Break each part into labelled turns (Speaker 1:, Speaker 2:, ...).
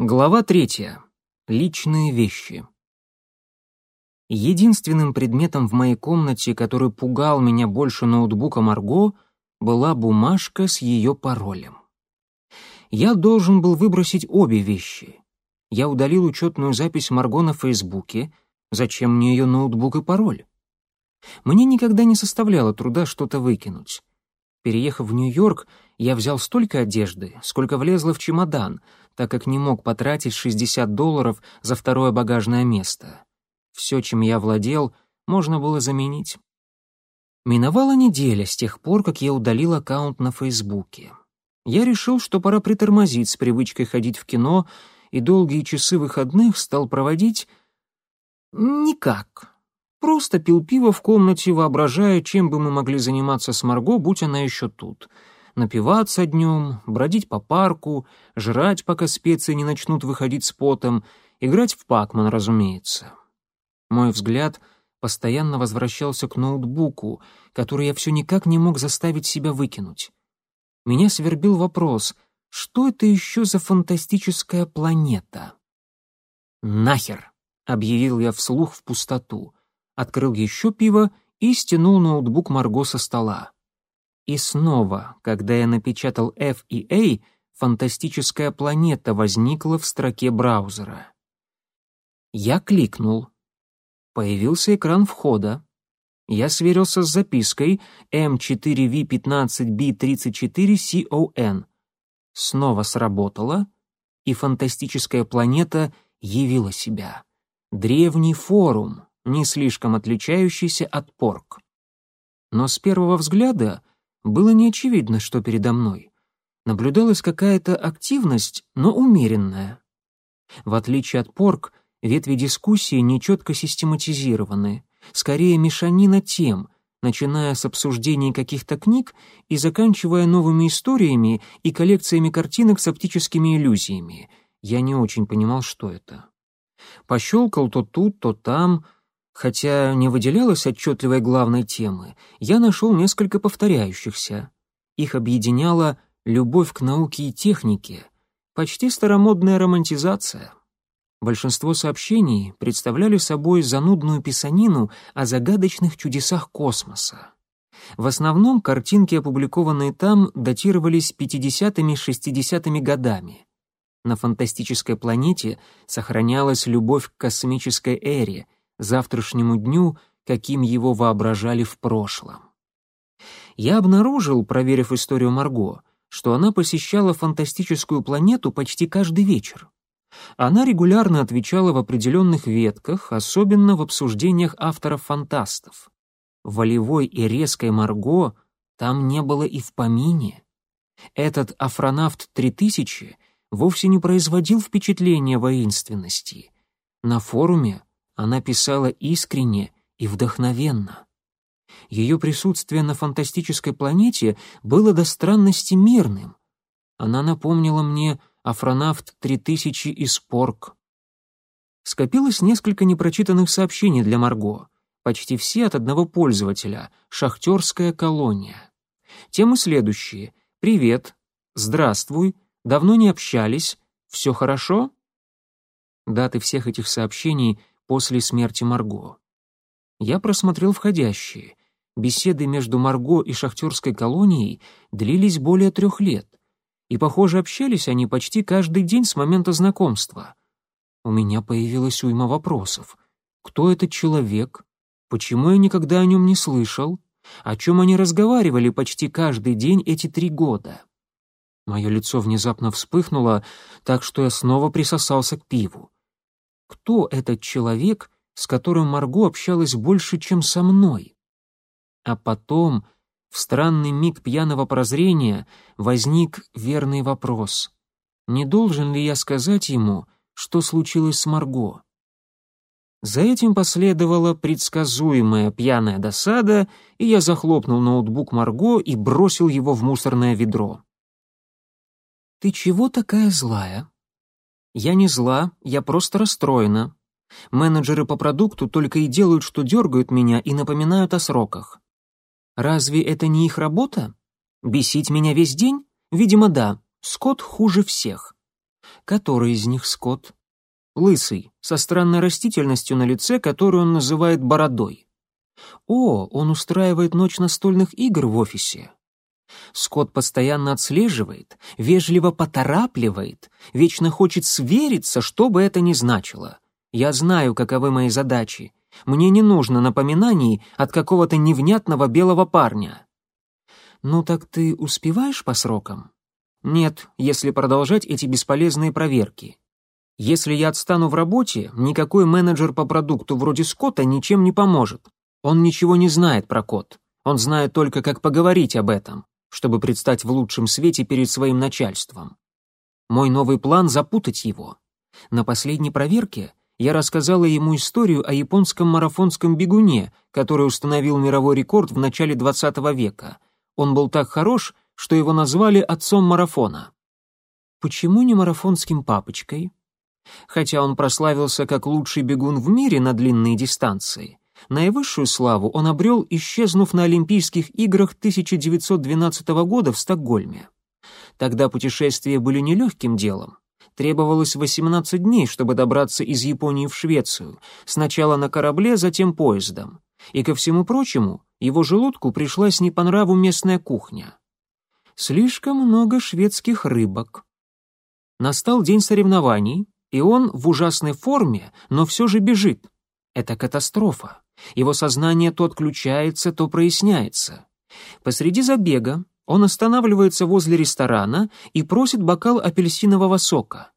Speaker 1: Глава третья. Личные вещи. Единственным предметом в моей комнате, который пугал меня больше ноутбука Марго, была бумажка с ее паролем. Я должен был выбросить обе вещи. Я удалил учетную запись Марго на Фейсбуке. Зачем мне ее ноутбук и пароль? Мне никогда не составляло труда что-то выкинуть. Переехав в Нью-Йорк, я взял столько одежды, сколько влезло в чемодан, так как не мог потратить 60 долларов за второе багажное место. Все, чем я владел, можно было заменить. Миновала неделя с тех пор, как я удалил аккаунт на Фейсбуке. Я решил, что пора притормозить с привычкой ходить в кино, и долгие часы выходных стал проводить никак. Просто пил пиво в комнате, воображая, чем бы мы могли заниматься с Марго, будь она еще тут — напиваться днем, бродить по парку, жрать, пока специи не начнут выходить с потом, играть в пакман, разумеется. Мой взгляд постоянно возвращался к ноутбуку, который я все никак не мог заставить себя выкинуть. Меня свербил вопрос, что это еще за фантастическая планета? «Нахер!» — объявил я вслух в пустоту, открыл еще пиво и стянул ноутбук Марго со стола. И снова, когда я напечатал F и A, фантастическая планета возникла в строке браузера. Я кликнул. Появился экран входа. Я сверился с запиской M4V15B34CON. Снова сработало, и фантастическая планета явила себя. Древний форум, не слишком отличающийся от порк. Но с первого взгляда было не очевидно, что передо мной. Наблюдалась какая-то активность, но умеренная. В отличие от порк, ветви дискуссии нечетко систематизированы, скорее мешанина тем, начиная с обсуждений каких-то книг и заканчивая новыми историями и коллекциями картинок с оптическими иллюзиями. Я не очень понимал, что это. Пощелкал то тут, то там — Хотя не выделялась отчетливой главной темы, я нашел несколько повторяющихся. Их объединяла любовь к науке и технике, почти старомодная романтизация. Большинство сообщений представляли собой занудную писанину о загадочных чудесах космоса. В основном картинки, опубликованные там, датировались 50-ми, 60-ми годами. На фантастической планете сохранялась любовь к космической эре — завтрашнему дню, каким его воображали в прошлом. Я обнаружил, проверив историю Марго, что она посещала фантастическую планету почти каждый вечер. Она регулярно отвечала в определенных ветках, особенно в обсуждениях авторов-фантастов. Волевой и резкой Марго там не было и в помине. Этот афронавт 3000 вовсе не производил впечатления воинственности. На форуме она писала искренне и вдохновенно. Ее присутствие на фантастической планете было до странности мирным. Она напомнила мне Афронавт 3000 из Порк. Скопилось несколько непрочитанных сообщений для Марго, почти все от одного пользователя — «Шахтерская колония». Темы следующие. «Привет», «Здравствуй», «Давно не общались», «Все хорошо?» Даты всех этих сообщений после смерти Марго. Я просмотрел входящие. Беседы между Марго и шахтерской колонией длились более трех лет, и, похоже, общались они почти каждый день с момента знакомства. У меня появилась уйма вопросов. Кто этот человек? Почему я никогда о нем не слышал? О чем они разговаривали почти каждый день эти три года? Мое лицо внезапно вспыхнуло, так что я снова присосался к пиву кто этот человек, с которым Марго общалась больше, чем со мной. А потом, в странный миг пьяного прозрения, возник верный вопрос. Не должен ли я сказать ему, что случилось с Марго? За этим последовала предсказуемая пьяная досада, и я захлопнул ноутбук Марго и бросил его в мусорное ведро. «Ты чего такая злая?» Я не зла, я просто расстроена. Менеджеры по продукту только и делают, что дергают меня и напоминают о сроках. Разве это не их работа? Бесить меня весь день? Видимо, да. Скотт хуже всех. Который из них Скотт? Лысый, со странной растительностью на лице, которую он называет бородой. О, он устраивает ночь настольных игр в офисе. Скотт постоянно отслеживает, вежливо поторапливает, вечно хочет свериться, что бы это ни значило. Я знаю, каковы мои задачи. Мне не нужно напоминаний от какого-то невнятного белого парня. Ну так ты успеваешь по срокам? Нет, если продолжать эти бесполезные проверки. Если я отстану в работе, никакой менеджер по продукту вроде Скотта ничем не поможет. Он ничего не знает про код. Он знает только, как поговорить об этом, чтобы предстать в лучшем свете перед своим начальством. Мой новый план — запутать его. На последней проверке я рассказала ему историю о японском марафонском бегуне, который установил мировой рекорд в начале 20 века. Он был так хорош, что его назвали отцом марафона. Почему не марафонским папочкой? Хотя он прославился как лучший бегун в мире на длинные дистанции, наивысшую славу он обрел, исчезнув на Олимпийских играх 1912 года в Стокгольме. Тогда путешествия были нелегким делом. Требовалось 18 дней, чтобы добраться из Японии в Швецию, сначала на корабле, затем поездом. И ко всему прочему, его желудку пришлась не по нраву местная кухня. Слишком много шведских рыбок. Настал день соревнований, и он в ужасной форме, но все же бежит. Это катастрофа. Его сознание то отключается, то проясняется. Посреди забега он останавливается возле ресторана и просит бокал апельсинового сока.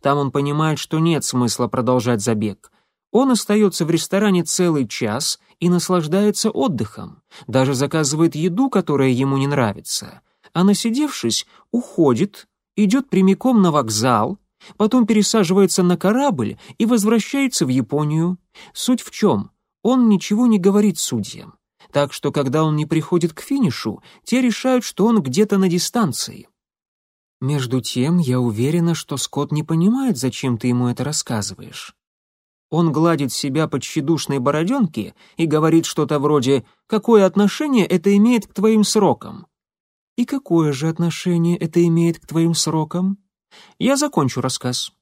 Speaker 1: Там он понимает, что нет смысла продолжать забег. Он остается в ресторане целый час и наслаждается отдыхом, даже заказывает еду, которая ему не нравится. А насидевшись, уходит, идет прямиком на вокзал, потом пересаживается на корабль и возвращается в Японию. Суть в чем? Он ничего не говорит судьям. Так что, когда он не приходит к финишу, те решают, что он где-то на дистанции. Между тем, я уверена, что Скотт не понимает, зачем ты ему это рассказываешь. Он гладит себя по тщедушной бороденке и говорит что-то вроде «Какое отношение это имеет к твоим срокам?» «И какое же отношение это имеет к твоим срокам?» Я закончу рассказ.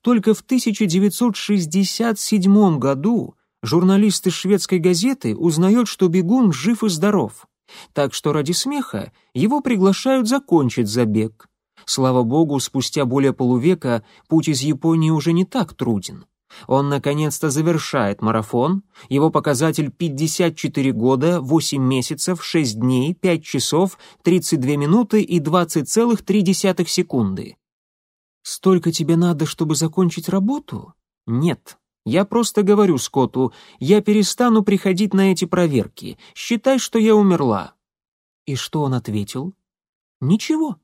Speaker 1: Только в 1967 году журналист из шведской газеты узнает, что бегун жив и здоров. Так что ради смеха его приглашают закончить забег. Слава богу, спустя более полувека путь из Японии уже не так труден. Он наконец-то завершает марафон. Его показатель 54 года, 8 месяцев, 6 дней, 5 часов, 32 минуты и 20,3 секунды. Столько тебе надо, чтобы закончить работу? Нет. Я просто говорю Скотту, я перестану приходить на эти проверки. Считай, что я умерла. И что он ответил? Ничего.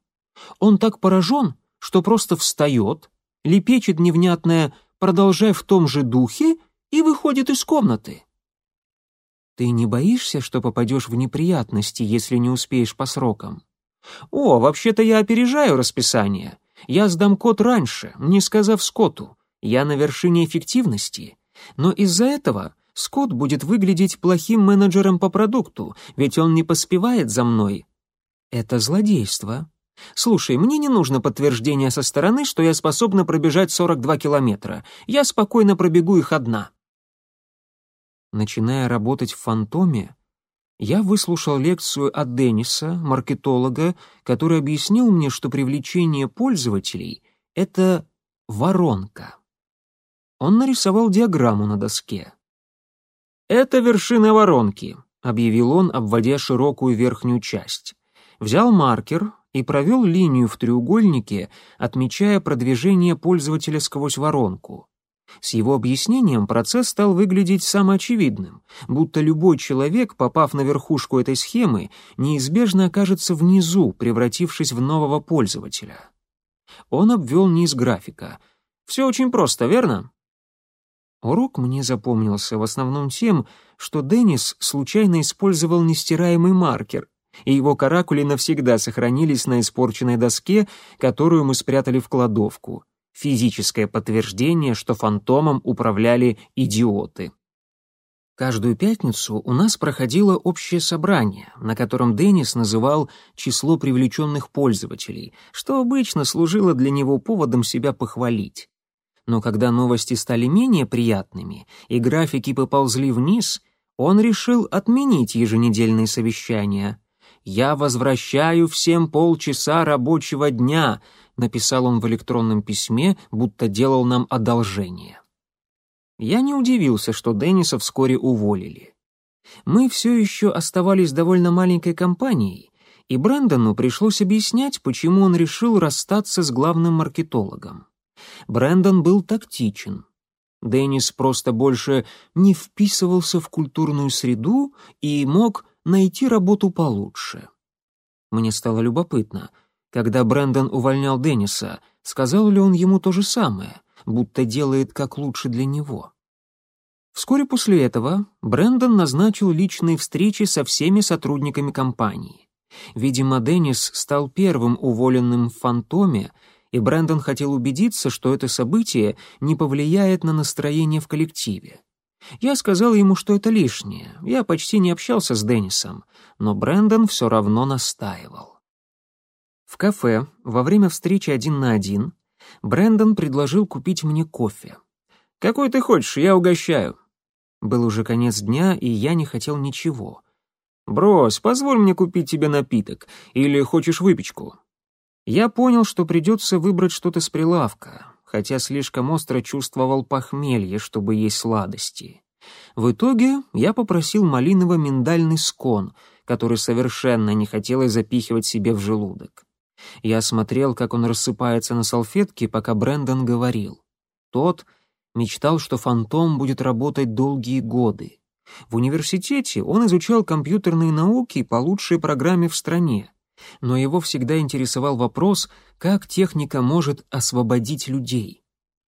Speaker 1: Он так поражен, что просто встает, лепечет невнятное «продолжай в том же духе» и выходит из комнаты. Ты не боишься, что попадешь в неприятности, если не успеешь по срокам? О, вообще-то я опережаю расписание. Я сдам код раньше, не сказав Скотту. Я на вершине эффективности. Но из-за этого Скотт будет выглядеть плохим менеджером по продукту, ведь он не поспевает за мной. Это злодейство. Слушай, мне не нужно подтверждение со стороны, что я способна пробежать 42 километра. Я спокойно пробегу их одна. Начиная работать в «Фантоме», я выслушал лекцию от Денниса, маркетолога, который объяснил мне, что привлечение пользователей — это воронка. Он нарисовал диаграмму на доске. «Это вершина воронки», — объявил он, обводя широкую верхнюю часть. Взял маркер и провел линию в треугольнике, отмечая продвижение пользователя сквозь воронку. С его объяснением процесс стал выглядеть самоочевидным, будто любой человек, попав на верхушку этой схемы, неизбежно окажется внизу, превратившись в нового пользователя. Он обвел низ графика. «Все очень просто, верно?» Урок мне запомнился в основном тем, что Деннис случайно использовал нестираемый маркер, и его каракули навсегда сохранились на испорченной доске, которую мы спрятали в кладовку — физическое подтверждение, что фантомом управляли идиоты. Каждую пятницу у нас проходило общее собрание, на котором Деннис называл число привлеченных пользователей, что обычно служило для него поводом себя похвалить. Но когда новости стали менее приятными и графики поползли вниз, он решил отменить еженедельные совещания. «Я возвращаю всем полчаса рабочего дня», — написал он в электронном письме, будто делал нам одолжение. Я не удивился, что Денниса вскоре уволили. Мы все еще оставались довольно маленькой компанией, и Брэндону пришлось объяснять, почему он решил расстаться с главным маркетологом. Брэндон был тактичен. Деннис просто больше не вписывался в культурную среду и мог найти работу получше. Мне стало любопытно, когда Брэндон увольнял Денниса, сказал ли он ему то же самое, будто делает как лучше для него. Вскоре после этого Брэндон назначил личные встречи со всеми сотрудниками компании. Видимо, Деннис стал первым уволенным в «Фантоме», и Брэндон хотел убедиться, что это событие не повлияет на настроение в коллективе. Я сказал ему, что это лишнее, я почти не общался с Деннисом, но Брэндон все равно настаивал. В кафе во время встречи один на один Брэндон предложил купить мне кофе. «Какой ты хочешь, я угощаю». Был уже конец дня, и я не хотел ничего. «Брось, позволь мне купить тебе напиток. Или хочешь выпечку?» Я понял, что придется выбрать что-то с прилавка, хотя слишком остро чувствовал похмелье, чтобы есть сладости. В итоге я попросил малиново-миндальный скон, который совершенно не хотелось запихивать себе в желудок. Я смотрел, как он рассыпается на салфетке, пока Брэндон говорил. Тот мечтал, что фантом будет работать долгие годы. В университете он изучал компьютерные науки по лучшей программе в стране, но его всегда интересовал вопрос, как техника может освободить людей.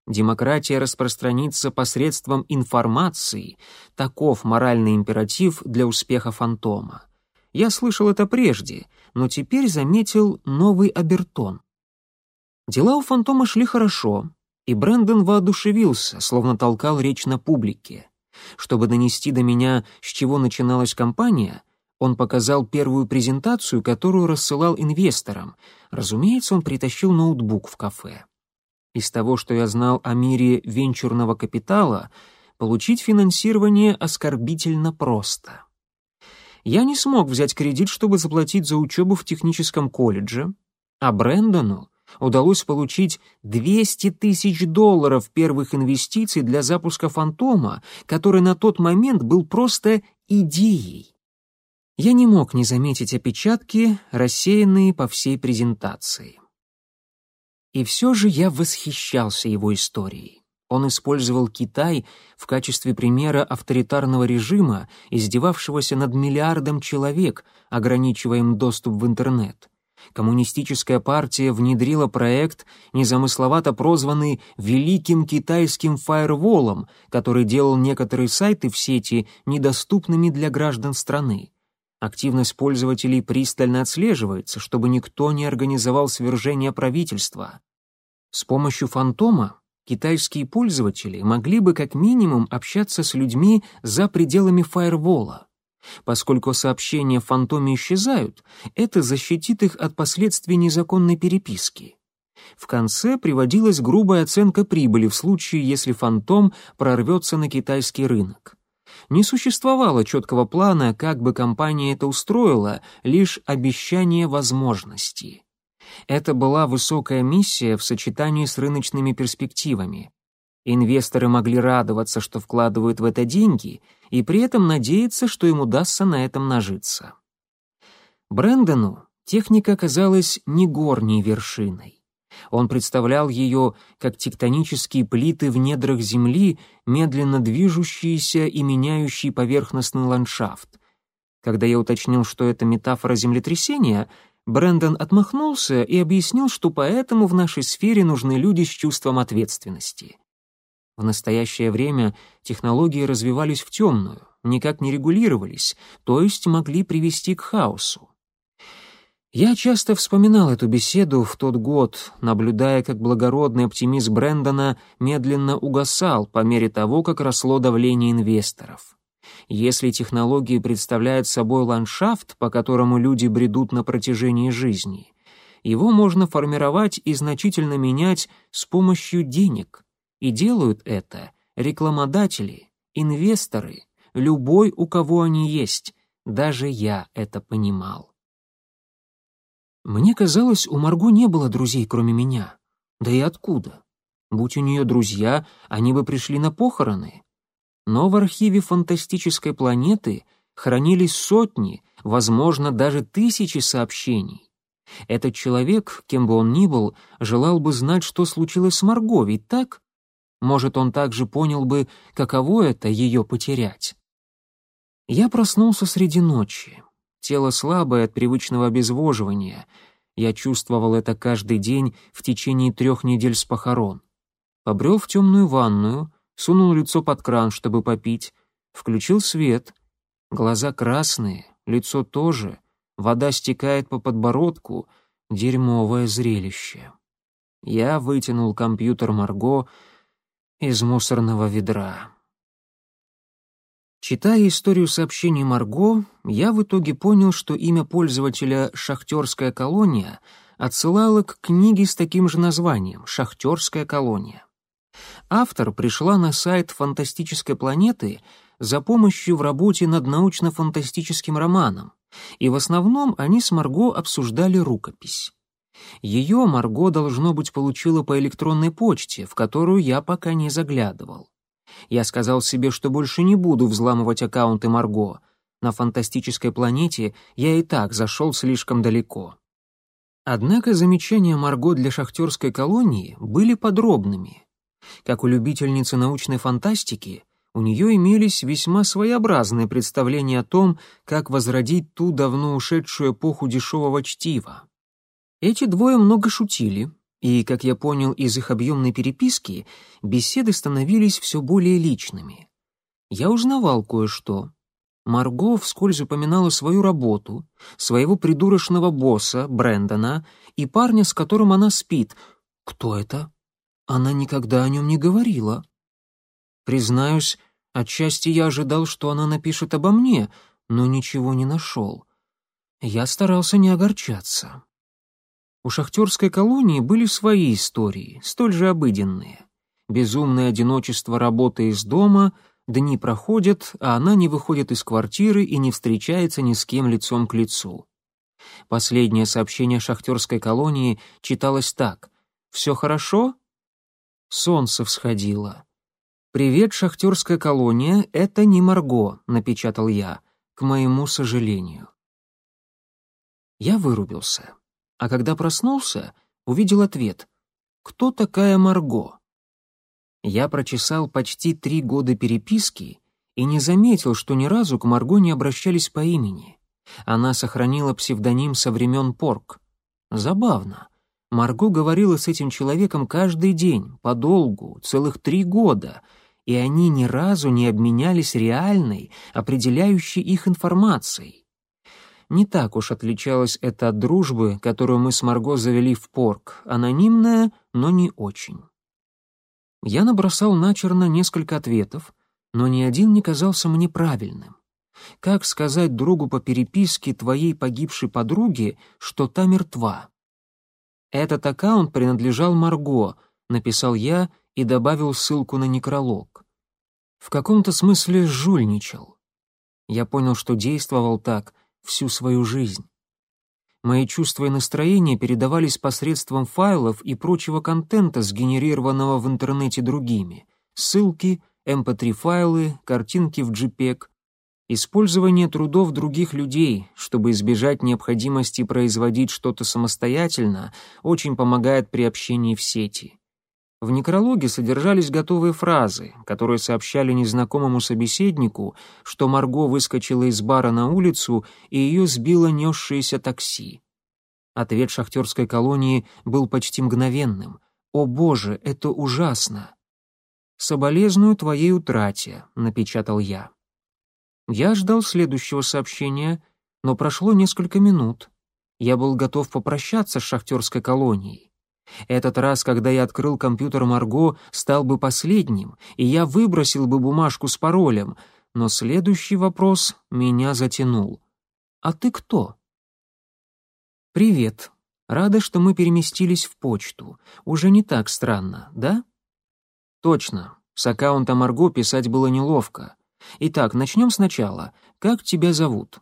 Speaker 1: Демократия распространится посредством информации, таков моральный императив для успеха фантома. Я слышал это прежде, но теперь заметил новый обертон. Дела у фантома шли хорошо, и Брэндон воодушевился, словно толкал речь на публике. Чтобы донести до меня, с чего начиналась кампания, он показал первую презентацию, которую рассылал инвесторам. Разумеется, он притащил ноутбук в кафе. Из того, что я знал о мире венчурного капитала, получить финансирование оскорбительно просто. Я не смог взять кредит, чтобы заплатить за учебу в техническом колледже, а Брэндону удалось получить 200 тысяч долларов первых инвестиций для запуска «Фантома», который на тот момент был просто идеей. Я не мог не заметить опечатки, рассеянные по всей презентации. И все же я восхищался его историей. Он использовал Китай в качестве примера авторитарного режима, издевавшегося над миллиардом человек, ограничивая им доступ в интернет. Коммунистическая партия внедрила проект, незамысловато прозванный «Великим китайским фаерволом», который делал некоторые сайты в сети недоступными для граждан страны. Активность пользователей пристально отслеживается, чтобы никто не организовал свержение правительства. С помощью фантома китайские пользователи могли бы как минимум общаться с людьми за пределами фаервола. Поскольку сообщения в фантоме исчезают, это защитит их от последствий незаконной переписки. В конце приводилась грубая оценка прибыли в случае, если фантом прорвется на китайский рынок. Не существовало четкого плана, как бы компания это устроила, лишь обещание возможностей. Это была высокая миссия в сочетании с рыночными перспективами. Инвесторы могли радоваться, что вкладывают в это деньги, и при этом надеяться, что им удастся на этом нажиться. Брэндону техника казалась не горней вершиной. Он представлял ее как тектонические плиты в недрах Земли, медленно движущиеся и меняющие поверхностный ландшафт. Когда я уточнил, что это метафора землетрясения, Брэндон отмахнулся и объяснил, что поэтому в нашей сфере нужны люди с чувством ответственности. В настоящее время технологии развивались в темную, никак не регулировались, то есть могли привести к хаосу. Я часто вспоминал эту беседу в тот год, наблюдая, как благородный оптимизм Брэндона медленно угасал по мере того, как росло давление инвесторов. Если технологии представляют собой ландшафт, по которому люди бредут на протяжении жизни, его можно формировать и значительно менять с помощью денег. И делают это рекламодатели, инвесторы, любой, у кого они есть. Даже я это понимал. Мне казалось, у Марго не было друзей, кроме меня. Да и откуда? Будь у нее друзья, они бы пришли на похороны. Но в архиве фантастической планеты хранились сотни, возможно, даже тысячи сообщений. Этот человек, кем бы он ни был, желал бы знать, что случилось с Марго, ведь так? Может, он также понял бы, каково это ее потерять. Я проснулся среди ночи. Тело слабое от привычного обезвоживания. Я чувствовал это каждый день в течение трех недель с похорон. Побрел в темную ванную, сунул лицо под кран, чтобы попить, включил свет. Глаза красные, лицо тоже, вода стекает по подбородку, дерьмовое зрелище. Я вытянул компьютер Марго из мусорного ведра. Читая историю сообщений Марго, я в итоге понял, что имя пользователя «Шахтерская колония» отсылало к книге с таким же названием «Шахтерская колония». Автор пришла на сайт «Фантастической планеты» за помощью в работе над научно-фантастическим романом, и в основном они с Марго обсуждали рукопись. Ее Марго, должно быть, получила по электронной почте, в которую я пока не заглядывал. Я сказал себе, что больше не буду взламывать аккаунты Марго. На фантастической планете я и так зашел слишком далеко. Однако замечания Марго для шахтерской колонии были подробными. Как у любительницы научной фантастики, у нее имелись весьма своеобразные представления о том, как возродить ту давно ушедшую эпоху дешевого чтива. Эти двое много шутили, и, как я понял из их объемной переписки, беседы становились все более личными. Я узнавал кое-что. Марго вскользь упоминала свою работу, своего придурочного босса, Брэндона, и парня, с которым она спит. Кто это? Она никогда о нем не говорила. Признаюсь, отчасти я ожидал, что она напишет обо мне, но ничего не нашел. Я старался не огорчаться. У шахтерской колонии были свои истории, столь же обыденные. Безумное одиночество работы из дома, дни проходят, а она не выходит из квартиры и не встречается ни с кем лицом к лицу. Последнее сообщение шахтерской колонии читалось так. «Все хорошо?» Солнце всходило. «Привет, шахтерская колония, это не Марго», — напечатал я, к моему сожалению. Я вырубился а когда проснулся, увидел ответ «Кто такая Марго?». Я прочесал почти три года переписки и не заметил, что ни разу к Марго не обращались по имени. Она сохранила псевдоним со времен Порк. Забавно. Марго говорила с этим человеком каждый день, подолгу, целых три года, и они ни разу не обменялись реальной, определяющей их информацией. Не так уж отличалась это от дружбы, которую мы с Марго завели в Порк, анонимная, но не очень. Я набросал начерно несколько ответов, но ни один не казался мне правильным. Как сказать другу по переписке твоей погибшей подруге, что та мертва? Этот аккаунт принадлежал Марго, написал я и добавил ссылку на некролог. В каком-то смысле жульничал. Я понял, что действовал так, всю свою жизнь. Мои чувства и настроения передавались посредством файлов и прочего контента, сгенерированного в интернете другими. Ссылки, mp3-файлы, эм картинки в JPEG. Использование трудов других людей, чтобы избежать необходимости производить что-то самостоятельно, очень помогает при общении в сети. В некрологе содержались готовые фразы, которые сообщали незнакомому собеседнику, что Марго выскочила из бара на улицу и ее сбило несшееся такси. Ответ шахтерской колонии был почти мгновенным. «О боже, это ужасно!» «Соболезную твоей утрате», — напечатал я. Я ждал следующего сообщения, но прошло несколько минут. Я был готов попрощаться с шахтерской колонией. Этот раз, когда я открыл компьютер Марго, стал бы последним, и я выбросил бы бумажку с паролем, Но следующий вопрос меня затянул. «А ты кто?» «Привет. Рада, что мы переместились в почту. Уже не так странно, да?» «Точно. С аккаунта Марго писать было неловко. Итак, начнем сначала. Как тебя зовут?»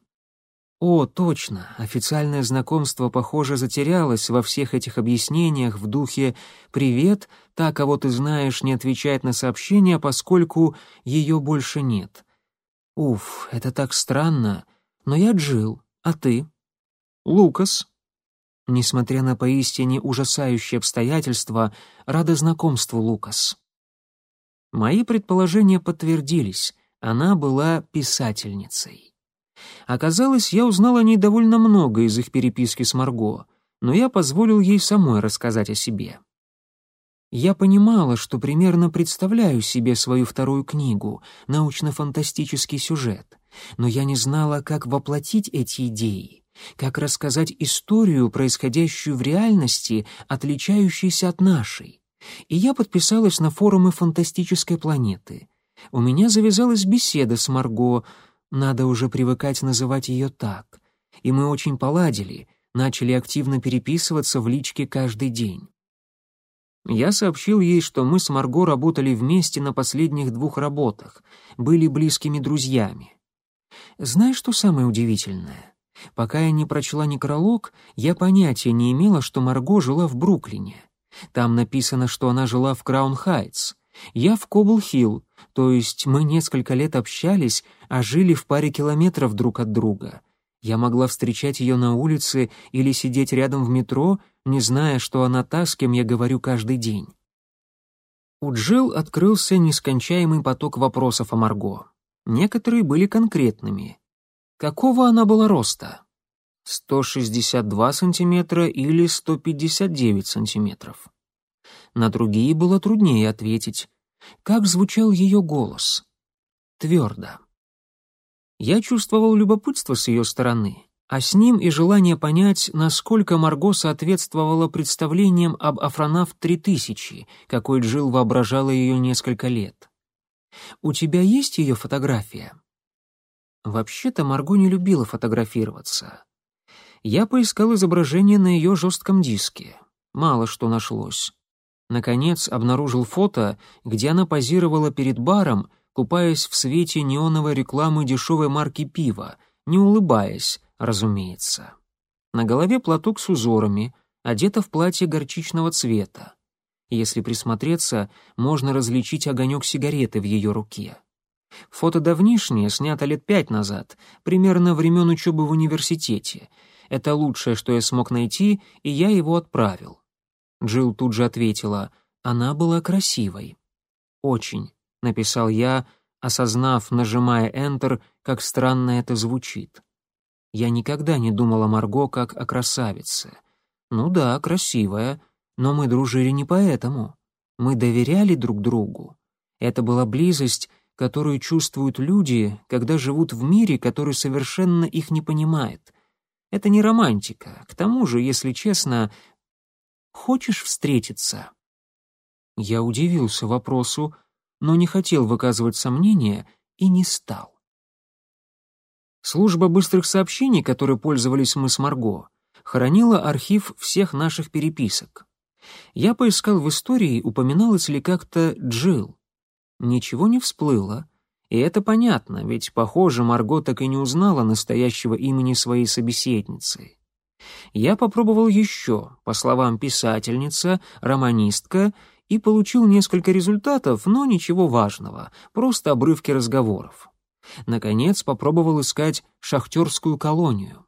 Speaker 1: О, точно, официальное знакомство, похоже, затерялось во всех этих объяснениях в духе «Привет, та, кого ты знаешь, не отвечает на сообщения, поскольку ее больше нет». Уф, это так странно. Но я Джил, а ты? Лукас. Несмотря на поистине ужасающие обстоятельства, рада знакомству, Лукас. Мои предположения подтвердились. Она была писательницей. Оказалось, я узнал о ней довольно много из их переписки с Марго, но я позволил ей самой рассказать о себе. Я понимала, что примерно представляю себе свою вторую книгу, научно-фантастический сюжет, но я не знала, как воплотить эти идеи, как рассказать историю, происходящую в реальности, отличающейся от нашей. И я подписалась на форумы фантастической планеты. У меня завязалась беседа с Марго, надо уже привыкать называть ее так. И мы очень поладили, начали активно переписываться в личке каждый день. Я сообщил ей, что мы с Марго работали вместе на последних двух работах, были близкими друзьями. Знаешь, что самое удивительное? Пока я не прочла некролог, я понятия не имела, что Марго жила в Бруклине. Там написано, что она жила в Краун-Хайтс. Я в Кобл-Хилл, то есть мы несколько лет общались, а жили в паре километров друг от друга. Я могла встречать ее на улице или сидеть рядом в метро, не зная, что она та, с кем я говорю каждый день. У Джилл открылся нескончаемый поток вопросов о Марго. Некоторые были конкретными. Какого она была роста? 162 сантиметра или 159 сантиметров? На другие было труднее ответить. Как звучал ее голос? Твердо. Я чувствовал любопытство с ее стороны, а с ним и желание понять, насколько Марго соответствовала представлениям об Афронавт-3000, какой Джилл воображала ее несколько лет. «У тебя есть ее фотография?» Вообще-то Марго не любила фотографироваться. Я поискал изображение на ее жестком диске. Мало что нашлось. Наконец обнаружил фото, где она позировала перед баром, купаясь в свете неоновой рекламы дешевой марки пива, не улыбаясь, разумеется. На голове платок с узорами, одета в платье горчичного цвета. Если присмотреться, можно различить огонек сигареты в ее руке. Фото давнишнее, снято лет пять назад, примерно времен учебы в университете. Это лучшее, что я смог найти, и я его отправил. Джилл тут же ответила, она была красивой. «Очень», — написал я, осознав, нажимая Enter, как странно это звучит. Я никогда не думал о Марго как о красавице. Ну да, красивая, но мы дружили не поэтому. Мы доверяли друг другу. Это была близость, которую чувствуют люди, когда живут в мире, который совершенно их не понимает. Это не романтика. К тому же, если честно, Хочешь встретиться?» Я удивился вопросу, но не хотел выказывать сомнения и не стал. Служба быстрых сообщений, которой пользовались мы с Марго, хранила архив всех наших переписок. Я поискал в истории, упоминалось ли как-то Джилл. Ничего не всплыло, и это понятно, ведь, похоже, Марго так и не узнала настоящего имени своей собеседницы. Я попробовал еще, по словам писательница, романистка, и получил несколько результатов, но ничего важного, просто обрывки разговоров. Наконец попробовал искать шахтерскую колонию.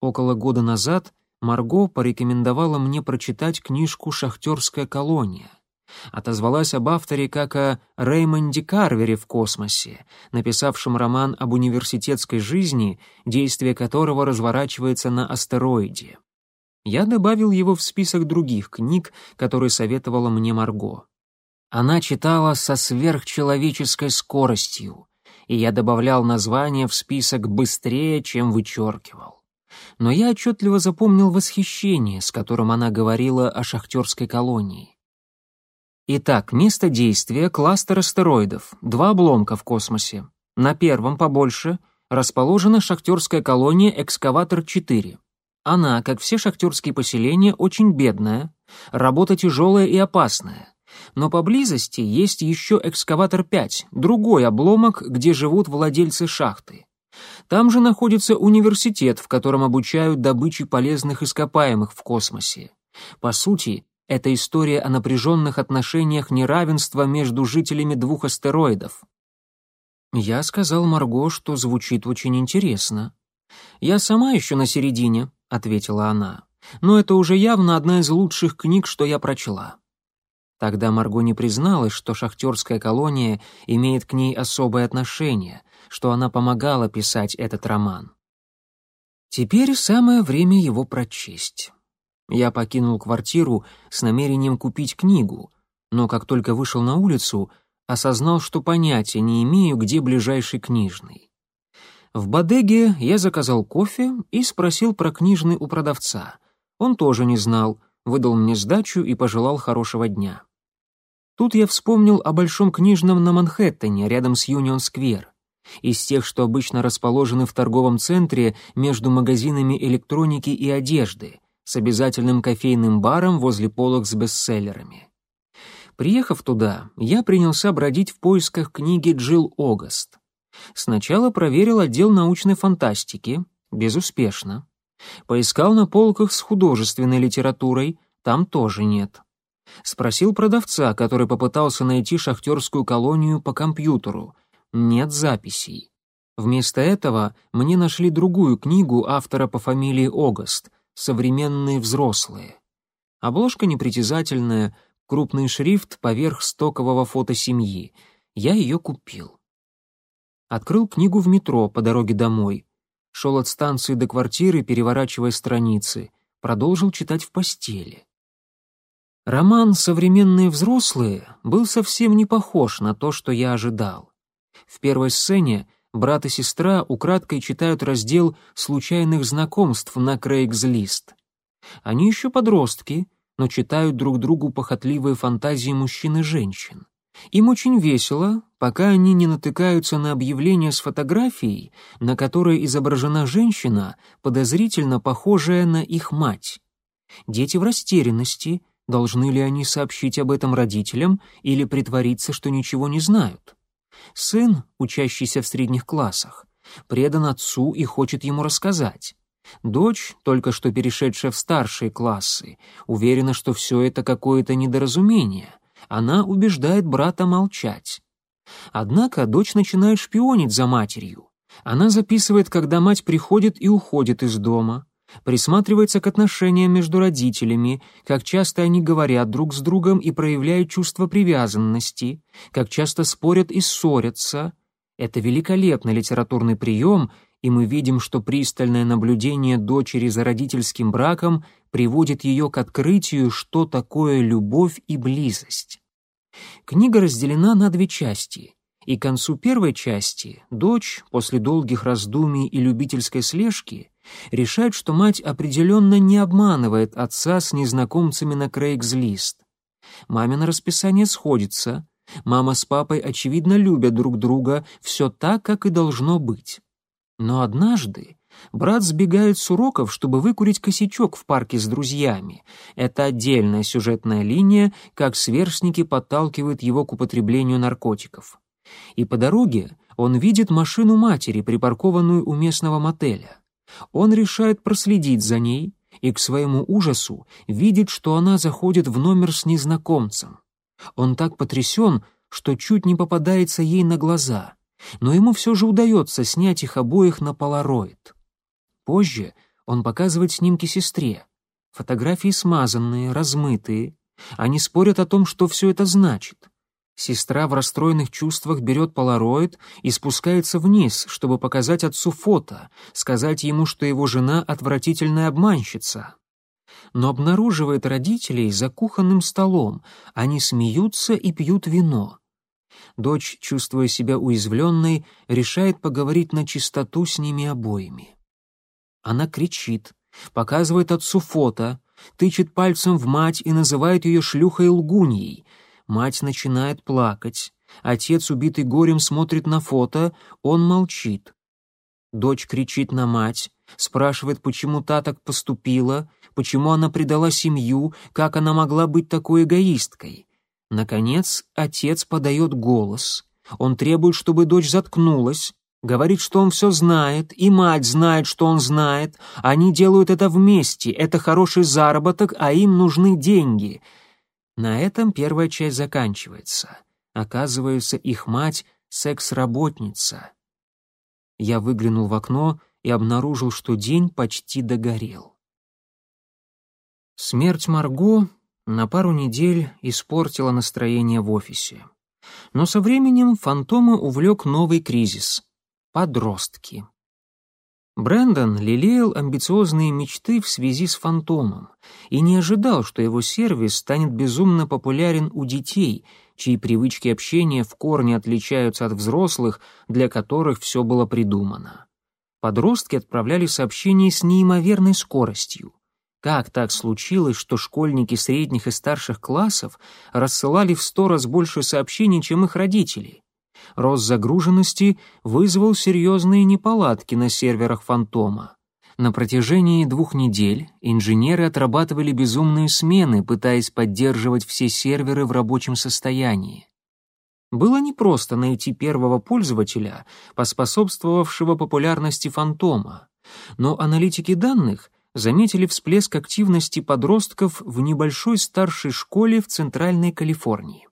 Speaker 1: Около года назад Марго порекомендовала мне прочитать книжку «Шахтерская колония» отозвалась об авторе как о Реймонде Карвере в космосе, написавшем роман об университетской жизни, действие которого разворачивается на астероиде. Я добавил его в список других книг, которые советовала мне Марго. Она читала со сверхчеловеческой скоростью, и я добавлял название в список быстрее, чем вычеркивал. Но я отчетливо запомнил восхищение, с которым она говорила о шахтерской колонии. Итак, место действия — кластер астероидов, два обломка в космосе. На первом, побольше, расположена шахтерская колония «Экскаватор-4». Она, как все шахтерские поселения, очень бедная, работа тяжелая и опасная. Но поблизости есть еще «Экскаватор-5», другой обломок, где живут владельцы шахты. Там же находится университет, в котором обучают добыче полезных ископаемых в космосе. По сути, это история о напряженных отношениях неравенства между жителями двух астероидов. Я сказал Марго, что звучит очень интересно. «Я сама еще на середине», — ответила она. «Но это уже явно одна из лучших книг, что я прочла». Тогда Марго не призналась, что шахтерская колония имеет к ней особое отношение, что она помогала писать этот роман. Теперь самое время его прочесть. Я покинул квартиру с намерением купить книгу, но как только вышел на улицу, осознал, что понятия не имею, где ближайший книжный. В Бадеге я заказал кофе и спросил про книжный у продавца. Он тоже не знал, выдал мне сдачу и пожелал хорошего дня. Тут я вспомнил о большом книжном на Манхэттене, рядом с Юнион-сквер. Из тех, что обычно расположены в торговом центре между магазинами электроники и одежды, с обязательным кофейным баром возле полок с бестселлерами. Приехав туда, я принялся бродить в поисках книги Джилл Огаст. Сначала проверил отдел научной фантастики, безуспешно. Поискал на полках с художественной литературой, там тоже нет. Спросил продавца, который попытался найти шахтерскую колонию по компьютеру. Нет записей. Вместо этого мне нашли другую книгу автора по фамилии Огаст «Современные взрослые». Обложка непритязательная, крупный шрифт поверх стокового фото семьи. Я ее купил. Открыл книгу в метро по дороге домой. Шел от станции до квартиры, переворачивая страницы. Продолжил читать в постели. Роман «Современные взрослые» был совсем не похож на то, что я ожидал. В первой сцене брат и сестра украдкой читают раздел случайных знакомств на Craigslist. Они еще подростки, но читают друг другу похотливые фантазии мужчин и женщин. Им очень весело, пока они не натыкаются на объявление с фотографией, на которой изображена женщина, подозрительно похожая на их мать. Дети в растерянности, Должны ли они сообщить об этом родителям или притвориться, что ничего не знают? Сын, учащийся в средних классах, предан отцу и хочет ему рассказать. Дочь, только что перешедшая в старшие классы, уверена, что все это какое-то недоразумение. Она убеждает брата молчать. Однако дочь начинает шпионить за матерью. Она записывает, когда мать приходит и уходит из дома присматривается к отношениям между родителями, как часто они говорят друг с другом и проявляют чувство привязанности, как часто спорят и ссорятся. Это великолепный литературный прием, и мы видим, что пристальное наблюдение дочери за родительским браком приводит ее к открытию, что такое любовь и близость. Книга разделена на две части — и к концу первой части дочь, после долгих раздумий и любительской слежки, решает, что мать определенно не обманывает отца с незнакомцами на Craigslist. Мамино расписание сходится, мама с папой, очевидно, любят друг друга, все так, как и должно быть. Но однажды брат сбегает с уроков, чтобы выкурить косячок в парке с друзьями. Это отдельная сюжетная линия, как сверстники подталкивают его к употреблению наркотиков. И по дороге он видит машину матери, припаркованную у местного мотеля. Он решает проследить за ней и к своему ужасу видит, что она заходит в номер с незнакомцем. Он так потрясен, что чуть не попадается ей на глаза, но ему все же удается снять их обоих на полароид. Позже он показывает снимки сестре. Фотографии смазанные, размытые. Они спорят о том, что все это значит. Сестра в расстроенных чувствах берет полароид и спускается вниз, чтобы показать отцу фото, сказать ему, что его жена отвратительная обманщица. Но обнаруживает родителей за кухонным столом, они смеются и пьют вино. Дочь, чувствуя себя уязвленной, решает поговорить на чистоту с ними обоими. Она кричит, показывает отцу фото, тычет пальцем в мать и называет ее шлюхой-лгуньей — Мать начинает плакать. Отец, убитый горем, смотрит на фото, он молчит. Дочь кричит на мать, спрашивает, почему та так поступила, почему она предала семью, как она могла быть такой эгоисткой. Наконец, отец подает голос. Он требует, чтобы дочь заткнулась, говорит, что он все знает, и мать знает, что он знает. Они делают это вместе, это хороший заработок, а им нужны деньги. На этом первая часть заканчивается. Оказывается, их мать — секс-работница. Я выглянул в окно и обнаружил, что день почти догорел. Смерть Марго на пару недель испортила настроение в офисе. Но со временем фантома увлек новый кризис — подростки. Брэндон лелеял амбициозные мечты в связи с фантомом и не ожидал, что его сервис станет безумно популярен у детей, чьи привычки общения в корне отличаются от взрослых, для которых все было придумано. Подростки отправляли сообщения с неимоверной скоростью. Как так случилось, что школьники средних и старших классов рассылали в сто раз больше сообщений, чем их родители? Рост загруженности вызвал серьезные неполадки на серверах «Фантома». На протяжении двух недель инженеры отрабатывали безумные смены, пытаясь поддерживать все серверы в рабочем состоянии. Было непросто найти первого пользователя, поспособствовавшего популярности «Фантома», но аналитики данных заметили всплеск активности подростков в небольшой старшей школе в Центральной Калифорнии.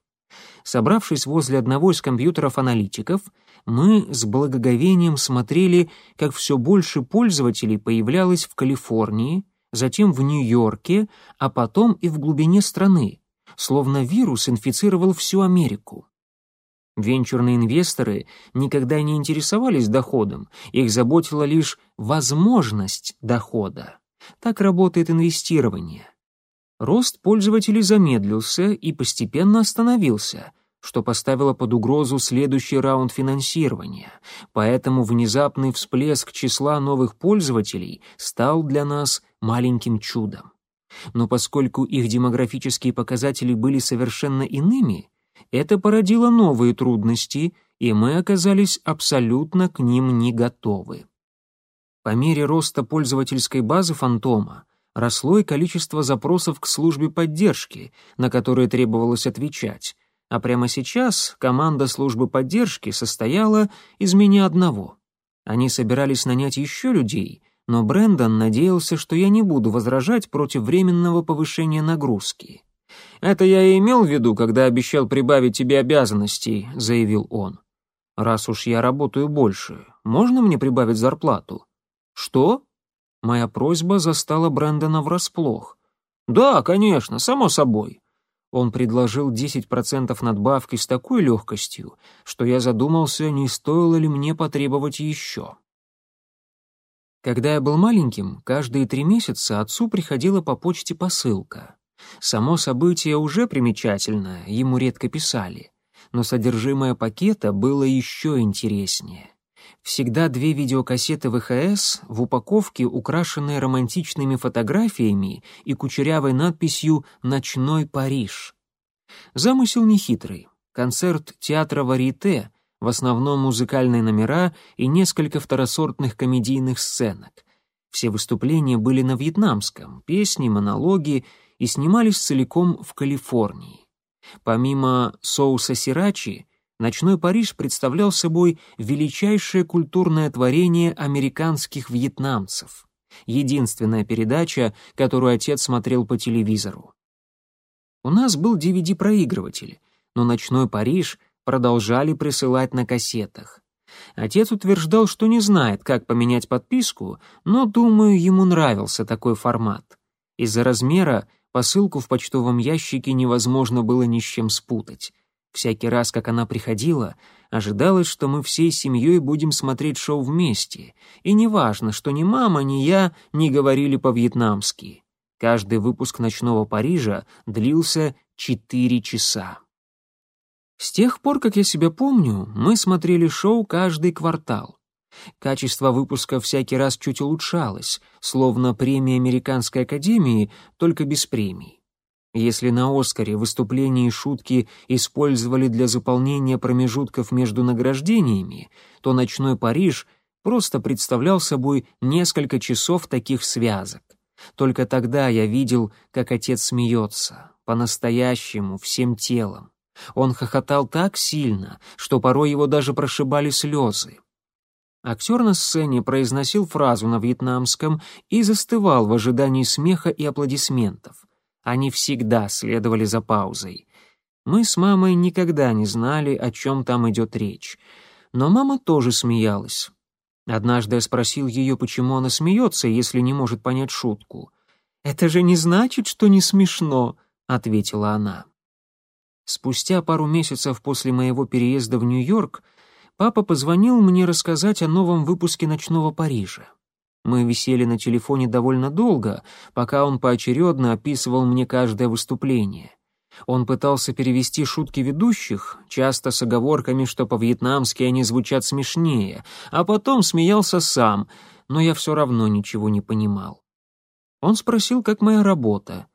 Speaker 1: Собравшись возле одного из компьютеров аналитиков, мы с благоговением смотрели, как все больше пользователей появлялось в Калифорнии, затем в Нью-Йорке, а потом и в глубине страны, словно вирус инфицировал всю Америку. Венчурные инвесторы никогда не интересовались доходом, их заботила лишь возможность дохода. Так работает инвестирование. Рост пользователей замедлился и постепенно остановился, что поставило под угрозу следующий раунд финансирования, поэтому внезапный всплеск числа новых пользователей стал для нас маленьким чудом. Но поскольку их демографические показатели были совершенно иными, это породило новые трудности, и мы оказались абсолютно к ним не готовы. По мере роста пользовательской базы «Фантома» росло и количество запросов к службе поддержки, на которые требовалось отвечать, а прямо сейчас команда службы поддержки состояла из меня одного. Они собирались нанять еще людей, но Брэндон надеялся, что я не буду возражать против временного повышения нагрузки. «Это я и имел в виду, когда обещал прибавить тебе обязанностей», — заявил он. «Раз уж я работаю больше, можно мне прибавить зарплату?» «Что?» Моя просьба застала Брэндона врасплох. «Да, конечно, само собой». Он предложил 10% надбавки с такой легкостью, что я задумался, не стоило ли мне потребовать еще. Когда я был маленьким, каждые три месяца отцу приходила по почте посылка. Само событие уже примечательное, ему редко писали, но содержимое пакета было еще интереснее всегда две видеокассеты ВХС в упаковке, украшенные романтичными фотографиями и кучерявой надписью «Ночной Париж». Замысел нехитрый. Концерт театра Варите, в основном музыкальные номера и несколько второсортных комедийных сценок. Все выступления были на вьетнамском, песни, монологи и снимались целиком в Калифорнии. Помимо соуса сирачи, Ночной Париж представлял собой величайшее культурное творение американских вьетнамцев. Единственная передача, которую отец смотрел по телевизору. У нас был DVD-проигрыватель, но «Ночной Париж» продолжали присылать на кассетах. Отец утверждал, что не знает, как поменять подписку, но, думаю, ему нравился такой формат. Из-за размера посылку в почтовом ящике невозможно было ни с чем спутать. Всякий раз, как она приходила, ожидалось, что мы всей семьей будем смотреть шоу вместе, и неважно, что ни мама, ни я не говорили по-вьетнамски. Каждый выпуск «Ночного Парижа» длился четыре часа. С тех пор, как я себя помню, мы смотрели шоу каждый квартал. Качество выпуска всякий раз чуть улучшалось, словно премия Американской Академии, только без премий. Если на «Оскаре» выступления и шутки использовали для заполнения промежутков между награждениями, то «Ночной Париж» просто представлял собой несколько часов таких связок. Только тогда я видел, как отец смеется, по-настоящему, всем телом. Он хохотал так сильно, что порой его даже прошибали слезы. Актер на сцене произносил фразу на вьетнамском и застывал в ожидании смеха и аплодисментов. Они всегда следовали за паузой. Мы с мамой никогда не знали, о чем там идет речь. Но мама тоже смеялась. Однажды я спросил ее, почему она смеется, если не может понять шутку. «Это же не значит, что не смешно», — ответила она. Спустя пару месяцев после моего переезда в Нью-Йорк папа позвонил мне рассказать о новом выпуске «Ночного Парижа». Мы висели на телефоне довольно долго, пока он поочередно описывал мне каждое выступление. Он пытался перевести шутки ведущих, часто с оговорками, что по-вьетнамски они звучат смешнее, а потом смеялся сам, но я все равно ничего не понимал. Он спросил, как моя работа.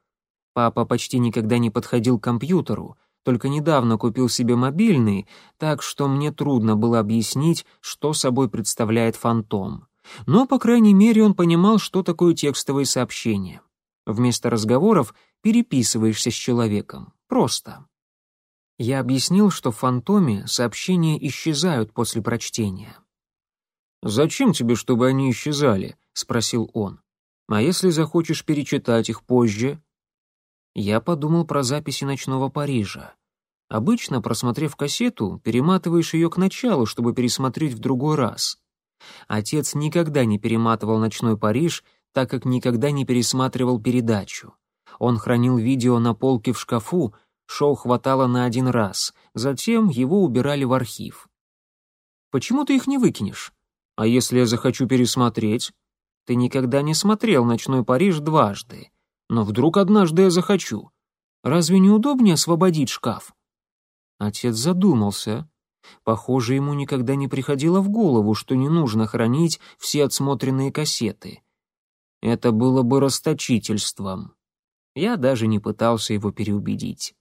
Speaker 1: Папа почти никогда не подходил к компьютеру, только недавно купил себе мобильный, так что мне трудно было объяснить, что собой представляет фантом. Но, по крайней мере, он понимал, что такое текстовые сообщения. Вместо разговоров переписываешься с человеком. Просто. Я объяснил, что в «Фантоме» сообщения исчезают после прочтения. «Зачем тебе, чтобы они исчезали?» — спросил он. «А если захочешь перечитать их позже?» Я подумал про записи «Ночного Парижа». Обычно, просмотрев кассету, перематываешь ее к началу, чтобы пересмотреть в другой раз. Отец никогда не перематывал «Ночной Париж», так как никогда не пересматривал передачу. Он хранил видео на полке в шкафу, шоу хватало на один раз, затем его убирали в архив. «Почему ты их не выкинешь? А если я захочу пересмотреть?» «Ты никогда не смотрел «Ночной Париж» дважды. Но вдруг однажды я захочу. Разве не удобнее освободить шкаф?» Отец задумался. Похоже, ему никогда не приходило в голову, что не нужно хранить все отсмотренные кассеты. Это было бы расточительством. Я даже не пытался его переубедить.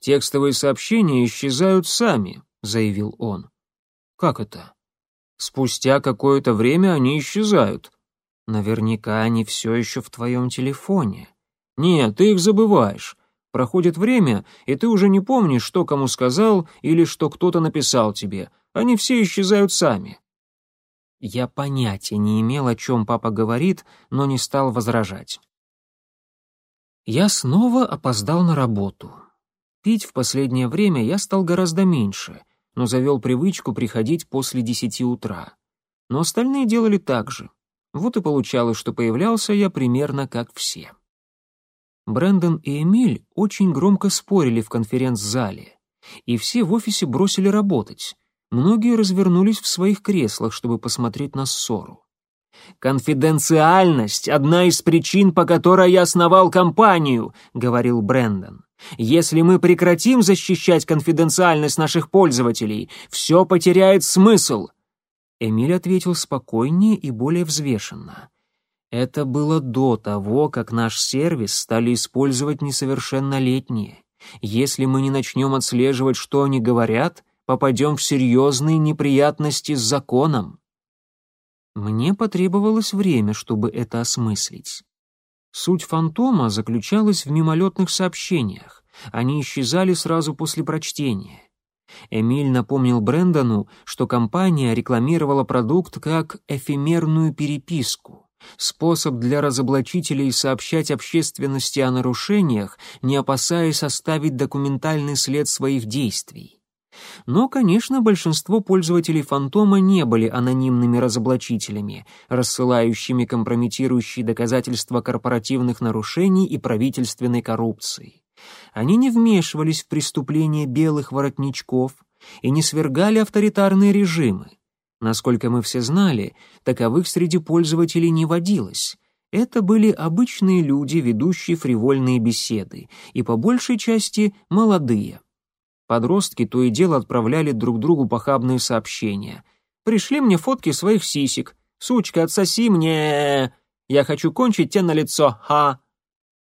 Speaker 1: «Текстовые сообщения исчезают сами», — заявил он. «Как это?» «Спустя какое-то время они исчезают. Наверняка они все еще в твоем телефоне». «Нет, ты их забываешь. Проходит время, и ты уже не помнишь, что кому сказал или что кто-то написал тебе. Они все исчезают сами». Я понятия не имел, о чем папа говорит, но не стал возражать. Я снова опоздал на работу. Пить в последнее время я стал гораздо меньше, но завел привычку приходить после десяти утра. Но остальные делали так же. Вот и получалось, что появлялся я примерно как все. Брэндон и Эмиль очень громко спорили в конференц-зале, и все в офисе бросили работать. Многие развернулись в своих креслах, чтобы посмотреть на ссору. «Конфиденциальность — одна из причин, по которой я основал компанию», — говорил Брэндон. «Если мы прекратим защищать конфиденциальность наших пользователей, все потеряет смысл». Эмиль ответил спокойнее и более взвешенно. Это было до того, как наш сервис стали использовать несовершеннолетние. Если мы не начнем отслеживать, что они говорят, попадем в серьезные неприятности с законом. Мне потребовалось время, чтобы это осмыслить. Суть фантома заключалась в мимолетных сообщениях. Они исчезали сразу после прочтения. Эмиль напомнил Брэндону, что компания рекламировала продукт как эфемерную переписку способ для разоблачителей сообщать общественности о нарушениях, не опасаясь оставить документальный след своих действий. Но, конечно, большинство пользователей «Фантома» не были анонимными разоблачителями, рассылающими компрометирующие доказательства корпоративных нарушений и правительственной коррупции. Они не вмешивались в преступления белых воротничков и не свергали авторитарные режимы. Насколько мы все знали, таковых среди пользователей не водилось. Это были обычные люди, ведущие фривольные беседы, и по большей части молодые. Подростки то и дело отправляли друг другу похабные сообщения. «Пришли мне фотки своих сисек. Сучка, отсоси мне! Я хочу кончить тебе на лицо, ха!»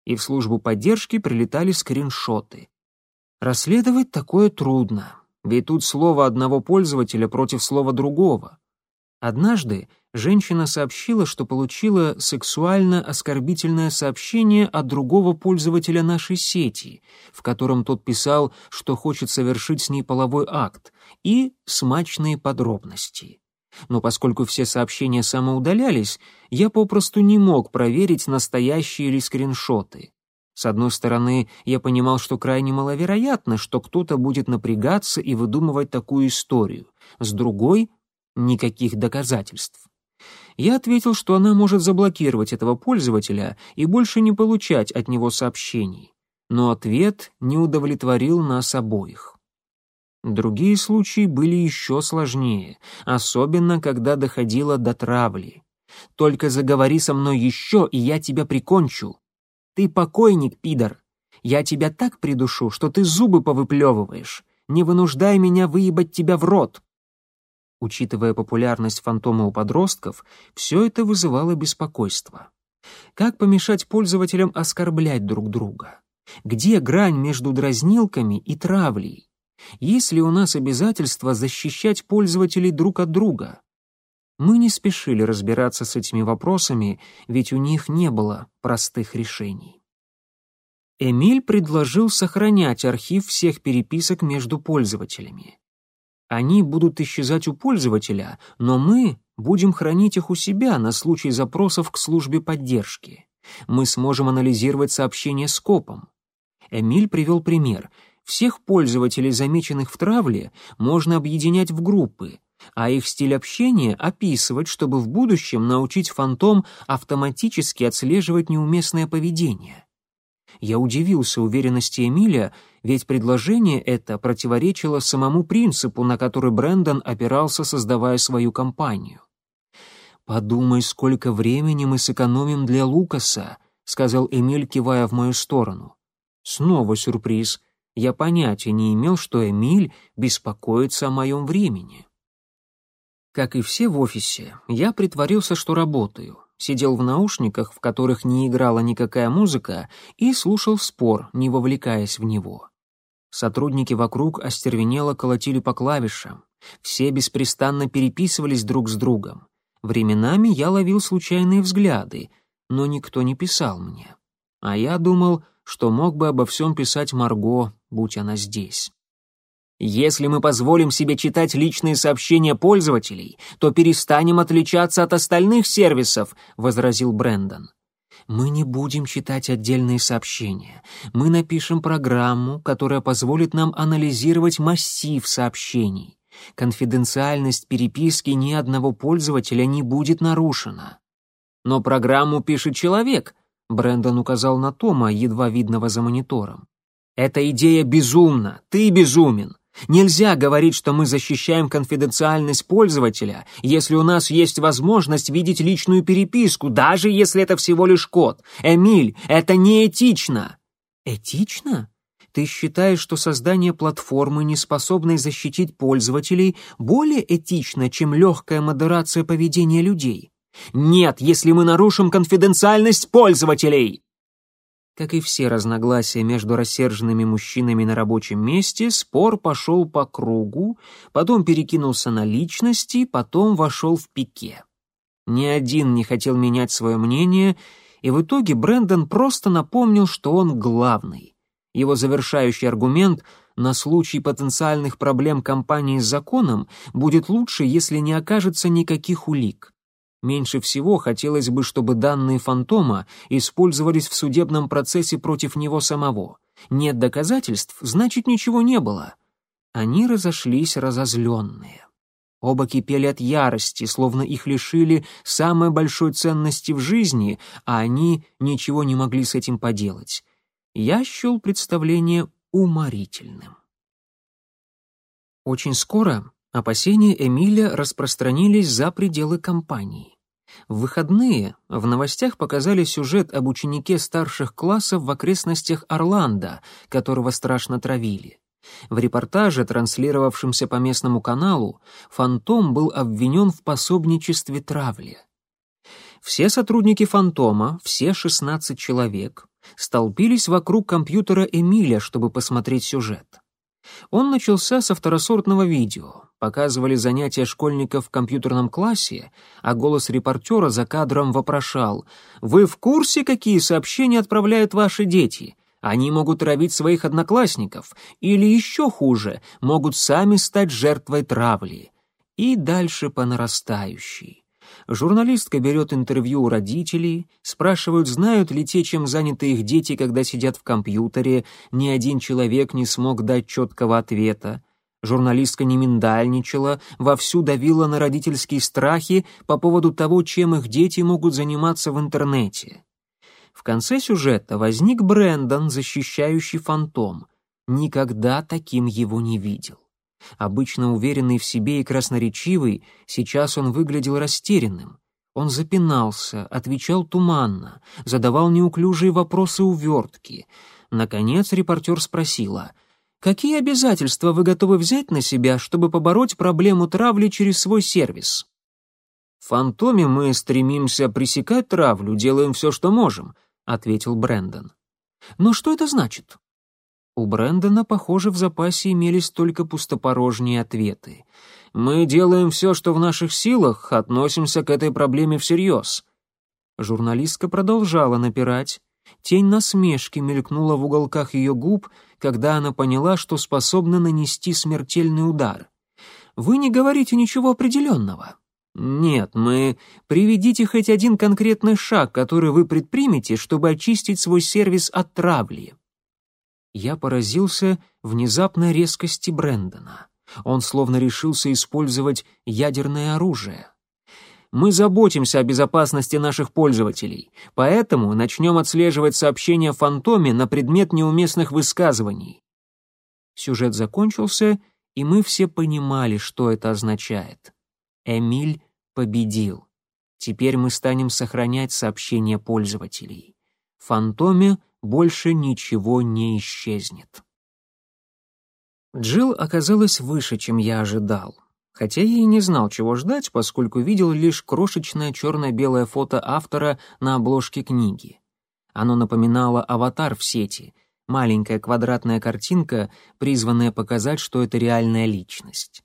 Speaker 1: и в службу поддержки прилетали скриншоты. Расследовать такое трудно, ведь тут слово одного пользователя против слова другого. Однажды женщина сообщила, что получила сексуально-оскорбительное сообщение от другого пользователя нашей сети, в котором тот писал, что хочет совершить с ней половой акт, и смачные подробности. Но поскольку все сообщения самоудалялись, я попросту не мог проверить, настоящие ли скриншоты. С одной стороны, я понимал, что крайне маловероятно, что кто-то будет напрягаться и выдумывать такую историю. С другой — никаких доказательств. Я ответил, что она может заблокировать этого пользователя и больше не получать от него сообщений. Но ответ не удовлетворил нас обоих. Другие случаи были еще сложнее, особенно когда доходило до травли. «Только заговори со мной еще, и я тебя прикончу», ты покойник, пидор. Я тебя так придушу, что ты зубы повыплевываешь. Не вынуждай меня выебать тебя в рот. Учитывая популярность фантома у подростков, все это вызывало беспокойство. Как помешать пользователям оскорблять друг друга? Где грань между дразнилками и травлей? Есть ли у нас обязательство защищать пользователей друг от друга? Мы не спешили разбираться с этими вопросами, ведь у них не было простых решений. Эмиль предложил сохранять архив всех переписок между пользователями. Они будут исчезать у пользователя, но мы будем хранить их у себя на случай запросов к службе поддержки. Мы сможем анализировать сообщения с копом. Эмиль привел пример. Всех пользователей, замеченных в травле, можно объединять в группы, а их стиль общения описывать, чтобы в будущем научить фантом автоматически отслеживать неуместное поведение. Я удивился уверенности Эмиля, ведь предложение это противоречило самому принципу, на который Брэндон опирался, создавая свою компанию. «Подумай, сколько времени мы сэкономим для Лукаса», — сказал Эмиль, кивая в мою сторону. Снова сюрприз. Я понятия не имел, что Эмиль беспокоится о моем времени. Как и все в офисе, я притворился, что работаю, сидел в наушниках, в которых не играла никакая музыка, и слушал спор, не вовлекаясь в него. Сотрудники вокруг остервенело колотили по клавишам. Все беспрестанно переписывались друг с другом. Временами я ловил случайные взгляды, но никто не писал мне. А я думал, что мог бы обо всем писать Марго, будь она здесь. Если мы позволим себе читать личные сообщения пользователей, то перестанем отличаться от остальных сервисов, возразил Брэндон. Мы не будем читать отдельные сообщения. Мы напишем программу, которая позволит нам анализировать массив сообщений. Конфиденциальность переписки ни одного пользователя не будет нарушена. Но программу пишет человек, Брэндон указал на Тома, едва видного за монитором. Эта идея безумна, ты безумен. Нельзя говорить, что мы защищаем конфиденциальность пользователя, если у нас есть возможность видеть личную переписку, даже если это всего лишь код. Эмиль, это неэтично. Этично? Ты считаешь, что создание платформы, не способной защитить пользователей, более этично, чем легкая модерация поведения людей? Нет, если мы нарушим конфиденциальность пользователей. Как и все разногласия между рассерженными мужчинами на рабочем месте, спор пошел по кругу, потом перекинулся на личности, потом вошел в пике. Ни один не хотел менять свое мнение, и в итоге Брэндон просто напомнил, что он главный. Его завершающий аргумент на случай потенциальных проблем компании с законом будет лучше, если не окажется никаких улик. Меньше всего хотелось бы, чтобы данные фантома использовались в судебном процессе против него самого. Нет доказательств, значит, ничего не было. Они разошлись разозленные. Оба кипели от ярости, словно их лишили самой большой ценности в жизни, а они ничего не могли с этим поделать. Я счел представление уморительным. Очень скоро Опасения Эмиля распространились за пределы компании. В выходные в новостях показали сюжет об ученике старших классов в окрестностях Орландо, которого страшно травили. В репортаже, транслировавшемся по местному каналу, Фантом был обвинен в пособничестве травле. Все сотрудники «Фантома», все 16 человек, столпились вокруг компьютера Эмиля, чтобы посмотреть сюжет. Он начался со второсортного видео. Показывали занятия школьников в компьютерном классе, а голос репортера за кадром вопрошал «Вы в курсе, какие сообщения отправляют ваши дети? Они могут травить своих одноклассников, или еще хуже, могут сами стать жертвой травли». И дальше по нарастающей. Журналистка берет интервью у родителей, спрашивают, знают ли те, чем заняты их дети, когда сидят в компьютере, ни один человек не смог дать четкого ответа. Журналистка не миндальничала, вовсю давила на родительские страхи по поводу того, чем их дети могут заниматься в интернете. В конце сюжета возник Брэндон, защищающий фантом. Никогда таким его не видел. Обычно уверенный в себе и красноречивый, сейчас он выглядел растерянным. Он запинался, отвечал туманно, задавал неуклюжие вопросы увертки. Наконец репортер спросила, «Какие обязательства вы готовы взять на себя, чтобы побороть проблему травли через свой сервис?» «В «Фантоме» мы стремимся пресекать травлю, делаем все, что можем», — ответил Брэндон. «Но что это значит? У Брэндона, похоже, в запасе имелись только пустопорожние ответы. «Мы делаем все, что в наших силах, относимся к этой проблеме всерьез». Журналистка продолжала напирать. Тень насмешки мелькнула в уголках ее губ, когда она поняла, что способна нанести смертельный удар. «Вы не говорите ничего определенного». «Нет, мы... Приведите хоть один конкретный шаг, который вы предпримете, чтобы очистить свой сервис от травли». Я поразился внезапной резкости Брэндона. Он словно решился использовать ядерное оружие. Мы заботимся о безопасности наших пользователей, поэтому начнем отслеживать сообщения фантоме на предмет неуместных высказываний. Сюжет закончился, и мы все понимали, что это означает. Эмиль победил. Теперь мы станем сохранять сообщения пользователей. Фантоме больше ничего не исчезнет. Джилл оказалась выше, чем я ожидал. Хотя я и не знал, чего ждать, поскольку видел лишь крошечное черно-белое фото автора на обложке книги. Оно напоминало аватар в сети, маленькая квадратная картинка, призванная показать, что это реальная личность.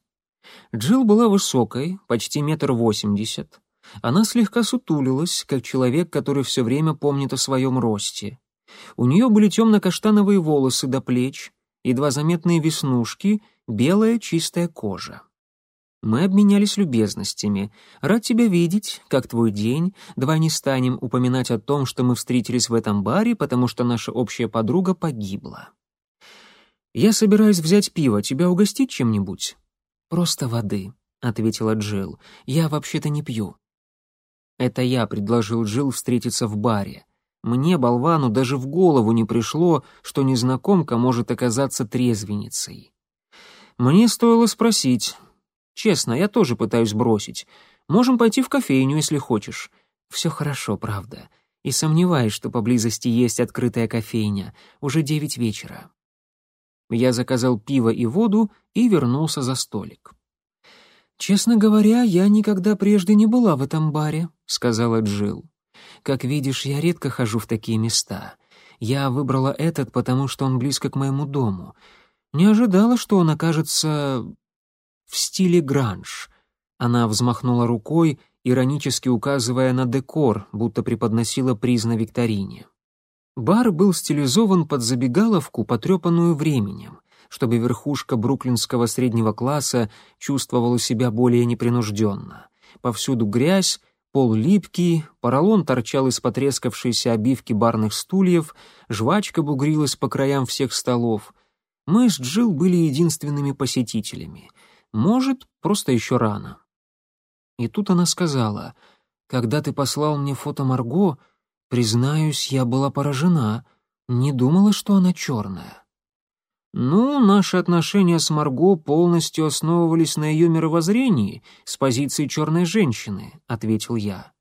Speaker 1: Джилл была высокой, почти метр восемьдесят. Она слегка сутулилась, как человек, который все время помнит о своем росте. У нее были темно-каштановые волосы до плеч, едва заметные веснушки, белая чистая кожа. Мы обменялись любезностями. Рад тебя видеть, как твой день. Давай не станем упоминать о том, что мы встретились в этом баре, потому что наша общая подруга погибла. Я собираюсь взять пиво, тебя угостить чем-нибудь? Просто воды, ответила Джилл. Я вообще-то не пью. Это я предложил Джилл встретиться в баре. Мне, болвану, даже в голову не пришло, что незнакомка может оказаться трезвенницей. Мне стоило спросить. Честно, я тоже пытаюсь бросить. Можем пойти в кофейню, если хочешь. Все хорошо, правда. И сомневаюсь, что поблизости есть открытая кофейня. Уже девять вечера. Я заказал пиво и воду и вернулся за столик. «Честно говоря, я никогда прежде не была в этом баре», — сказала Джилл. Как видишь, я редко хожу в такие места. Я выбрала этот, потому что он близко к моему дому. Не ожидала, что он окажется в стиле гранж. Она взмахнула рукой, иронически указывая на декор, будто преподносила приз на викторине. Бар был стилизован под забегаловку, потрепанную временем, чтобы верхушка бруклинского среднего класса чувствовала себя более непринужденно. Повсюду грязь, Пол липкий, поролон торчал из потрескавшейся обивки барных стульев, жвачка бугрилась по краям всех столов. Мы с Джилл были единственными посетителями. Может, просто еще рано. И тут она сказала, «Когда ты послал мне фото Марго, признаюсь, я была поражена, не думала, что она черная». «Ну, наши отношения с Марго полностью основывались на ее мировоззрении с позиции черной женщины», — ответил я.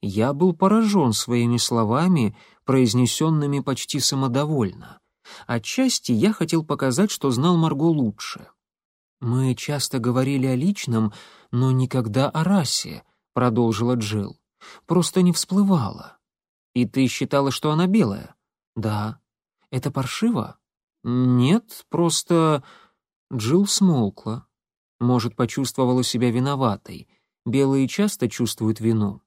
Speaker 1: Я был поражен своими словами, произнесенными почти самодовольно. Отчасти я хотел показать, что знал Марго лучше. «Мы часто говорили о личном, но никогда о расе», — продолжила Джилл. «Просто не всплывала. И ты считала, что она белая?» «Да. Это паршиво?» «Нет, просто...» Джилл смолкла. Может, почувствовала себя виноватой. Белые часто чувствуют вину.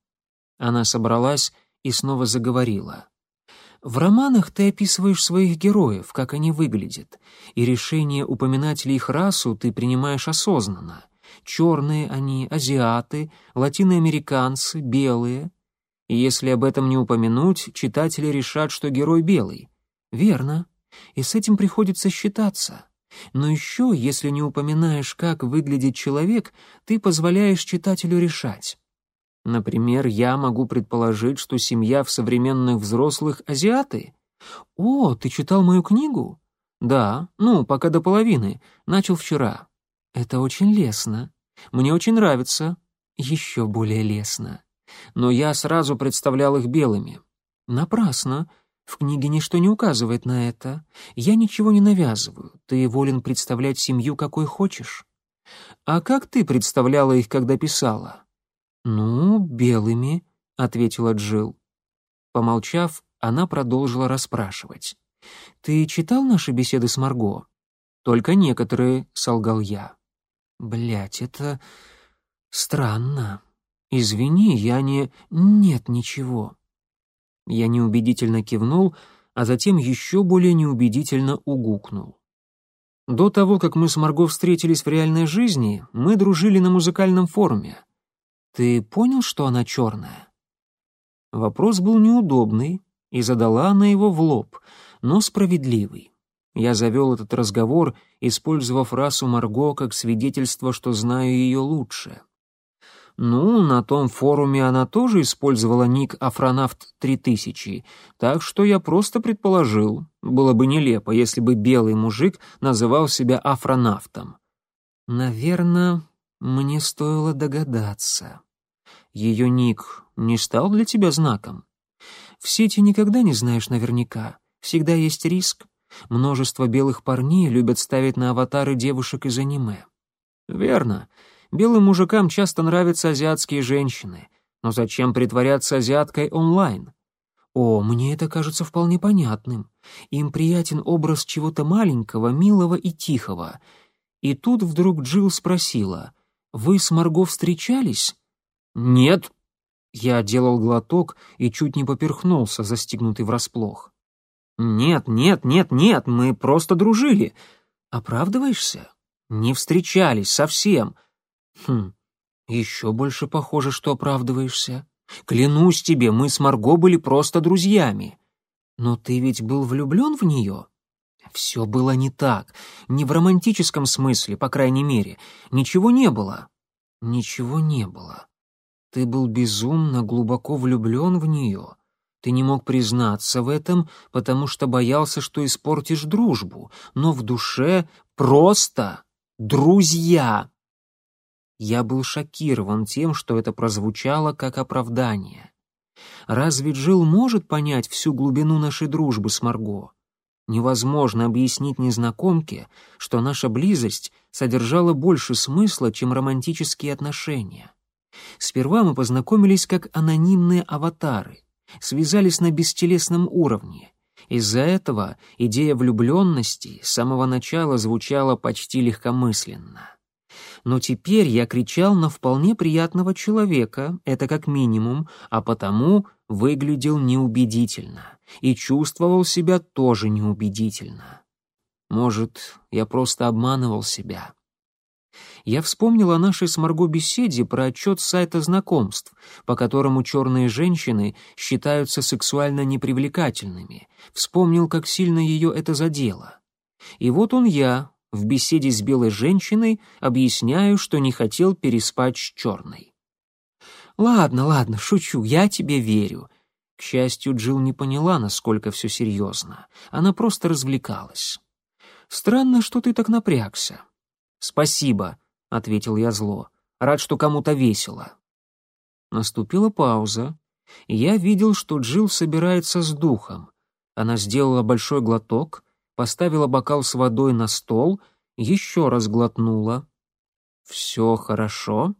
Speaker 1: Она собралась и снова заговорила. В романах ты описываешь своих героев, как они выглядят, и решение упоминать ли их расу ты принимаешь осознанно. Черные они, азиаты, латиноамериканцы, белые. И если об этом не упомянуть, читатели решат, что герой белый. Верно. И с этим приходится считаться. Но еще, если не упоминаешь, как выглядит человек, ты позволяешь читателю решать. Например, я могу предположить, что семья в современных взрослых азиаты. О, ты читал мою книгу? Да, ну, пока до половины. Начал вчера. Это очень лестно. Мне очень нравится. Еще более лестно. Но я сразу представлял их белыми. Напрасно. В книге ничто не указывает на это. Я ничего не навязываю. Ты волен представлять семью, какой хочешь. А как ты представляла их, когда писала? Ну, белыми, ответила Джил. Помолчав, она продолжила расспрашивать. Ты читал наши беседы с Марго? Только некоторые, солгал я. Блять, это странно. Извини, я не... Нет, ничего. Я неубедительно кивнул, а затем еще более неубедительно угукнул. До того, как мы с Марго встретились в реальной жизни, мы дружили на музыкальном форуме. Ты понял, что она черная? Вопрос был неудобный, и задала она его в лоб, но справедливый. Я завел этот разговор, использовав расу Марго как свидетельство, что знаю ее лучше. Ну, на том форуме она тоже использовала ник Афронавт 3000, так что я просто предположил. Было бы нелепо, если бы белый мужик называл себя Афронавтом. Наверное, мне стоило догадаться. Ее ник не стал для тебя знаком? В сети никогда не знаешь наверняка. Всегда есть риск. Множество белых парней любят ставить на аватары девушек из аниме. Верно. Белым мужикам часто нравятся азиатские женщины. Но зачем притворяться азиаткой онлайн? О, мне это кажется вполне понятным. Им приятен образ чего-то маленького, милого и тихого. И тут вдруг Джилл спросила, «Вы с Марго встречались?» «Нет». Я делал глоток и чуть не поперхнулся, застигнутый врасплох. «Нет, нет, нет, нет, мы просто дружили». «Оправдываешься?» «Не встречались совсем». Хм, еще больше похоже, что оправдываешься. Клянусь тебе, мы с Марго были просто друзьями. Но ты ведь был влюблен в нее? Все было не так. Не в романтическом смысле, по крайней мере. Ничего не было. Ничего не было. Ты был безумно глубоко влюблен в нее. Ты не мог признаться в этом, потому что боялся, что испортишь дружбу, но в душе просто друзья. Я был шокирован тем, что это прозвучало как оправдание. Разве Джилл может понять всю глубину нашей дружбы с Марго? Невозможно объяснить незнакомке, что наша близость содержала больше смысла, чем романтические отношения. Сперва мы познакомились как анонимные аватары, связались на бестелесном уровне. Из-за этого идея влюбленности с самого начала звучала почти легкомысленно но теперь я кричал на вполне приятного человека, это как минимум, а потому выглядел неубедительно и чувствовал себя тоже неубедительно. Может, я просто обманывал себя. Я вспомнил о нашей с Марго беседе про отчет сайта знакомств, по которому черные женщины считаются сексуально непривлекательными, вспомнил, как сильно ее это задело. И вот он я, в беседе с белой женщиной объясняю, что не хотел переспать с черной. «Ладно, ладно, шучу, я тебе верю». К счастью, Джилл не поняла, насколько все серьезно. Она просто развлекалась. «Странно, что ты так напрягся». «Спасибо», — ответил я зло. «Рад, что кому-то весело». Наступила пауза, и я видел, что Джилл собирается с духом. Она сделала большой глоток — поставила бокал с водой на стол, еще раз глотнула. «Все хорошо?»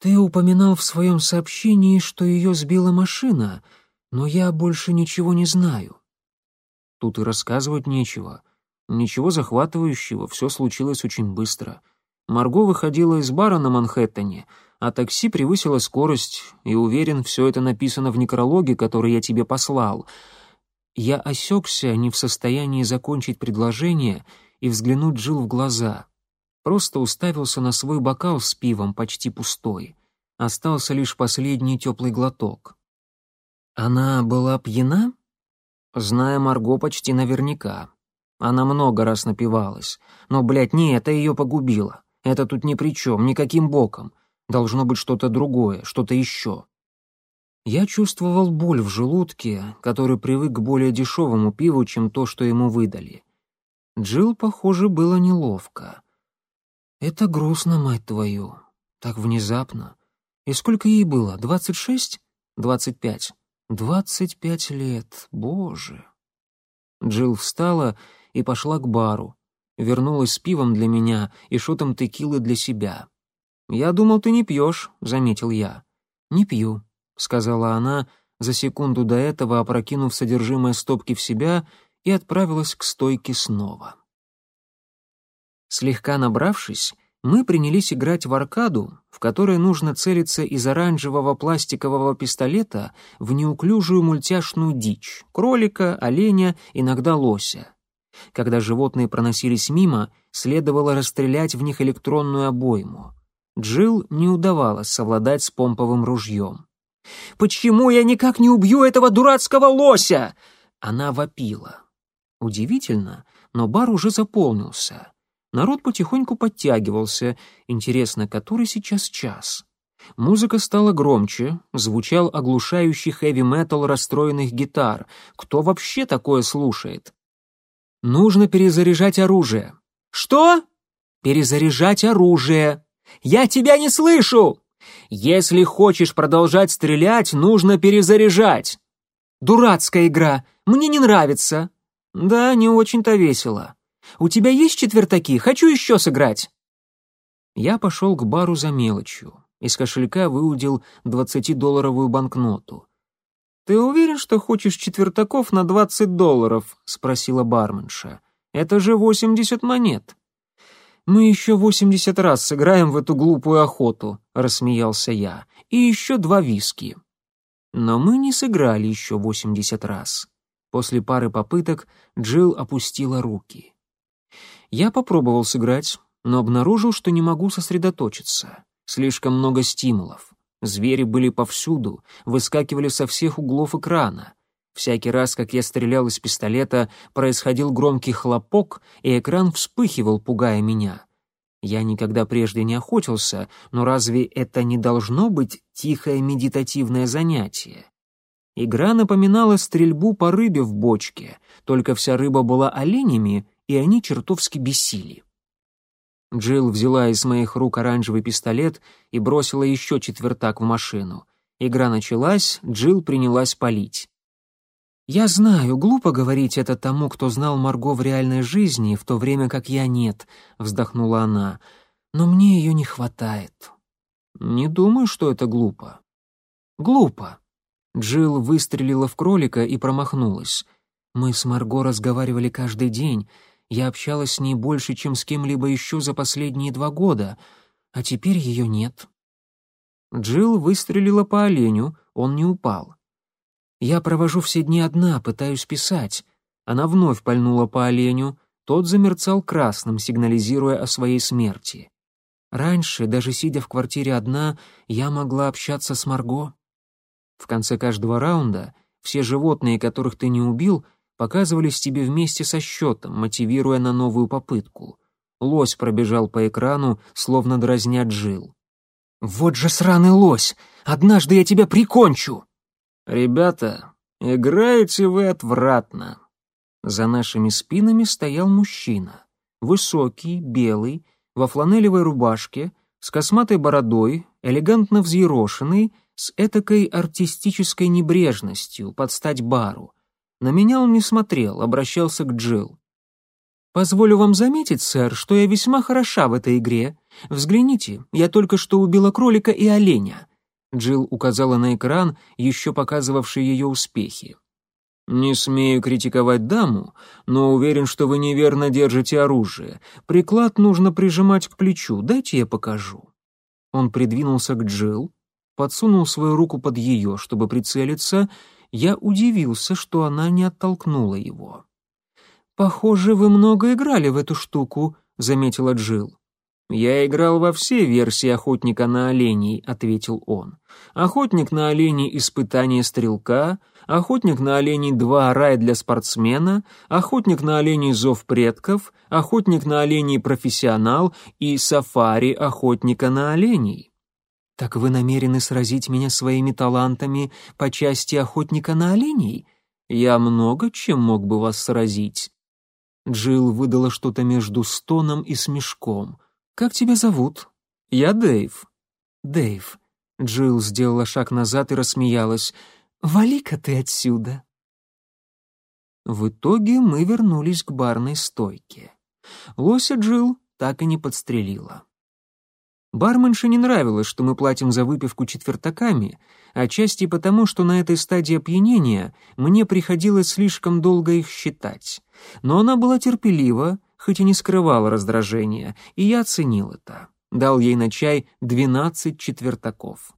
Speaker 1: «Ты упоминал в своем сообщении, что ее сбила машина, но я больше ничего не знаю». Тут и рассказывать нечего. Ничего захватывающего, все случилось очень быстро. Марго выходила из бара на Манхэттене, а такси превысило скорость, и уверен, все это написано в некрологе, который я тебе послал. Я осекся, не в состоянии закончить предложение и взглянуть Джилл в глаза. Просто уставился на свой бокал с пивом, почти пустой. Остался лишь последний теплый глоток. Она была пьяна? Зная Марго почти наверняка. Она много раз напивалась. Но, блядь, не это ее погубило. Это тут ни при чем, никаким боком. Должно быть что-то другое, что-то еще. Я чувствовал боль в желудке, который привык к более дешевому пиву, чем то, что ему выдали. Джилл, похоже, было неловко. «Это грустно, мать твою. Так внезапно. И сколько ей было? Двадцать шесть? Двадцать пять. Двадцать пять лет. Боже!» Джилл встала и пошла к бару. Вернулась с пивом для меня и шотом текилы для себя. «Я думал, ты не пьешь», — заметил я. «Не пью», — сказала она, за секунду до этого опрокинув содержимое стопки в себя и отправилась к стойке снова. Слегка набравшись, мы принялись играть в аркаду, в которой нужно целиться из оранжевого пластикового пистолета в неуклюжую мультяшную дичь — кролика, оленя, иногда лося. Когда животные проносились мимо, следовало расстрелять в них электронную обойму. Джилл не удавалось совладать с помповым ружьем. «Почему я никак не убью этого дурацкого лося?» Она вопила. Удивительно, но бар уже заполнился. Народ потихоньку подтягивался. Интересно, который сейчас час? Музыка стала громче, звучал оглушающий хэви-метал расстроенных гитар. Кто вообще такое слушает? Нужно перезаряжать оружие. Что? Перезаряжать оружие. Я тебя не слышу. Если хочешь продолжать стрелять, нужно перезаряжать. Дурацкая игра. Мне не нравится. Да, не очень-то весело. У тебя есть четвертаки? Хочу еще сыграть. Я пошел к бару за мелочью. Из кошелька выудил двадцатидолларовую банкноту. «Ты уверен, что хочешь четвертаков на двадцать долларов?» — спросила барменша. «Это же восемьдесят монет». «Мы еще восемьдесят раз сыграем в эту глупую охоту», — рассмеялся я. «И еще два виски». Но мы не сыграли еще восемьдесят раз. После пары попыток Джилл опустила руки. Я попробовал сыграть, но обнаружил, что не могу сосредоточиться. Слишком много стимулов. Звери были повсюду, выскакивали со всех углов экрана. Всякий раз, как я стрелял из пистолета, происходил громкий хлопок, и экран вспыхивал, пугая меня. Я никогда прежде не охотился, но разве это не должно быть тихое медитативное занятие? Игра напоминала стрельбу по рыбе в бочке, только вся рыба была оленями, и они чертовски бесили. Джилл взяла из моих рук оранжевый пистолет и бросила еще четвертак в машину. Игра началась, Джилл принялась палить. «Я знаю, глупо говорить это тому, кто знал Марго в реальной жизни, в то время как я нет», — вздохнула она. «Но мне ее не хватает». «Не думаю, что это глупо». «Глупо». Джилл выстрелила в кролика и промахнулась. Мы с Марго разговаривали каждый день, я общалась с ней больше, чем с кем-либо еще за последние два года, а теперь ее нет. Джилл выстрелила по оленю, он не упал. Я провожу все дни одна, пытаюсь писать. Она вновь пальнула по оленю, тот замерцал красным, сигнализируя о своей смерти. Раньше, даже сидя в квартире одна, я могла общаться с Марго. В конце каждого раунда все животные, которых ты не убил, показывались тебе вместе со счетом, мотивируя на новую попытку. Лось пробежал по экрану, словно дразня Джил. «Вот же сраный лось! Однажды я тебя прикончу!» «Ребята, играете вы отвратно!» За нашими спинами стоял мужчина. Высокий, белый, во фланелевой рубашке, с косматой бородой, элегантно взъерошенный, с этакой артистической небрежностью под стать бару. На меня он не смотрел, обращался к Джилл. «Позволю вам заметить, сэр, что я весьма хороша в этой игре. Взгляните, я только что убила кролика и оленя». Джилл указала на экран, еще показывавший ее успехи. «Не смею критиковать даму, но уверен, что вы неверно держите оружие. Приклад нужно прижимать к плечу, дайте я покажу». Он придвинулся к Джилл, подсунул свою руку под ее, чтобы прицелиться. Я удивился, что она не оттолкнула его. «Похоже, вы много играли в эту штуку», — заметила Джилл. «Я играл во все версии «Охотника на оленей», — ответил он. «Охотник на оленей. Испытание стрелка», «Охотник на оленей 2. Рай для спортсмена», «Охотник на оленей. Зов предков», «Охотник на оленей. Профессионал» и «Сафари охотника на оленей». «Так вы намерены сразить меня своими талантами по части охотника на оленей? Я много чем мог бы вас сразить». Джилл выдала что-то между стоном и смешком. «Как тебя зовут?» «Я Дэйв». «Дэйв». Джилл сделала шаг назад и рассмеялась. «Вали-ка ты отсюда». В итоге мы вернулись к барной стойке. Лося Джилл так и не подстрелила. Барменше не нравилось, что мы платим за выпивку четвертаками, отчасти потому, что на этой стадии опьянения мне приходилось слишком долго их считать. Но она была терпелива, хоть и не скрывала раздражения, и я оценил это. Дал ей на чай двенадцать четвертаков.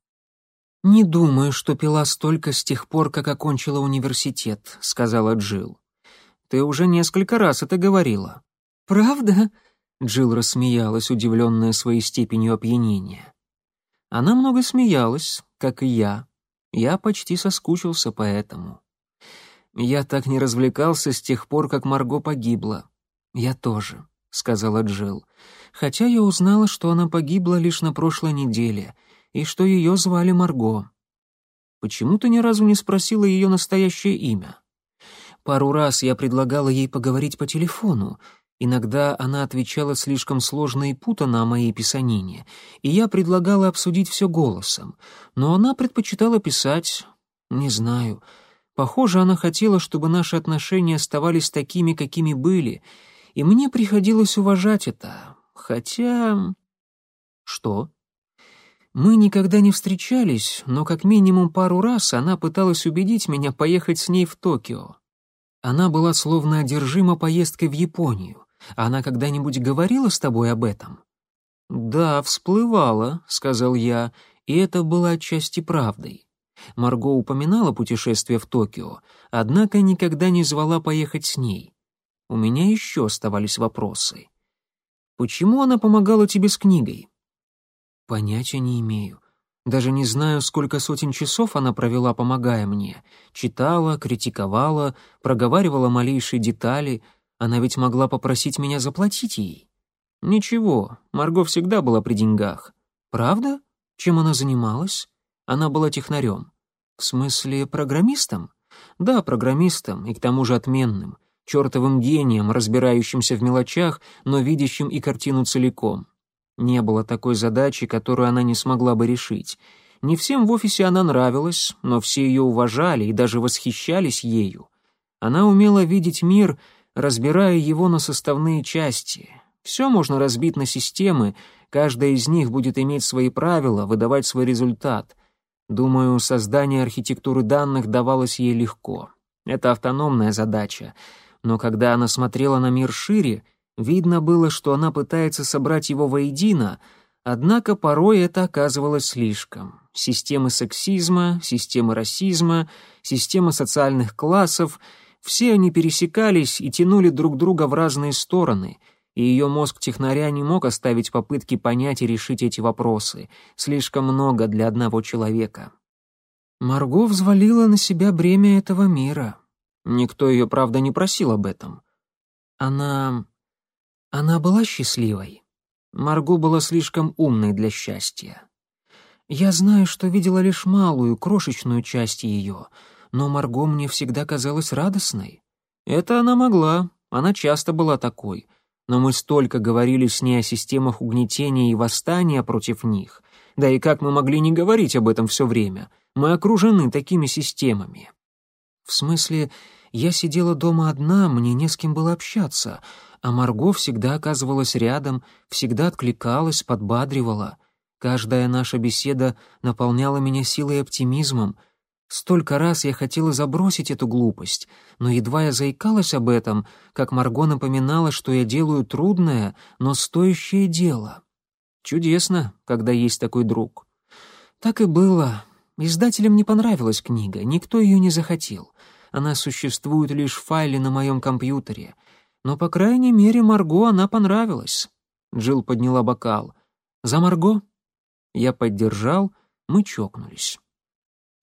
Speaker 1: «Не думаю, что пила столько с тех пор, как окончила университет», — сказала Джилл. «Ты уже несколько раз это говорила». «Правда?» Джилл рассмеялась, удивленная своей степенью опьянения. Она много смеялась, как и я. Я почти соскучился по этому. Я так не развлекался с тех пор, как Марго погибла. Я тоже, сказала Джилл. Хотя я узнала, что она погибла лишь на прошлой неделе и что ее звали Марго. Почему ты ни разу не спросила ее настоящее имя? Пару раз я предлагала ей поговорить по телефону, Иногда она отвечала слишком сложно и путанно о моей писанине, и я предлагала обсудить все голосом, но она предпочитала писать... не знаю. Похоже, она хотела, чтобы наши отношения оставались такими, какими были, и мне приходилось уважать это. Хотя... Что? Мы никогда не встречались, но как минимум пару раз она пыталась убедить меня поехать с ней в Токио. Она была словно одержима поездкой в Японию. Она когда-нибудь говорила с тобой об этом?» «Да, всплывала», — сказал я, и это было отчасти правдой. Марго упоминала путешествие в Токио, однако никогда не звала поехать с ней. У меня еще оставались вопросы. «Почему она помогала тебе с книгой?» «Понятия не имею. Даже не знаю, сколько сотен часов она провела, помогая мне. Читала, критиковала, проговаривала малейшие детали — она ведь могла попросить меня заплатить ей. Ничего, Марго всегда была при деньгах. Правда? Чем она занималась? Она была технарем. В смысле, программистом? Да, программистом, и к тому же отменным. Чертовым гением, разбирающимся в мелочах, но видящим и картину целиком. Не было такой задачи, которую она не смогла бы решить. Не всем в офисе она нравилась, но все ее уважали и даже восхищались ею. Она умела видеть мир — разбирая его на составные части. Все можно разбить на системы, каждая из них будет иметь свои правила, выдавать свой результат. Думаю, создание архитектуры данных давалось ей легко. Это автономная задача. Но когда она смотрела на мир шире, видно было, что она пытается собрать его воедино, однако порой это оказывалось слишком. Системы сексизма, системы расизма, системы социальных классов — все они пересекались и тянули друг друга в разные стороны, и ее мозг технаря не мог оставить попытки понять и решить эти вопросы. Слишком много для одного человека. Марго взвалила на себя бремя этого мира. Никто ее, правда, не просил об этом. Она... она была счастливой. Марго была слишком умной для счастья. Я знаю, что видела лишь малую, крошечную часть ее — но Марго мне всегда казалась радостной. Это она могла, она часто была такой. Но мы столько говорили с ней о системах угнетения и восстания против них. Да и как мы могли не говорить об этом все время? Мы окружены такими системами. В смысле, я сидела дома одна, мне не с кем было общаться, а Марго всегда оказывалась рядом, всегда откликалась, подбадривала. Каждая наша беседа наполняла меня силой и оптимизмом, Столько раз я хотела забросить эту глупость, но едва я заикалась об этом, как Марго напоминала, что я делаю трудное, но стоящее дело. Чудесно, когда есть такой друг. Так и было. Издателям не понравилась книга, никто ее не захотел. Она существует лишь в файле на моем компьютере. Но, по крайней мере, Марго она понравилась. Джилл подняла бокал. «За Марго?» Я поддержал, мы чокнулись.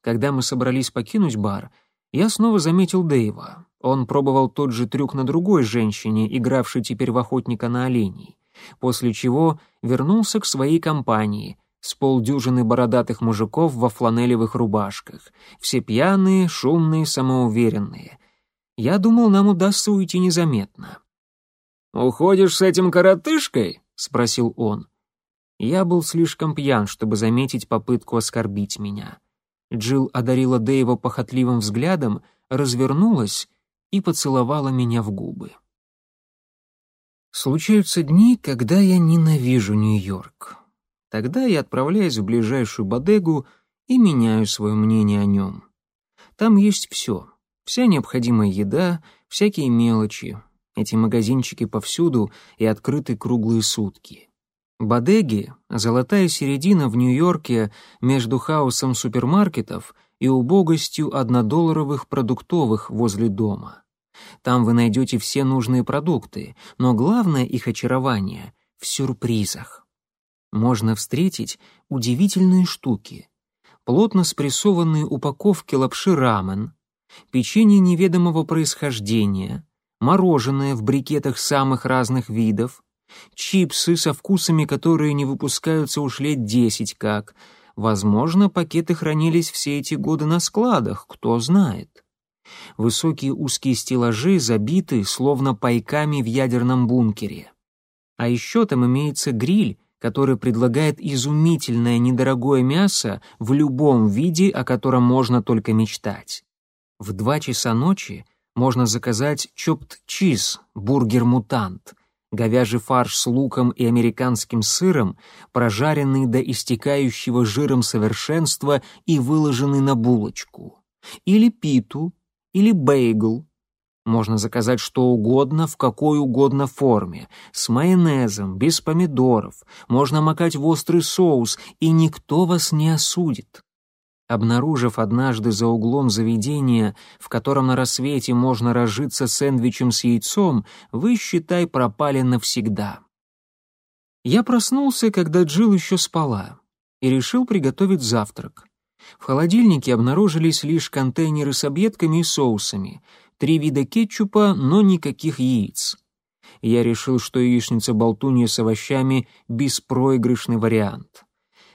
Speaker 1: Когда мы собрались покинуть бар, я снова заметил Дэйва. Он пробовал тот же трюк на другой женщине, игравшей теперь в охотника на оленей, после чего вернулся к своей компании с полдюжины бородатых мужиков во фланелевых рубашках, все пьяные, шумные, самоуверенные. Я думал, нам удастся уйти незаметно. «Уходишь с этим коротышкой?» — спросил он. Я был слишком пьян, чтобы заметить попытку оскорбить меня. Джилл одарила Дэйва похотливым взглядом, развернулась и поцеловала меня в губы. Случаются дни, когда я ненавижу Нью-Йорк. Тогда я отправляюсь в ближайшую бодегу и меняю свое мнение о нем. Там есть все. Вся необходимая еда, всякие мелочи. Эти магазинчики повсюду и открыты круглые сутки. Бодеги — золотая середина в Нью-Йорке между хаосом супермаркетов и убогостью однодолларовых продуктовых возле дома. Там вы найдете все нужные продукты, но главное их очарование — в сюрпризах можно встретить удивительные штуки. Плотно спрессованные упаковки лапши рамен, печенье неведомого происхождения, мороженое в брикетах самых разных видов, чипсы со вкусами, которые не выпускаются уж лет десять как. Возможно, пакеты хранились все эти годы на складах, кто знает. Высокие узкие стеллажи забиты, словно пайками в ядерном бункере. А еще там имеется гриль, который предлагает изумительное недорогое мясо в любом виде, о котором можно только мечтать. В два часа ночи можно заказать чопт чиз, бургер-мутант, говяжий фарш с луком и американским сыром, прожаренный до истекающего жиром совершенства и выложенный на булочку. Или питу, или бейгл, можно заказать что угодно в какой угодно форме, с майонезом, без помидоров, можно макать в острый соус, и никто вас не осудит. Обнаружив однажды за углом заведения, в котором на рассвете можно разжиться сэндвичем с яйцом, вы, считай, пропали навсегда. Я проснулся, когда Джилл еще спала, и решил приготовить завтрак. В холодильнике обнаружились лишь контейнеры с объедками и соусами — Три вида кетчупа, но никаких яиц. Я решил, что яичница-болтунья с овощами — беспроигрышный вариант.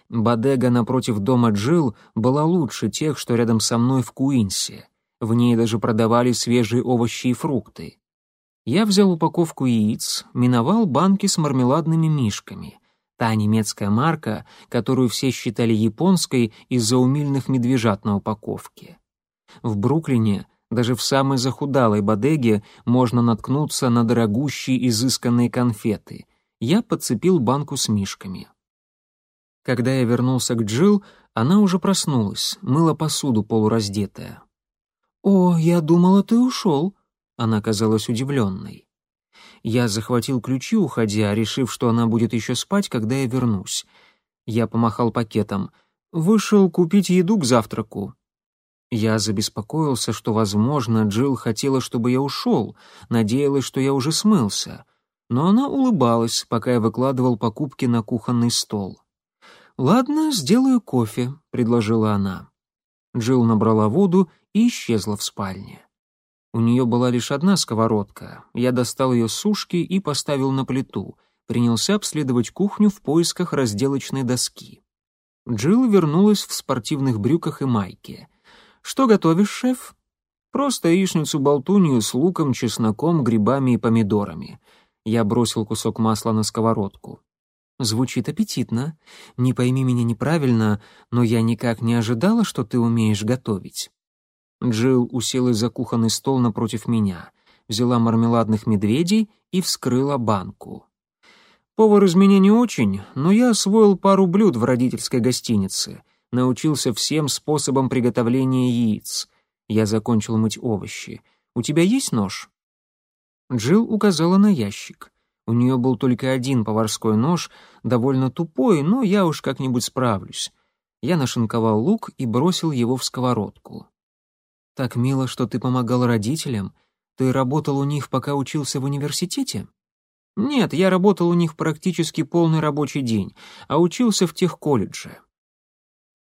Speaker 1: Бодега напротив дома Джилл была лучше тех, что рядом со мной в Куинсе. В ней даже продавали свежие овощи и фрукты. Я взял упаковку яиц, миновал банки с мармеладными мишками. Та немецкая марка, которую все считали японской из-за умильных медвежат на упаковке. В Бруклине даже в самой захудалой бодеге можно наткнуться на дорогущие изысканные конфеты. Я подцепил банку с мишками. Когда я вернулся к Джилл, она уже проснулась, мыла посуду полураздетая. «О, я думала, ты ушел», — она казалась удивленной. Я захватил ключи, уходя, решив, что она будет еще спать, когда я вернусь. Я помахал пакетом. «Вышел купить еду к завтраку. Я забеспокоился, что, возможно, Джилл хотела, чтобы я ушел, надеялась, что я уже смылся. Но она улыбалась, пока я выкладывал покупки на кухонный стол. «Ладно, сделаю кофе», — предложила она. Джилл набрала воду и исчезла в спальне. У нее была лишь одна сковородка. Я достал ее с сушки и поставил на плиту. Принялся обследовать кухню в поисках разделочной доски. Джилл вернулась в спортивных брюках и майке — «Что готовишь, шеф?» «Просто яичницу-болтунью с луком, чесноком, грибами и помидорами». Я бросил кусок масла на сковородку. «Звучит аппетитно. Не пойми меня неправильно, но я никак не ожидала, что ты умеешь готовить». Джилл уселась за кухонный стол напротив меня, взяла мармеладных медведей и вскрыла банку. «Повар из меня не очень, но я освоил пару блюд в родительской гостинице. Научился всем способам приготовления яиц. Я закончил мыть овощи. У тебя есть нож? Джилл указала на ящик. У нее был только один поварской нож, довольно тупой, но я уж как-нибудь справлюсь. Я нашинковал лук и бросил его в сковородку. «Так мило, что ты помогал родителям. Ты работал у них, пока учился в университете?» «Нет, я работал у них практически полный рабочий день, а учился в техколледже».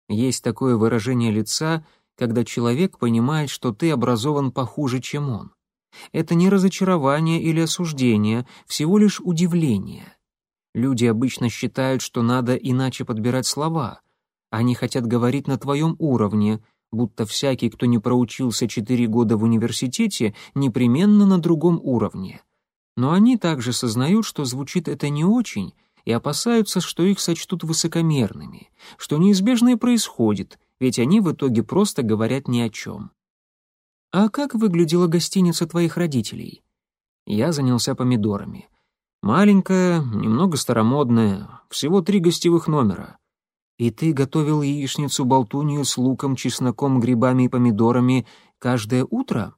Speaker 1: Есть такое выражение лица, когда человек понимает, что ты образован похуже, чем он. Это не разочарование или осуждение, всего лишь удивление. Люди обычно считают, что надо иначе подбирать слова. Они хотят говорить на твоем уровне, будто всякий, кто не проучился четыре года в университете, непременно на другом уровне. Но они также сознают, что звучит это не очень, и опасаются, что их сочтут высокомерными, что неизбежное происходит, ведь они в итоге просто говорят ни о чем. «А как выглядела гостиница твоих родителей?» Я занялся помидорами. Маленькая, немного старомодная, всего три гостевых номера. И ты готовил яичницу-болтунью с луком, чесноком, грибами и помидорами каждое утро?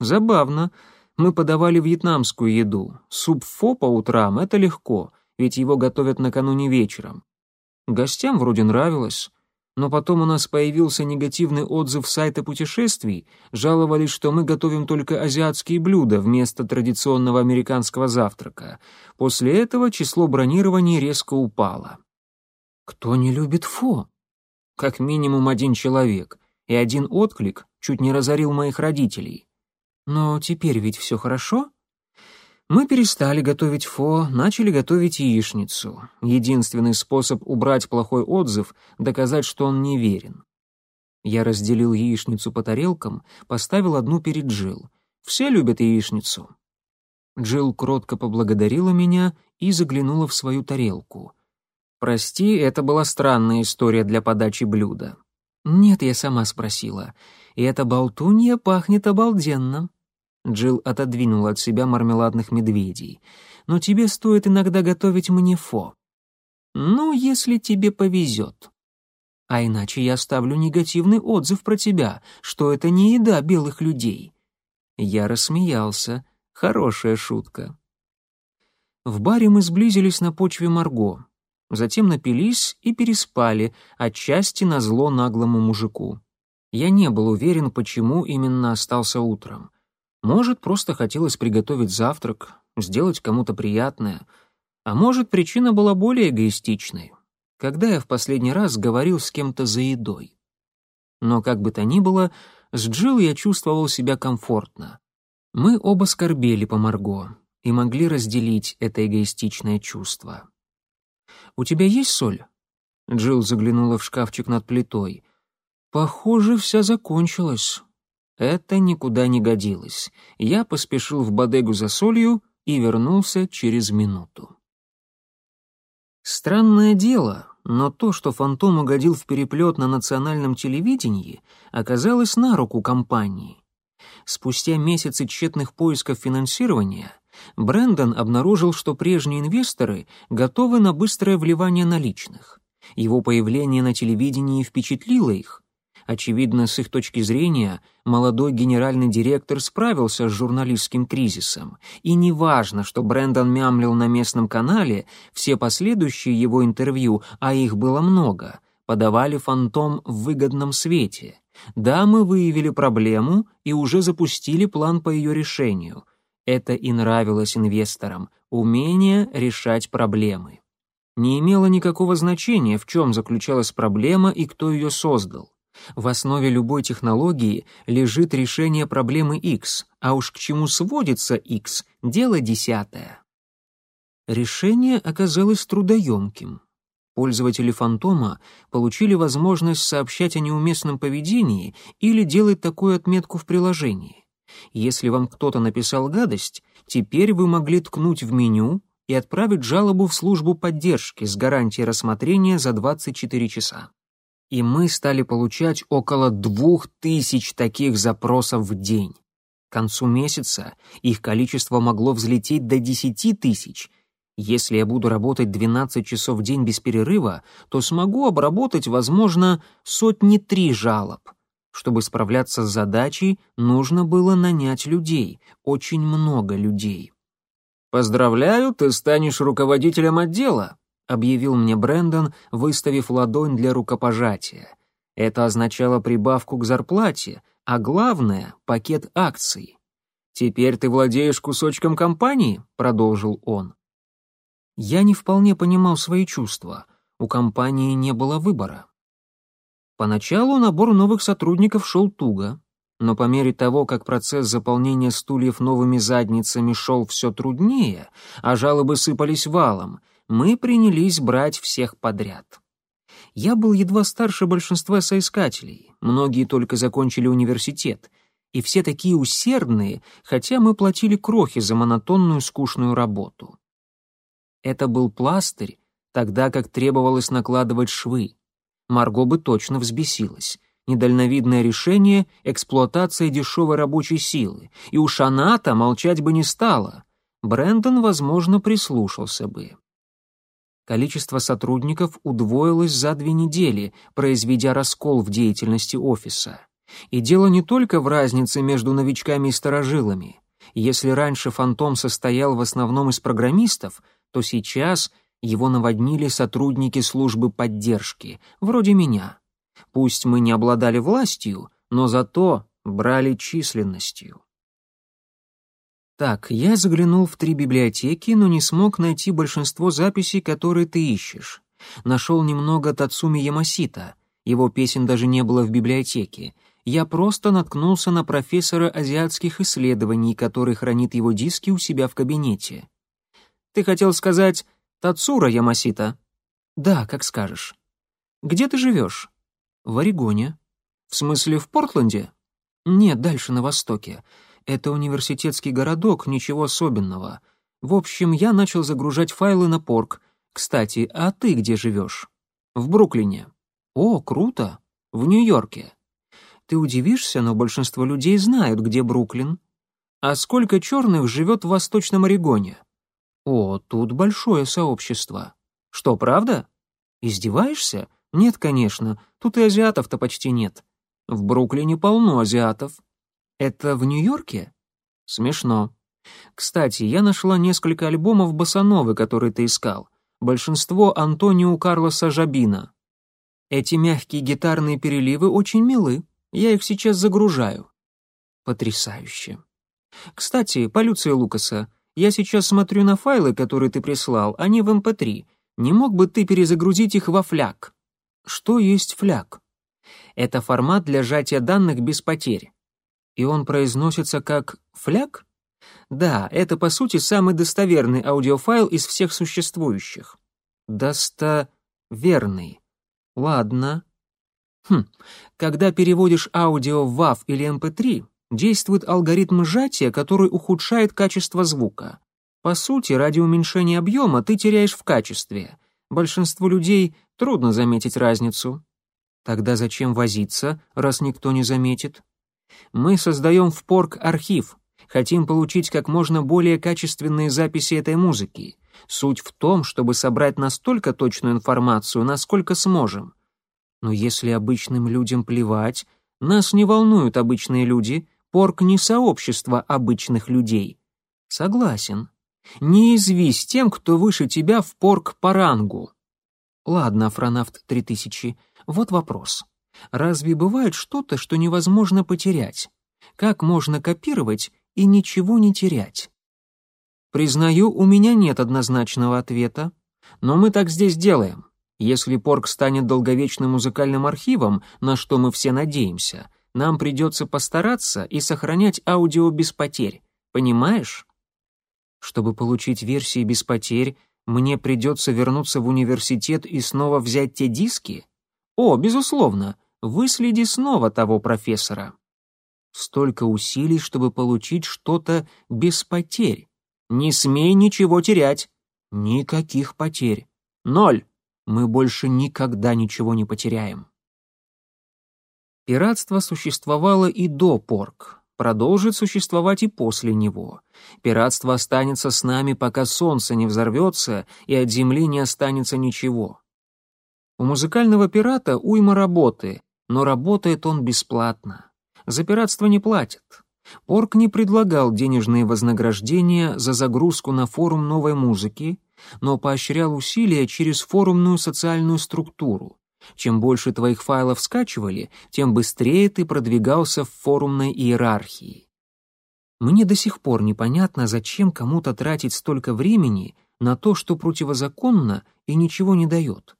Speaker 1: Забавно. Мы подавали вьетнамскую еду. Суп фо по утрам — это легко, ведь его готовят накануне вечером. Гостям вроде нравилось. Но потом у нас появился негативный отзыв сайта путешествий, жаловались, что мы готовим только азиатские блюда вместо традиционного американского завтрака. После этого число бронирований резко упало. Кто не любит фо? Как минимум один человек, и один отклик чуть не разорил моих родителей. Но теперь ведь все хорошо? Мы перестали готовить фо, начали готовить яичницу. Единственный способ убрать плохой отзыв — доказать, что он неверен. Я разделил яичницу по тарелкам, поставил одну перед Джил. Все любят яичницу. Джил кротко поблагодарила меня и заглянула в свою тарелку. «Прости, это была странная история для подачи блюда». «Нет, я сама спросила. И эта болтунья пахнет обалденно». Джилл отодвинула от себя мармеладных медведей. «Но тебе стоит иногда готовить мне фо». «Ну, если тебе повезет». «А иначе я оставлю негативный отзыв про тебя, что это не еда белых людей». Я рассмеялся. Хорошая шутка. В баре мы сблизились на почве Марго. Затем напились и переспали, отчасти на зло наглому мужику. Я не был уверен, почему именно остался утром. Может, просто хотелось приготовить завтрак, сделать кому-то приятное. А может, причина была более эгоистичной. Когда я в последний раз говорил с кем-то за едой. Но как бы то ни было, с Джилл я чувствовал себя комфортно. Мы оба скорбели по Марго и могли разделить это эгоистичное чувство. «У тебя есть соль?» Джилл заглянула в шкафчик над плитой. «Похоже, вся закончилась». Это никуда не годилось. Я поспешил в бодегу за солью и вернулся через минуту. Странное дело, но то, что фантом угодил в переплет на национальном телевидении, оказалось на руку компании. Спустя месяцы тщетных поисков финансирования Брэндон обнаружил, что прежние инвесторы готовы на быстрое вливание наличных. Его появление на телевидении впечатлило их, Очевидно, с их точки зрения, молодой генеральный директор справился с журналистским кризисом. И неважно, что Брэндон мямлил на местном канале, все последующие его интервью, а их было много, подавали фантом в выгодном свете. Да, мы выявили проблему и уже запустили план по ее решению. Это и нравилось инвесторам — умение решать проблемы. Не имело никакого значения, в чем заключалась проблема и кто ее создал. В основе любой технологии лежит решение проблемы X, а уж к чему сводится X – дело десятое. Решение оказалось трудоемким. Пользователи фантома получили возможность сообщать о неуместном поведении или делать такую отметку в приложении. Если вам кто-то написал гадость, теперь вы могли ткнуть в меню и отправить жалобу в службу поддержки с гарантией рассмотрения за 24 часа и мы стали получать около двух тысяч таких запросов в день. К концу месяца их количество могло взлететь до десяти тысяч, Если я буду работать 12 часов в день без перерыва, то смогу обработать, возможно, сотни-три жалоб. Чтобы справляться с задачей, нужно было нанять людей, очень много людей. «Поздравляю, ты станешь руководителем отдела», — объявил мне Брэндон, выставив ладонь для рукопожатия. Это означало прибавку к зарплате, а главное — пакет акций. «Теперь ты владеешь кусочком компании», — продолжил он. Я не вполне понимал свои чувства. У компании не было выбора. Поначалу набор новых сотрудников шел туго, но по мере того, как процесс заполнения стульев новыми задницами шел все труднее, а жалобы сыпались валом, мы принялись брать всех подряд. Я был едва старше большинства соискателей, многие только закончили университет, и все такие усердные, хотя мы платили крохи за монотонную скучную работу. Это был пластырь, тогда как требовалось накладывать швы. Марго бы точно взбесилась. Недальновидное решение — эксплуатация дешевой рабочей силы. И уж она-то молчать бы не стала. Брэндон, возможно, прислушался бы. Количество сотрудников удвоилось за две недели, произведя раскол в деятельности офиса. И дело не только в разнице между новичками и старожилами. Если раньше «Фантом» состоял в основном из программистов — то сейчас его наводнили сотрудники службы поддержки, вроде меня. Пусть мы не обладали властью, но зато брали численностью. Так, я заглянул в три библиотеки, но не смог найти большинство записей, которые ты ищешь. Нашел немного Тацуми Ямасита. Его песен даже не было в библиотеке. Я просто наткнулся на профессора азиатских исследований, который хранит его диски у себя в кабинете. Ты хотел сказать Тацура Ямасита? Да, как скажешь. Где ты живешь? В Орегоне. В смысле, в Портленде? Нет, дальше, на востоке. Это университетский городок, ничего особенного. В общем, я начал загружать файлы на порк. Кстати, а ты где живешь? В Бруклине. О, круто. В Нью-Йорке. Ты удивишься, но большинство людей знают, где Бруклин. А сколько черных живет в Восточном Орегоне? О, тут большое сообщество. Что, правда? Издеваешься? Нет, конечно, тут и азиатов-то почти нет. В Бруклине полно азиатов. Это в Нью-Йорке? Смешно. Кстати, я нашла несколько альбомов Босановы, которые ты искал. Большинство Антонио Карлоса Жабина. Эти мягкие гитарные переливы очень милы. Я их сейчас загружаю. Потрясающе. Кстати, по Лукаса, я сейчас смотрю на файлы, которые ты прислал, они в MP3. Эм Не мог бы ты перезагрузить их во фляг? Что есть фляг? Это формат для сжатия данных без потерь. И он произносится как фляг? Да, это по сути самый достоверный аудиофайл из всех существующих. Достоверный. Ладно. Хм, когда переводишь аудио в WAV или MP3, действует алгоритм сжатия, который ухудшает качество звука. По сути, ради уменьшения объема ты теряешь в качестве. Большинству людей трудно заметить разницу. Тогда зачем возиться, раз никто не заметит? Мы создаем в Порк архив, хотим получить как можно более качественные записи этой музыки. Суть в том, чтобы собрать настолько точную информацию, насколько сможем. Но если обычным людям плевать, нас не волнуют обычные люди, Порк не сообщество обычных людей. Согласен. Не извись тем, кто выше тебя в порк по рангу. Ладно, Афронавт 3000, вот вопрос. Разве бывает что-то, что невозможно потерять? Как можно копировать и ничего не терять? Признаю, у меня нет однозначного ответа, но мы так здесь делаем. Если Порк станет долговечным музыкальным архивом, на что мы все надеемся, нам придется постараться и сохранять аудио без потерь. Понимаешь? Чтобы получить версии без потерь, мне придется вернуться в университет и снова взять те диски? О, безусловно, выследи снова того профессора. Столько усилий, чтобы получить что-то без потерь. Не смей ничего терять. Никаких потерь. Ноль. Мы больше никогда ничего не потеряем. Пиратство существовало и до порк. продолжит существовать и после него. Пиратство останется с нами, пока солнце не взорвется и от земли не останется ничего. У музыкального пирата уйма работы, но работает он бесплатно. За пиратство не платят. Порк не предлагал денежные вознаграждения за загрузку на форум новой музыки, но поощрял усилия через форумную социальную структуру. Чем больше твоих файлов скачивали, тем быстрее ты продвигался в форумной иерархии. Мне до сих пор непонятно, зачем кому-то тратить столько времени на то, что противозаконно и ничего не дает.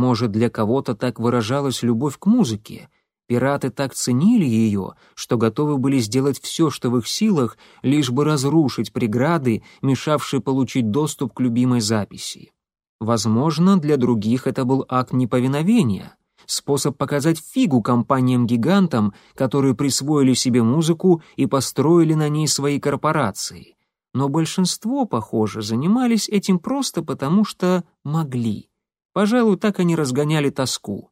Speaker 1: Может, для кого-то так выражалась любовь к музыке. Пираты так ценили ее, что готовы были сделать все, что в их силах, лишь бы разрушить преграды, мешавшие получить доступ к любимой записи. Возможно, для других это был акт неповиновения, способ показать фигу компаниям-гигантам, которые присвоили себе музыку и построили на ней свои корпорации. Но большинство, похоже, занимались этим просто потому, что могли. Пожалуй, так они разгоняли тоску.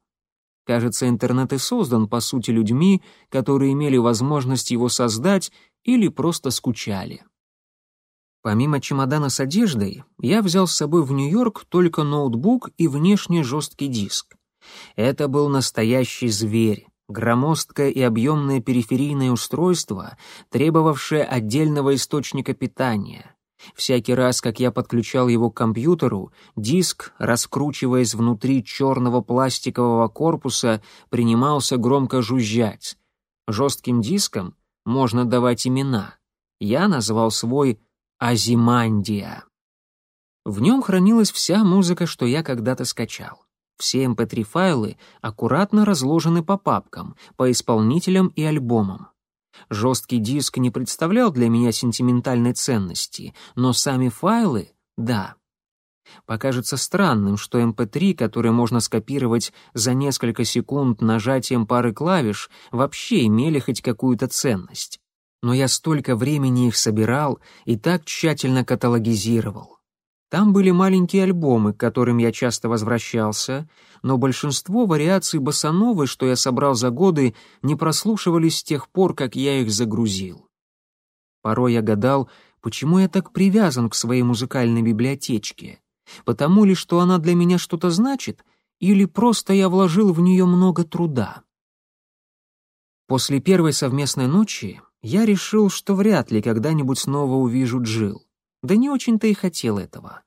Speaker 1: Кажется, интернет и создан, по сути, людьми, которые имели возможность его создать или просто скучали. Помимо чемодана с одеждой, я взял с собой в Нью-Йорк только ноутбук и внешний жесткий диск. Это был настоящий зверь, громоздкое и объемное периферийное устройство, требовавшее отдельного источника питания. Всякий раз, как я подключал его к компьютеру, диск, раскручиваясь внутри черного пластикового корпуса, принимался громко жужжать. Жестким диском можно давать имена. Я назвал свой Азимандия. В нем хранилась вся музыка, что я когда-то скачал. Все mp3-файлы эм аккуратно разложены по папкам, по исполнителям и альбомам. Жесткий диск не представлял для меня сентиментальной ценности, но сами файлы — да. Покажется странным, что mp3, эм который можно скопировать за несколько секунд нажатием пары клавиш, вообще имели хоть какую-то ценность но я столько времени их собирал и так тщательно каталогизировал. Там были маленькие альбомы, к которым я часто возвращался, но большинство вариаций босановой, что я собрал за годы, не прослушивались с тех пор, как я их загрузил. Порой я гадал, почему я так привязан к своей музыкальной библиотечке. Потому ли, что она для меня что-то значит, или просто я вложил в нее много труда. После первой совместной ночи я решил, что вряд ли когда-нибудь снова увижу Джил. Да не очень-то и хотел этого.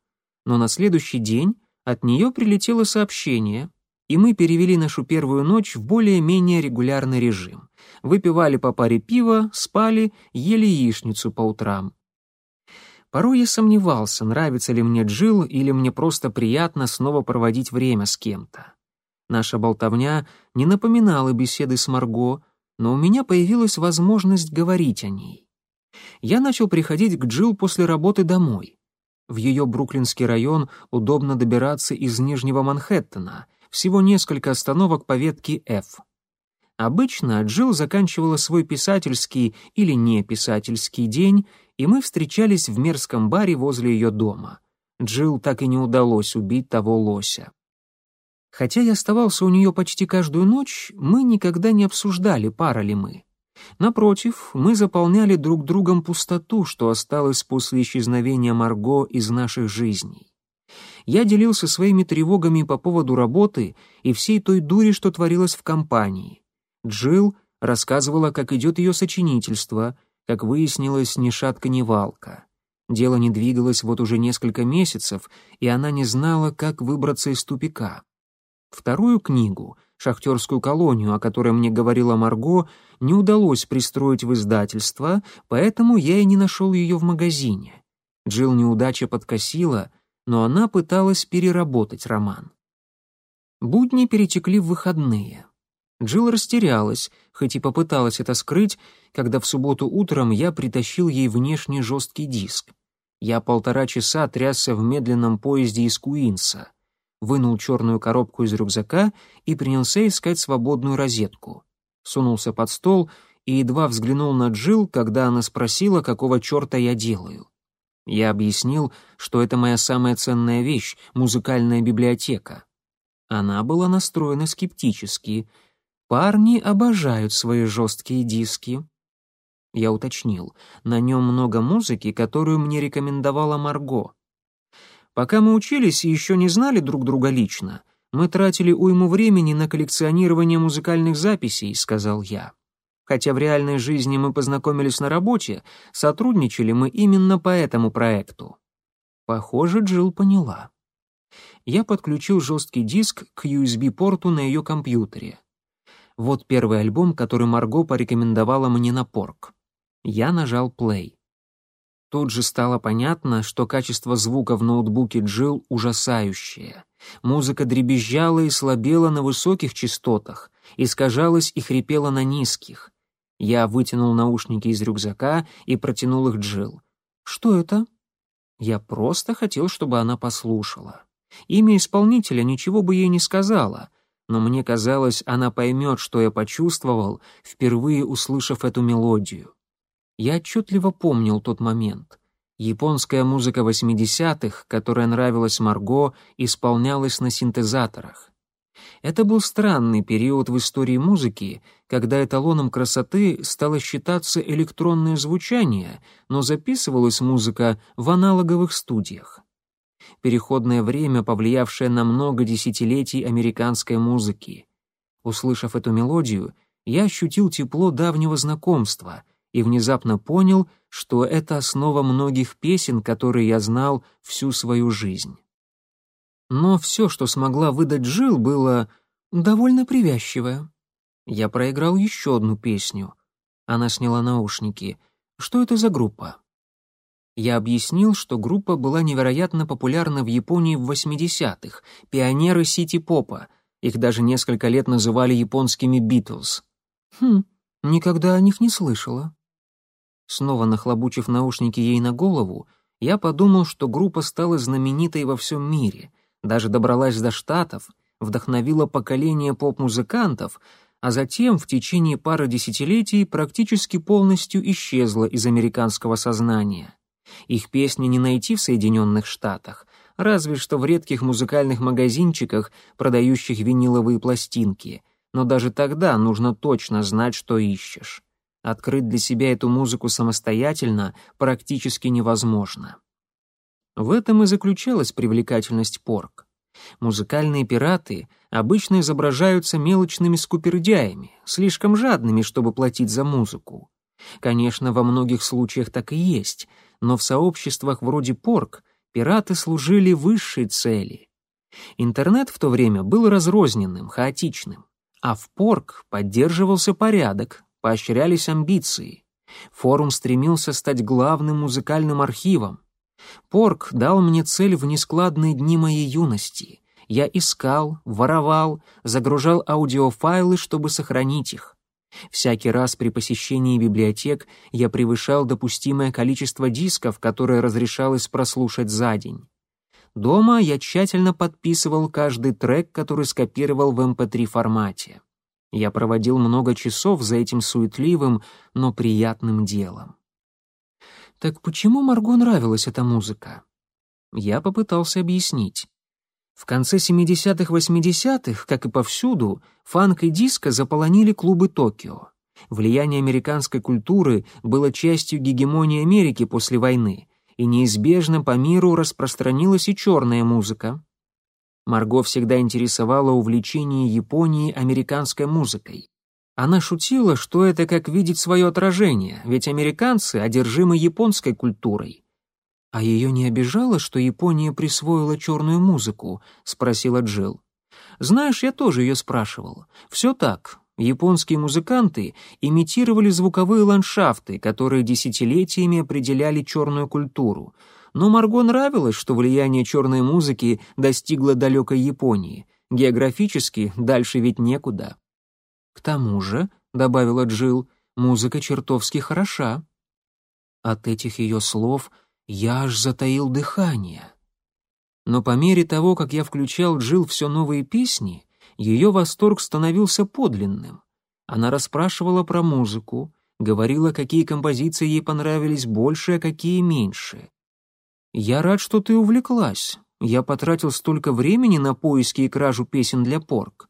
Speaker 1: Но на следующий день от нее прилетело сообщение, и мы перевели нашу первую ночь в более-менее регулярный режим. Выпивали по паре пива, спали, ели яичницу по утрам. Порой я сомневался, нравится ли мне Джил или мне просто приятно снова проводить время с кем-то. Наша болтовня не напоминала беседы с Марго, но у меня появилась возможность говорить о ней. Я начал приходить к Джилл после работы домой. В ее бруклинский район удобно добираться из Нижнего Манхэттена, всего несколько остановок по ветке F. Обычно Джилл заканчивала свой писательский или не писательский день, и мы встречались в мерзком баре возле ее дома. Джилл так и не удалось убить того лося. Хотя я оставался у нее почти каждую ночь, мы никогда не обсуждали, пара ли мы. Напротив, мы заполняли друг другом пустоту, что осталось после исчезновения Марго из наших жизней. Я делился своими тревогами по поводу работы и всей той дури, что творилось в компании. Джилл рассказывала, как идет ее сочинительство, как выяснилось, ни шатка, ни валка. Дело не двигалось вот уже несколько месяцев, и она не знала, как выбраться из тупика. Вторую книгу, «Шахтерскую колонию», о которой мне говорила Марго, не удалось пристроить в издательство, поэтому я и не нашел ее в магазине. Джилл неудача подкосила, но она пыталась переработать роман. Будни перетекли в выходные. Джилл растерялась, хоть и попыталась это скрыть, когда в субботу утром я притащил ей внешний жесткий диск. Я полтора часа трясся в медленном поезде из Куинса вынул черную коробку из рюкзака и принялся искать свободную розетку. Сунулся под стол и едва взглянул на Джил, когда она спросила, какого черта я делаю. Я объяснил, что это моя самая ценная вещь — музыкальная библиотека. Она была настроена скептически. Парни обожают свои жесткие диски. Я уточнил. «На нем много музыки, которую мне рекомендовала Марго». Пока мы учились и еще не знали друг друга лично, мы тратили уйму времени на коллекционирование музыкальных записей, сказал я. Хотя в реальной жизни мы познакомились на работе, сотрудничали мы именно по этому проекту. Похоже, Джилл поняла. Я подключил жесткий диск к USB-порту на ее компьютере. Вот первый альбом, который Марго порекомендовала мне на порк. Я нажал play. Тут же стало понятно, что качество звука в ноутбуке Джилл ужасающее. Музыка дребезжала и слабела на высоких частотах, искажалась и хрипела на низких. Я вытянул наушники из рюкзака и протянул их Джилл. «Что это?» Я просто хотел, чтобы она послушала. Имя исполнителя ничего бы ей не сказала, но мне казалось, она поймет, что я почувствовал, впервые услышав эту мелодию. Я отчетливо помнил тот момент. Японская музыка 80-х, которая нравилась Марго, исполнялась на синтезаторах. Это был странный период в истории музыки, когда эталоном красоты стало считаться электронное звучание, но записывалась музыка в аналоговых студиях. Переходное время, повлиявшее на много десятилетий американской музыки. Услышав эту мелодию, я ощутил тепло давнего знакомства — и внезапно понял, что это основа многих песен, которые я знал всю свою жизнь. Но все, что смогла выдать Жил, было довольно привязчивое. Я проиграл еще одну песню. Она сняла наушники. Что это за группа? Я объяснил, что группа была невероятно популярна в Японии в 80-х, пионеры сити-попа. Их даже несколько лет называли японскими «Битлз». Хм, никогда о них не слышала. Снова нахлобучив наушники ей на голову, я подумал, что группа стала знаменитой во всем мире, даже добралась до Штатов, вдохновила поколение поп-музыкантов, а затем в течение пары десятилетий практически полностью исчезла из американского сознания. Их песни не найти в Соединенных Штатах, разве что в редких музыкальных магазинчиках, продающих виниловые пластинки, но даже тогда нужно точно знать, что ищешь. Открыть для себя эту музыку самостоятельно практически невозможно. В этом и заключалась привлекательность порк. Музыкальные пираты обычно изображаются мелочными скупердяями, слишком жадными, чтобы платить за музыку. Конечно, во многих случаях так и есть, но в сообществах вроде порк пираты служили высшей цели. Интернет в то время был разрозненным, хаотичным, а в порк поддерживался порядок, поощрялись амбиции. Форум стремился стать главным музыкальным архивом. Порк дал мне цель в нескладные дни моей юности. Я искал, воровал, загружал аудиофайлы, чтобы сохранить их. Всякий раз при посещении библиотек я превышал допустимое количество дисков, которое разрешалось прослушать за день. Дома я тщательно подписывал каждый трек, который скопировал в MP3 эм формате. Я проводил много часов за этим суетливым, но приятным делом. Так почему Марго нравилась эта музыка? Я попытался объяснить. В конце 70-х-80-х, как и повсюду, фанк и диско заполонили клубы Токио. Влияние американской культуры было частью гегемонии Америки после войны, и неизбежно по миру распространилась и черная музыка. Марго всегда интересовало увлечение Японии американской музыкой. Она шутила, что это как видеть свое отражение, ведь американцы одержимы японской культурой. «А ее не обижало, что Япония присвоила черную музыку?» — спросила Джилл. «Знаешь, я тоже ее спрашивал. Все так. Японские музыканты имитировали звуковые ландшафты, которые десятилетиями определяли черную культуру — но Марго нравилось, что влияние черной музыки достигло далекой Японии. Географически дальше ведь некуда. «К тому же», — добавила Джилл, — «музыка чертовски хороша». От этих ее слов я аж затаил дыхание. Но по мере того, как я включал Джилл все новые песни, ее восторг становился подлинным. Она расспрашивала про музыку, говорила, какие композиции ей понравились больше, а какие меньше. «Я рад, что ты увлеклась. Я потратил столько времени на поиски и кражу песен для порк».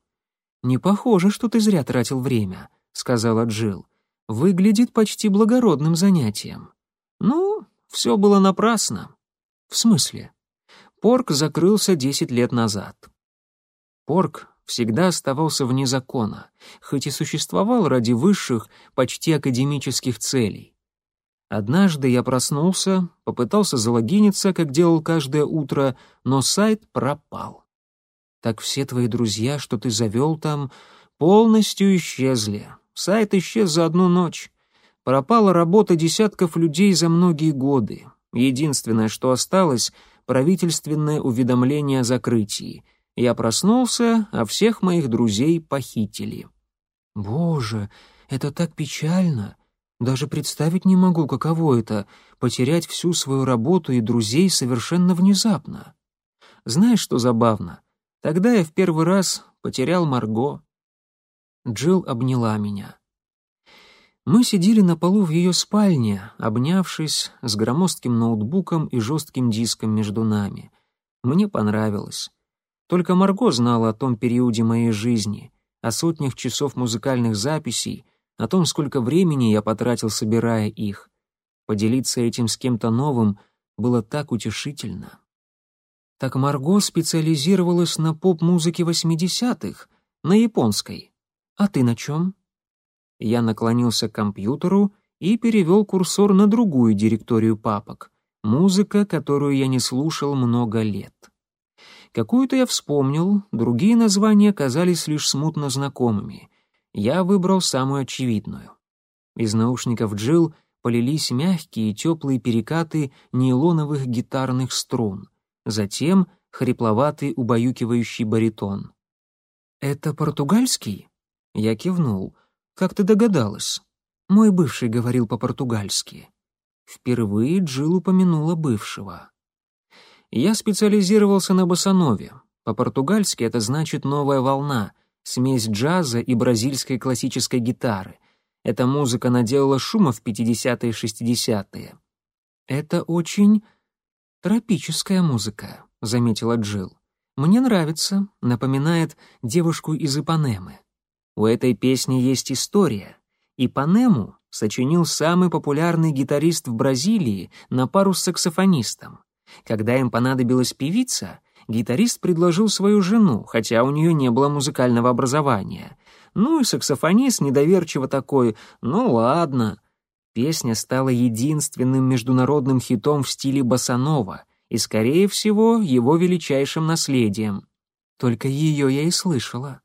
Speaker 1: «Не похоже, что ты зря тратил время», — сказала Джилл. выглядит почти благородным занятием. Ну, все было напрасно. В смысле? Порк закрылся десять лет назад. Порк всегда оставался вне закона, хоть и существовал ради высших, почти академических целей. Однажды я проснулся, попытался залогиниться, как делал каждое утро, но сайт пропал. Так все твои друзья, что ты завел там, полностью исчезли. Сайт исчез за одну ночь. Пропала работа десятков людей за многие годы. Единственное, что осталось — правительственное уведомление о закрытии. Я проснулся, а всех моих друзей похитили. «Боже, это так печально!» Даже представить не могу, каково это — потерять всю свою работу и друзей совершенно внезапно. Знаешь, что забавно? Тогда я в первый раз потерял Марго. Джилл обняла меня. Мы сидели на полу в ее спальне, обнявшись, с громоздким ноутбуком и жестким диском между нами. Мне понравилось. Только Марго знала о том периоде моей жизни, о сотнях часов музыкальных записей, о том, сколько времени я потратил, собирая их. Поделиться этим с кем-то новым было так утешительно. Так Марго специализировалась на поп-музыке 80-х, на японской. А ты на чем? Я наклонился к компьютеру и перевел курсор на другую директорию папок. Музыка, которую я не слушал много лет. Какую-то я вспомнил, другие названия казались лишь смутно знакомыми я выбрал самую очевидную. Из наушников Джилл полились мягкие и теплые перекаты нейлоновых гитарных струн, затем хрипловатый убаюкивающий баритон. «Это португальский?» Я кивнул. «Как ты догадалась?» Мой бывший говорил по-португальски. Впервые Джилл упомянула бывшего. Я специализировался на босанове. По-португальски это значит «новая волна», смесь джаза и бразильской классической гитары. Эта музыка наделала шума в 50-е и 60-е. «Это очень тропическая музыка», — заметила Джилл. «Мне нравится, напоминает девушку из Ипанемы. У этой песни есть история. Ипанему сочинил самый популярный гитарист в Бразилии на пару с саксофонистом. Когда им понадобилась певица — гитарист предложил свою жену, хотя у нее не было музыкального образования. Ну и саксофонист недоверчиво такой «ну ладно». Песня стала единственным международным хитом в стиле босанова и, скорее всего, его величайшим наследием. Только ее я и слышала.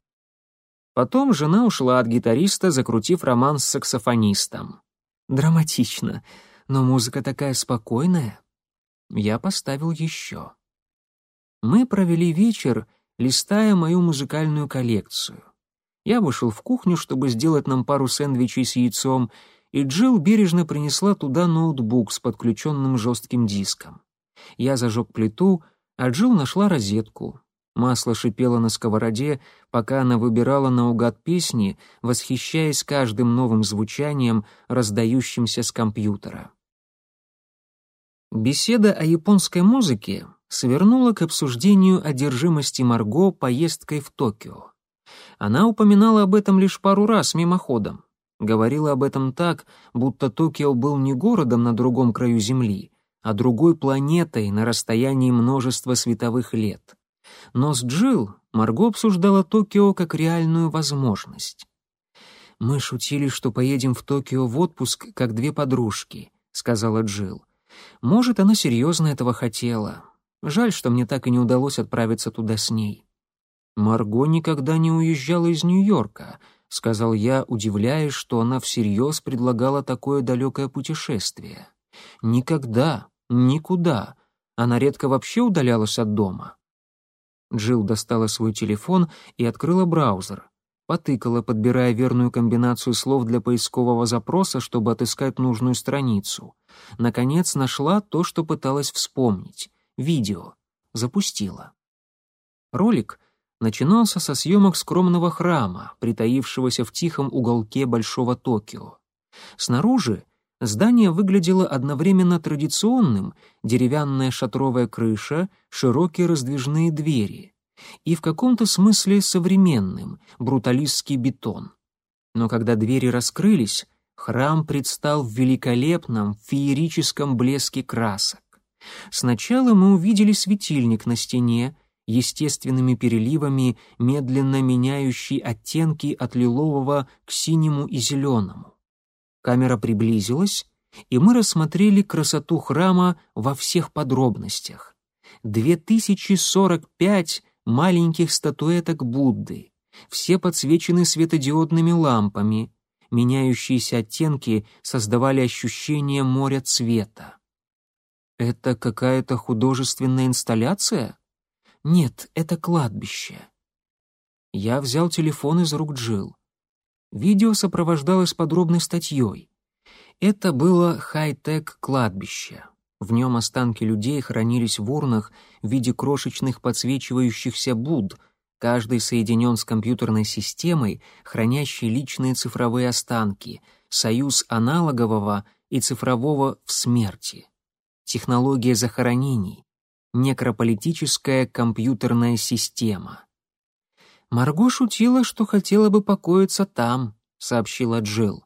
Speaker 1: Потом жена ушла от гитариста, закрутив роман с саксофонистом. Драматично, но музыка такая спокойная. Я поставил еще. Мы провели вечер, листая мою музыкальную коллекцию. Я вышел в кухню, чтобы сделать нам пару сэндвичей с яйцом, и Джилл бережно принесла туда ноутбук с подключенным жестким диском. Я зажег плиту, а Джилл нашла розетку. Масло шипело на сковороде, пока она выбирала наугад песни, восхищаясь каждым новым звучанием, раздающимся с компьютера. Беседа о японской музыке свернула к обсуждению одержимости Марго поездкой в Токио. Она упоминала об этом лишь пару раз мимоходом. Говорила об этом так, будто Токио был не городом на другом краю Земли, а другой планетой на расстоянии множества световых лет. Но с Джилл Марго обсуждала Токио как реальную возможность. «Мы шутили, что поедем в Токио в отпуск, как две подружки», — сказала Джилл. «Может, она серьезно этого хотела. Жаль, что мне так и не удалось отправиться туда с ней. Марго никогда не уезжала из Нью-Йорка, сказал я, удивляясь, что она всерьез предлагала такое далекое путешествие. Никогда, никуда. Она редко вообще удалялась от дома. Джилл достала свой телефон и открыла браузер. Потыкала, подбирая верную комбинацию слов для поискового запроса, чтобы отыскать нужную страницу. Наконец нашла то, что пыталась вспомнить. Видео. Запустила. Ролик начинался со съемок скромного храма, притаившегося в тихом уголке Большого Токио. Снаружи здание выглядело одновременно традиционным, деревянная шатровая крыша, широкие раздвижные двери, и в каком-то смысле современным, бруталистский бетон. Но когда двери раскрылись, храм предстал в великолепном феерическом блеске красок. Сначала мы увидели светильник на стене, естественными переливами, медленно меняющий оттенки от лилового к синему и зеленому. Камера приблизилась, и мы рассмотрели красоту храма во всех подробностях. 2045 маленьких статуэток Будды, все подсвечены светодиодными лампами, меняющиеся оттенки создавали ощущение моря цвета. Это какая-то художественная инсталляция? Нет, это кладбище. Я взял телефон из рук Джил. Видео сопровождалось подробной статьей. Это было хай-тек кладбище. В нем останки людей хранились в урнах в виде крошечных подсвечивающихся буд, каждый соединен с компьютерной системой, хранящей личные цифровые останки, союз аналогового и цифрового в смерти технология захоронений, некрополитическая компьютерная система. Марго шутила, что хотела бы покоиться там, сообщила Джилл.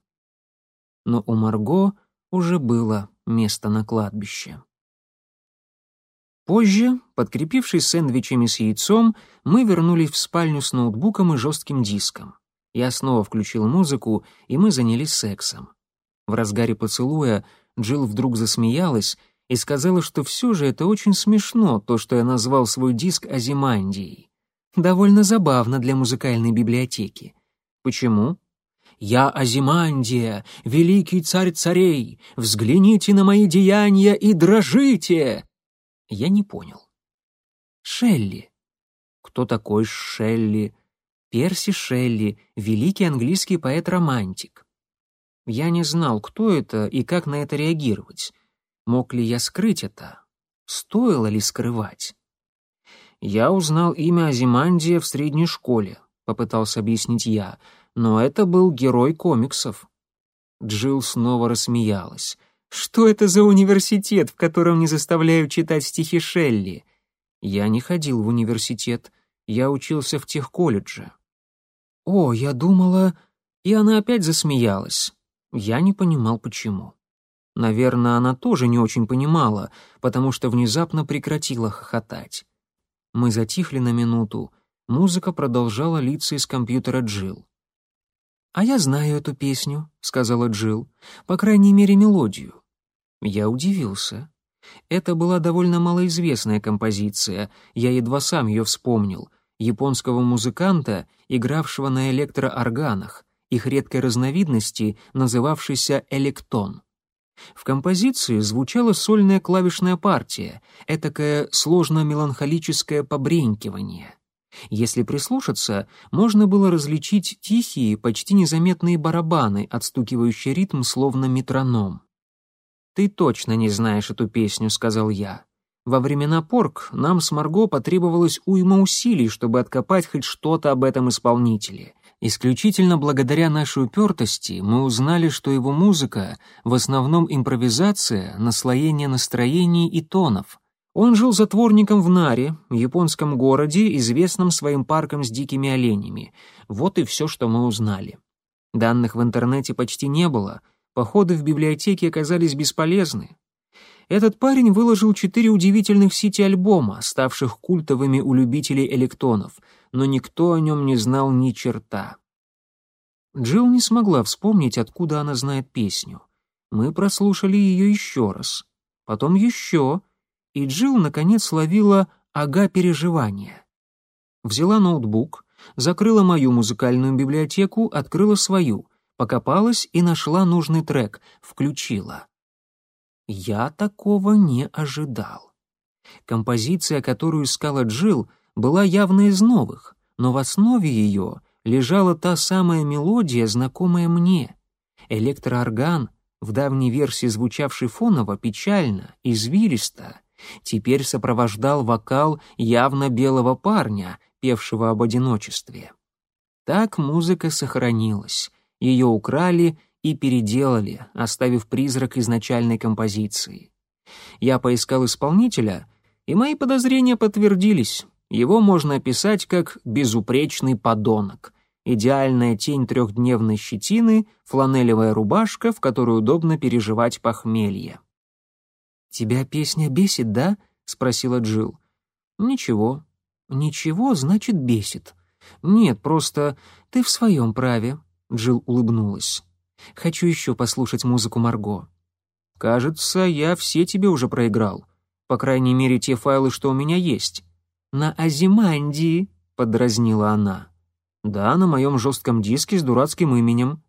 Speaker 1: Но у Марго уже было место на кладбище. Позже, подкрепившись сэндвичами с яйцом, мы вернулись в спальню с ноутбуком и жестким диском. Я снова включил музыку, и мы занялись сексом. В разгаре поцелуя Джилл вдруг засмеялась и сказала, что все же это очень смешно, то, что я назвал свой диск Азимандией. Довольно забавно для музыкальной библиотеки. Почему? «Я Азимандия, великий царь царей, взгляните на мои деяния и дрожите!» Я не понял. Шелли. Кто такой Шелли? Перси Шелли, великий английский поэт-романтик. Я не знал, кто это и как на это реагировать. Мог ли я скрыть это? Стоило ли скрывать? Я узнал имя Азимандия в средней школе, попытался объяснить я, но это был герой комиксов. Джилл снова рассмеялась. Что это за университет, в котором не заставляют читать стихи Шелли? Я не ходил в университет, я учился в техколледже. О, я думала, и она опять засмеялась. Я не понимал почему. Наверное, она тоже не очень понимала, потому что внезапно прекратила хохотать. Мы затихли на минуту. Музыка продолжала литься из компьютера Джил. «А я знаю эту песню», — сказала Джил, «по крайней мере, мелодию». Я удивился. Это была довольно малоизвестная композиция, я едва сам ее вспомнил, японского музыканта, игравшего на электроорганах, их редкой разновидности, называвшейся электон. В композиции звучала сольная клавишная партия, этакое сложно-меланхолическое побренькивание. Если прислушаться, можно было различить тихие, почти незаметные барабаны, отстукивающие ритм словно метроном. «Ты точно не знаешь эту песню», — сказал я. «Во времена порк нам с Марго потребовалось уйма усилий, чтобы откопать хоть что-то об этом исполнителе. Исключительно благодаря нашей упертости мы узнали, что его музыка в основном импровизация, наслоение настроений и тонов. Он жил затворником в Наре, японском городе, известном своим парком с дикими оленями. Вот и все, что мы узнали. Данных в интернете почти не было, походы в библиотеке оказались бесполезны. Этот парень выложил четыре удивительных сити-альбома, ставших культовыми у любителей электронов — но никто о нем не знал ни черта. Джилл не смогла вспомнить, откуда она знает песню. Мы прослушали ее еще раз, потом еще, и Джилл наконец словила «ага переживания». Взяла ноутбук, закрыла мою музыкальную библиотеку, открыла свою, покопалась и нашла нужный трек, включила. Я такого не ожидал. Композиция, которую искала Джилл, была явно из новых, но в основе ее лежала та самая мелодия, знакомая мне. Электроорган, в давней версии звучавший фоново, печально, извилисто, теперь сопровождал вокал явно белого парня, певшего об одиночестве. Так музыка сохранилась, ее украли и переделали, оставив призрак изначальной композиции. Я поискал исполнителя, и мои подозрения подтвердились. Его можно описать как безупречный подонок. идеальная тень трехдневной щетины, фланелевая рубашка, в которой удобно переживать похмелье. «Тебя песня бесит, да?» — спросила Джилл. «Ничего». «Ничего, значит, бесит». «Нет, просто ты в своем праве», — Джилл улыбнулась. «Хочу еще послушать музыку Марго». «Кажется, я все тебе уже проиграл. По крайней мере, те файлы, что у меня есть». «На Азимандии», — подразнила она. «Да, на моем жестком диске с дурацким именем».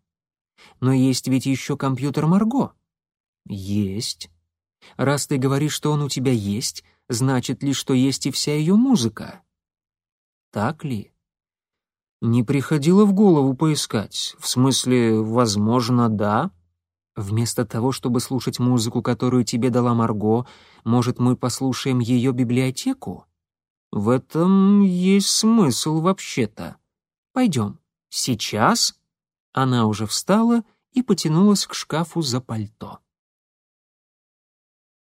Speaker 1: «Но есть ведь еще компьютер Марго». «Есть». «Раз ты говоришь, что он у тебя есть, значит ли, что есть и вся ее музыка?» «Так ли?» «Не приходило в голову поискать. В смысле, возможно, да?» «Вместо того, чтобы слушать музыку, которую тебе дала Марго, может, мы послушаем ее библиотеку?» «В этом есть смысл вообще-то. Пойдем. Сейчас?» Она уже встала и потянулась к шкафу за пальто.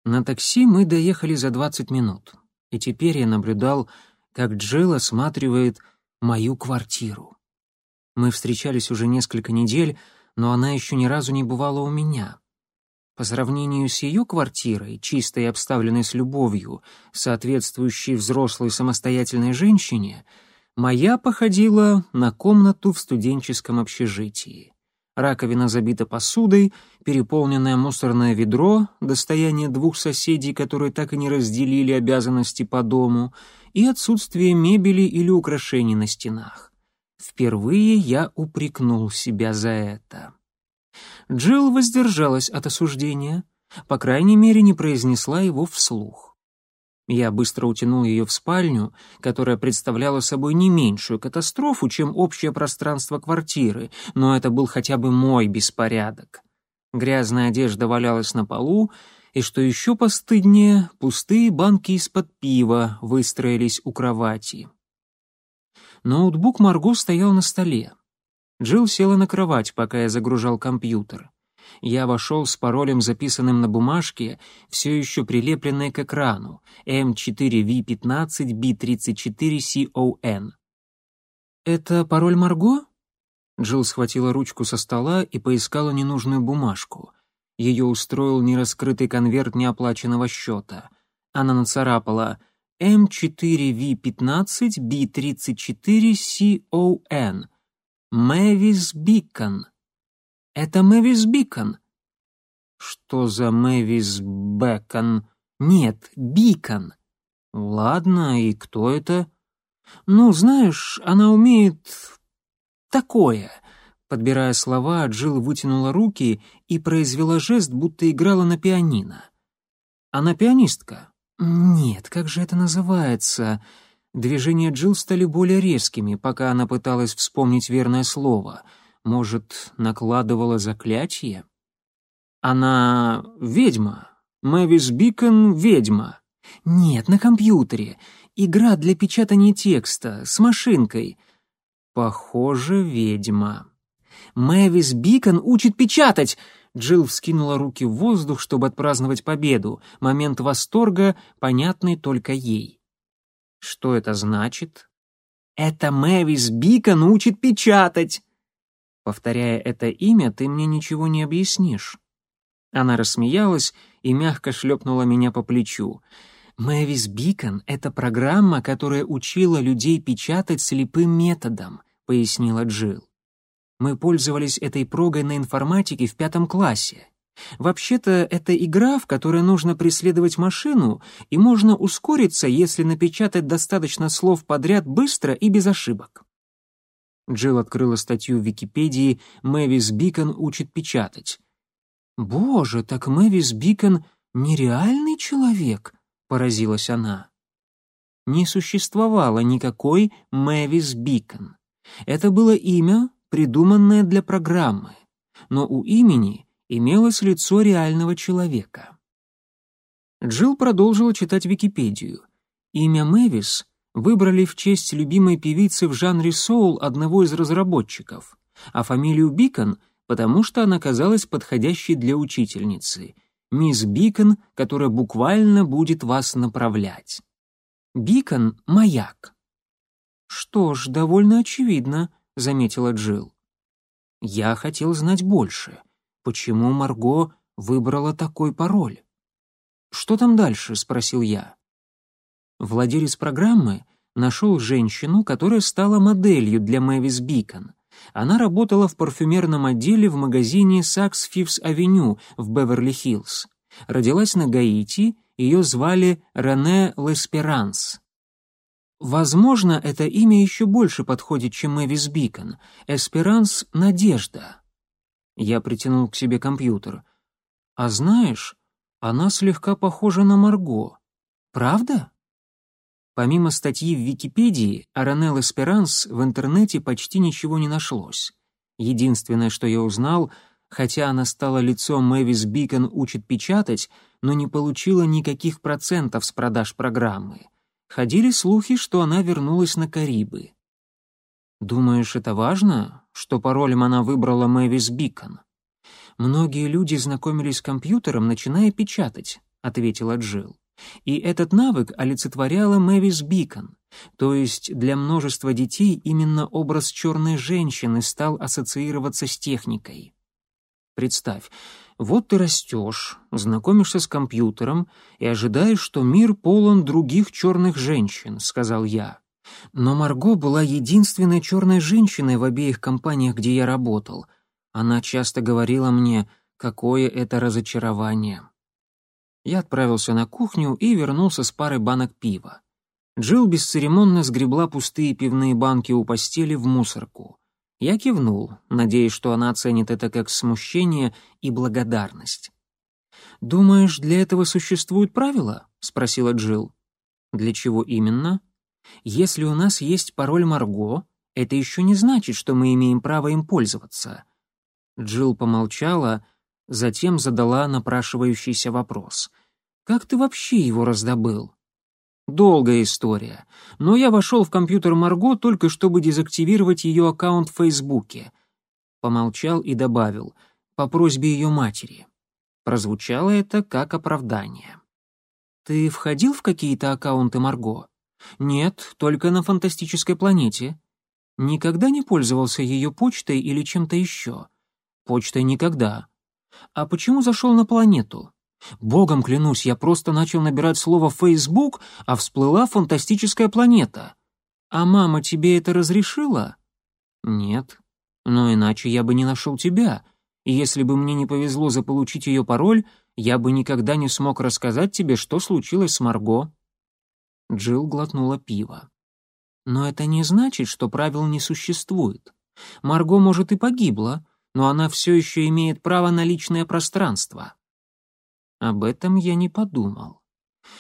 Speaker 1: На такси мы доехали за 20 минут, и теперь я наблюдал, как Джилл осматривает мою квартиру. Мы встречались уже несколько недель, но она еще ни разу не бывала у меня. По сравнению с ее квартирой, чистой и обставленной с любовью, соответствующей взрослой самостоятельной женщине, моя походила на комнату в студенческом общежитии раковина забита посудой, переполненное мусорное ведро, достояние двух соседей, которые так и не разделили обязанности по дому, и отсутствие мебели или украшений на стенах. Впервые я упрекнул себя за это. Джилл воздержалась от осуждения, по крайней мере, не произнесла его вслух. Я быстро утянул ее в спальню, которая представляла собой не меньшую катастрофу, чем общее пространство квартиры, но это был хотя бы мой беспорядок. Грязная одежда валялась на полу, и, что еще постыднее, пустые банки из-под пива выстроились у кровати. Ноутбук Марго стоял на столе. Джилл села на кровать, пока я загружал компьютер. Я вошел с паролем, записанным на бумажке, все еще прилепленной к экрану, M4V15B34CON. «Это пароль Марго?» Джилл схватила ручку со стола и поискала ненужную бумажку. Ее устроил нераскрытый конверт неоплаченного счета. Она нацарапала M4V15B34CON. Мэвис Бикон. Это Мэвис Бикон. Что за Мэвис Бекон? Нет, Бикон. Ладно, и кто это? Ну, знаешь, она умеет такое. Подбирая слова, Джилл вытянула руки и произвела жест, будто играла на пианино. Она пианистка? Нет, как же это называется? Движения Джилл стали более резкими, пока она пыталась вспомнить верное слово — может, накладывала заклятие? Она ведьма. Мэвис Бикон — ведьма. Нет, на компьютере. Игра для печатания текста, с машинкой. Похоже, ведьма. Мэвис Бикон учит печатать! Джилл вскинула руки в воздух, чтобы отпраздновать победу. Момент восторга, понятный только ей. Что это значит? Это Мэвис Бикон учит печатать! Повторяя это имя, ты мне ничего не объяснишь». Она рассмеялась и мягко шлепнула меня по плечу. «Мэвис Бикон — это программа, которая учила людей печатать слепым методом», — пояснила Джилл. «Мы пользовались этой прогой на информатике в пятом классе. Вообще-то это игра, в которой нужно преследовать машину, и можно ускориться, если напечатать достаточно слов подряд быстро и без ошибок. Джилл открыла статью в Википедии «Мэвис Бикон учит печатать». «Боже, так Мэвис Бикон нереальный человек?» — поразилась она. Не существовало никакой Мэвис Бикон. Это было имя, придуманное для программы, но у имени имелось лицо реального человека. Джилл продолжила читать Википедию. Имя Мэвис выбрали в честь любимой певицы в жанре соул одного из разработчиков, а фамилию Бикон, потому что она казалась подходящей для учительницы. Мисс Бикон, которая буквально будет вас направлять. Бикон — маяк. Что ж, довольно очевидно, — заметила Джилл. Я хотел знать больше. Почему Марго выбрала такой пароль? «Что там дальше?» — спросил я. Владелец программы нашел женщину, которая стала моделью для Мэвис Бикон. Она работала в парфюмерном отделе в магазине Saks Fifth Avenue в Беверли-Хиллз. Родилась на Гаити, ее звали Рене Лесперанс. Возможно, это имя еще больше подходит, чем Мэвис Бикон. Эсперанс — надежда. Я притянул к себе компьютер. А знаешь, она слегка похожа на Марго. Правда? Помимо статьи в Википедии, о Ранел Эсперанс в интернете почти ничего не нашлось. Единственное, что я узнал, хотя она стала лицом Мэвис Бикон учит печатать, но не получила никаких процентов с продаж программы. Ходили слухи, что она вернулась на Карибы. «Думаешь, это важно, что паролем она выбрала Мэвис Бикон?» «Многие люди знакомились с компьютером, начиная печатать», — ответила Джилл. И этот навык олицетворяла Мэвис Бикон, то есть для множества детей именно образ черной женщины стал ассоциироваться с техникой. Представь, вот ты растешь, знакомишься с компьютером и ожидаешь, что мир полон других черных женщин, сказал я. Но Марго была единственной черной женщиной в обеих компаниях, где я работал. Она часто говорила мне, какое это разочарование. Я отправился на кухню и вернулся с парой банок пива. Джилл бесцеремонно сгребла пустые пивные банки у постели в мусорку. Я кивнул, надеясь, что она оценит это как смущение и благодарность. «Думаешь, для этого существуют правила?» — спросила Джилл. «Для чего именно?» «Если у нас есть пароль Марго, это еще не значит, что мы имеем право им пользоваться». Джилл помолчала, затем задала напрашивающийся вопрос. «Как ты вообще его раздобыл?» Долгая история. Но я вошел в компьютер Марго только чтобы дезактивировать ее аккаунт в Фейсбуке. Помолчал и добавил, по просьбе ее матери. Прозвучало это как оправдание. «Ты входил в какие-то аккаунты Марго?» «Нет, только на фантастической планете». «Никогда не пользовался ее почтой или чем-то еще?» «Почтой никогда». «А почему зашел на планету?» Богом клянусь, я просто начал набирать слово «Фейсбук», а всплыла фантастическая планета. А мама тебе это разрешила? Нет. Но иначе я бы не нашел тебя. И если бы мне не повезло заполучить ее пароль, я бы никогда не смог рассказать тебе, что случилось с Марго. Джилл глотнула пиво. Но это не значит, что правил не существует. Марго, может, и погибла, но она все еще имеет право на личное пространство. Об этом я не подумал.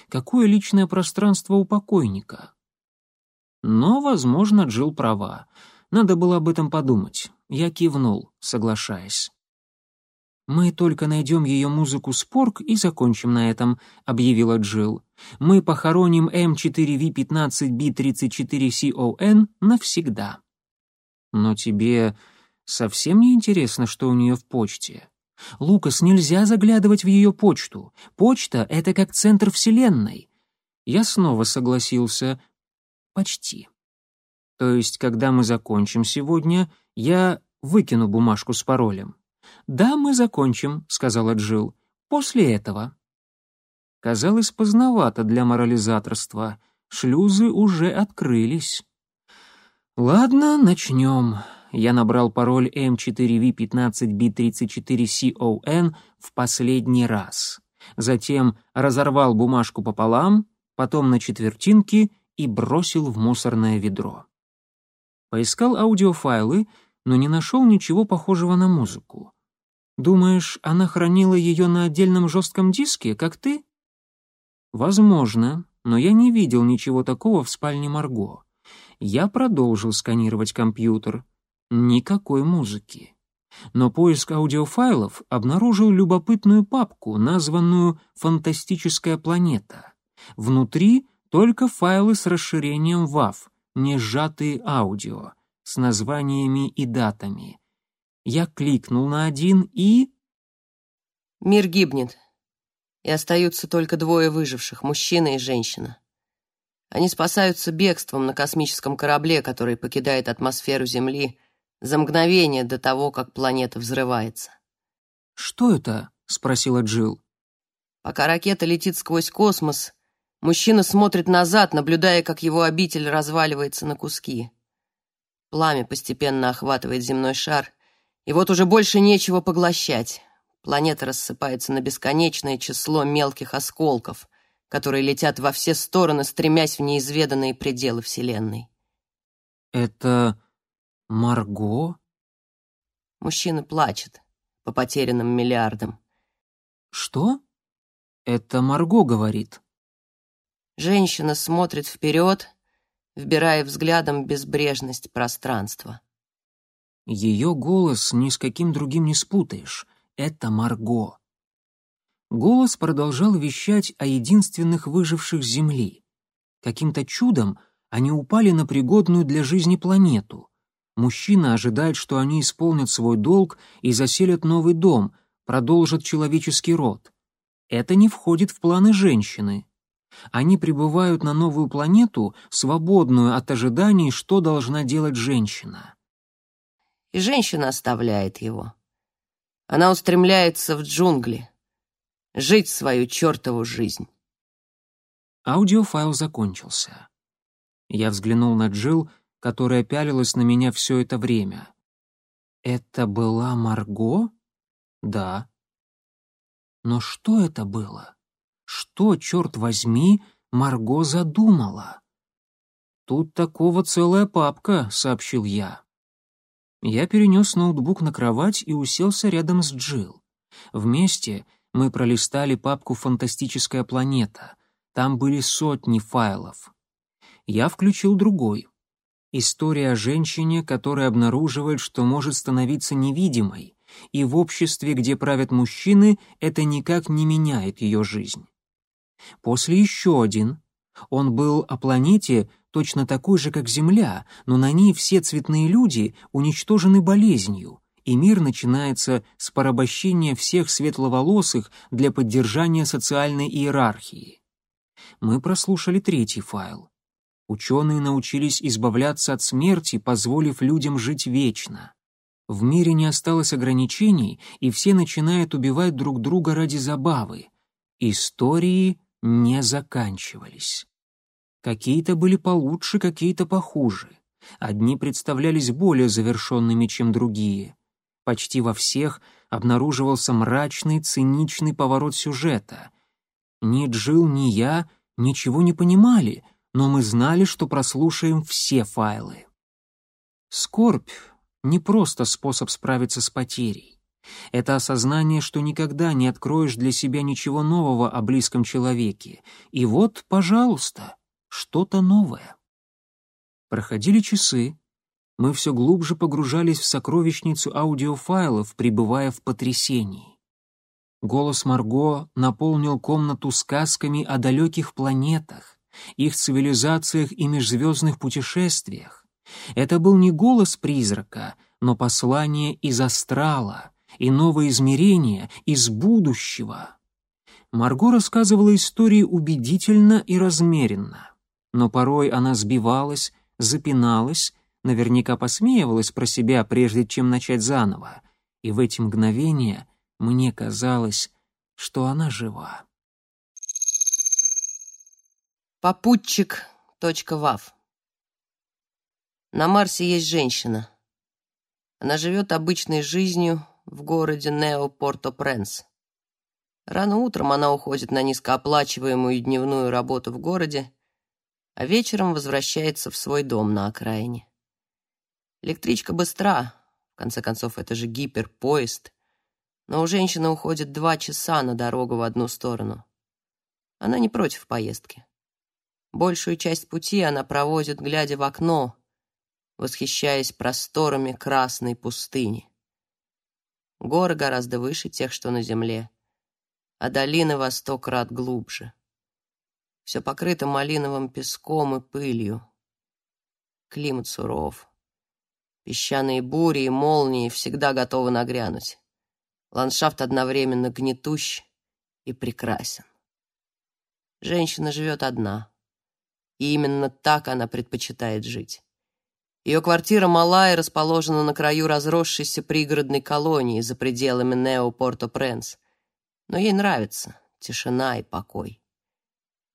Speaker 1: Какое личное пространство у покойника? Но, возможно, Джилл права. Надо было об этом подумать. Я кивнул, соглашаясь. «Мы только найдем ее музыку Спорк и закончим на этом», — объявила Джилл. «Мы похороним М4В15B34CON навсегда». «Но тебе совсем не интересно, что у нее в почте?» «Лукас, нельзя заглядывать в ее почту. Почта — это как центр вселенной». Я снова согласился. «Почти». То есть, когда мы закончим сегодня, я выкину бумажку с паролем. «Да, мы закончим», — сказала Джилл. «После этого». Казалось поздновато для морализаторства. Шлюзы уже открылись. «Ладно, начнем» я набрал пароль M4V15B34CON в последний раз. Затем разорвал бумажку пополам, потом на четвертинки и бросил в мусорное ведро. Поискал аудиофайлы, но не нашел ничего похожего на музыку. Думаешь, она хранила ее на отдельном жестком диске, как ты? Возможно, но я не видел ничего такого в спальне Марго. Я продолжил сканировать компьютер — Никакой музыки. Но поиск аудиофайлов обнаружил любопытную папку, названную «Фантастическая планета». Внутри только файлы с расширением WAV, не сжатые аудио, с названиями и датами. Я кликнул на один и...
Speaker 2: Мир гибнет, и остаются только двое выживших, мужчина и женщина. Они спасаются бегством на космическом корабле, который покидает атмосферу Земли За мгновение до того, как планета взрывается.
Speaker 1: «Что это?» — спросила Джилл.
Speaker 2: Пока ракета летит сквозь космос, мужчина смотрит назад, наблюдая, как его обитель разваливается на куски. Пламя постепенно охватывает земной шар, и вот уже больше нечего поглощать. Планета рассыпается на бесконечное число мелких осколков, которые летят во все стороны, стремясь в неизведанные пределы Вселенной.
Speaker 1: «Это Марго?»
Speaker 2: Мужчина плачет по потерянным миллиардам.
Speaker 1: «Что?» «Это Марго говорит».
Speaker 2: Женщина смотрит вперед, вбирая взглядом безбрежность пространства.
Speaker 1: Ее голос ни с каким другим не спутаешь. Это Марго. Голос продолжал вещать о единственных выживших Земли. Каким-то чудом они упали на пригодную для жизни планету. Мужчина ожидает, что они исполнят свой долг и заселят новый дом, продолжат человеческий род. Это не входит в планы женщины. Они прибывают на новую планету, свободную от ожиданий, что должна делать женщина
Speaker 2: и женщина оставляет его. Она устремляется в джунгли, жить свою чертову жизнь.
Speaker 1: Аудиофайл закончился. Я взглянул на Джилл, которая пялилась на меня все это время. Это была Марго? Да. Но что это было? Что, черт возьми, Марго задумала? Тут такого целая папка, сообщил я. Я перенес ноутбук на кровать и уселся рядом с Джилл. Вместе мы пролистали папку «Фантастическая планета». Там были сотни файлов. Я включил другой. История о женщине, которая обнаруживает, что может становиться невидимой, и в обществе, где правят мужчины, это никак не меняет ее жизнь. После еще один. Он был о планете, точно такой же, как Земля, но на ней все цветные люди уничтожены болезнью, и мир начинается с порабощения всех светловолосых для поддержания социальной иерархии. Мы прослушали третий файл. Ученые научились избавляться от смерти, позволив людям жить вечно. В мире не осталось ограничений, и все начинают убивать друг друга ради забавы. Истории не заканчивались. Какие-то были получше, какие-то похуже. Одни представлялись более завершенными, чем другие. Почти во всех обнаруживался мрачный, циничный поворот сюжета. Ни Джил, ни я ничего не понимали, но мы знали, что прослушаем все файлы. Скорбь — не просто способ справиться с потерей. Это осознание, что никогда не откроешь для себя ничего нового о близком человеке. И вот, пожалуйста, что-то новое. Проходили часы, мы все глубже погружались в сокровищницу аудиофайлов, пребывая в потрясении. Голос Марго наполнил комнату сказками о далеких планетах, их цивилизациях и межзвездных путешествиях. Это был не голос призрака, но послание из астрала и новое измерение из будущего. Марго рассказывала истории убедительно и размеренно но порой она сбивалась, запиналась, наверняка посмеивалась про себя, прежде чем начать заново, и в эти мгновения мне казалось, что она жива.
Speaker 2: Попутчик. Вав. На Марсе есть женщина. Она живет обычной жизнью в городе Нео-Порто-Пренс. Рано утром она уходит на низкооплачиваемую дневную работу в городе а вечером возвращается в свой дом на окраине. Электричка быстра, в конце концов, это же гиперпоезд, но у женщины уходит два часа на дорогу в одну сторону. Она не против поездки. Большую часть пути она проводит, глядя в окно, восхищаясь просторами красной пустыни. Горы гораздо выше тех, что на земле, а долины во сто крат глубже все покрыто малиновым песком и пылью. Климат суров. Песчаные бури и молнии всегда готовы нагрянуть. Ландшафт одновременно гнетущ и прекрасен. Женщина живет одна, и именно так она предпочитает жить. Ее квартира мала и расположена на краю разросшейся пригородной колонии за пределами Нео-Порто-Пренс. Но ей нравится тишина и покой.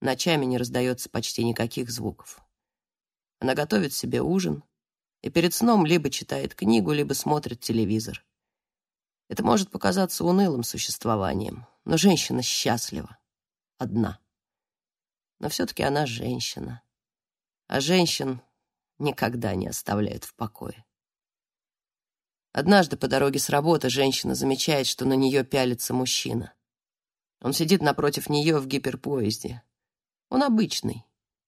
Speaker 2: Ночами не раздается почти никаких звуков. Она готовит себе ужин и перед сном либо читает книгу, либо смотрит телевизор. Это может показаться унылым существованием, но женщина счастлива. Одна. Но все-таки она женщина. А женщин никогда не оставляют в покое. Однажды по дороге с работы женщина замечает, что на нее пялится мужчина. Он сидит напротив нее в гиперпоезде. Он обычный,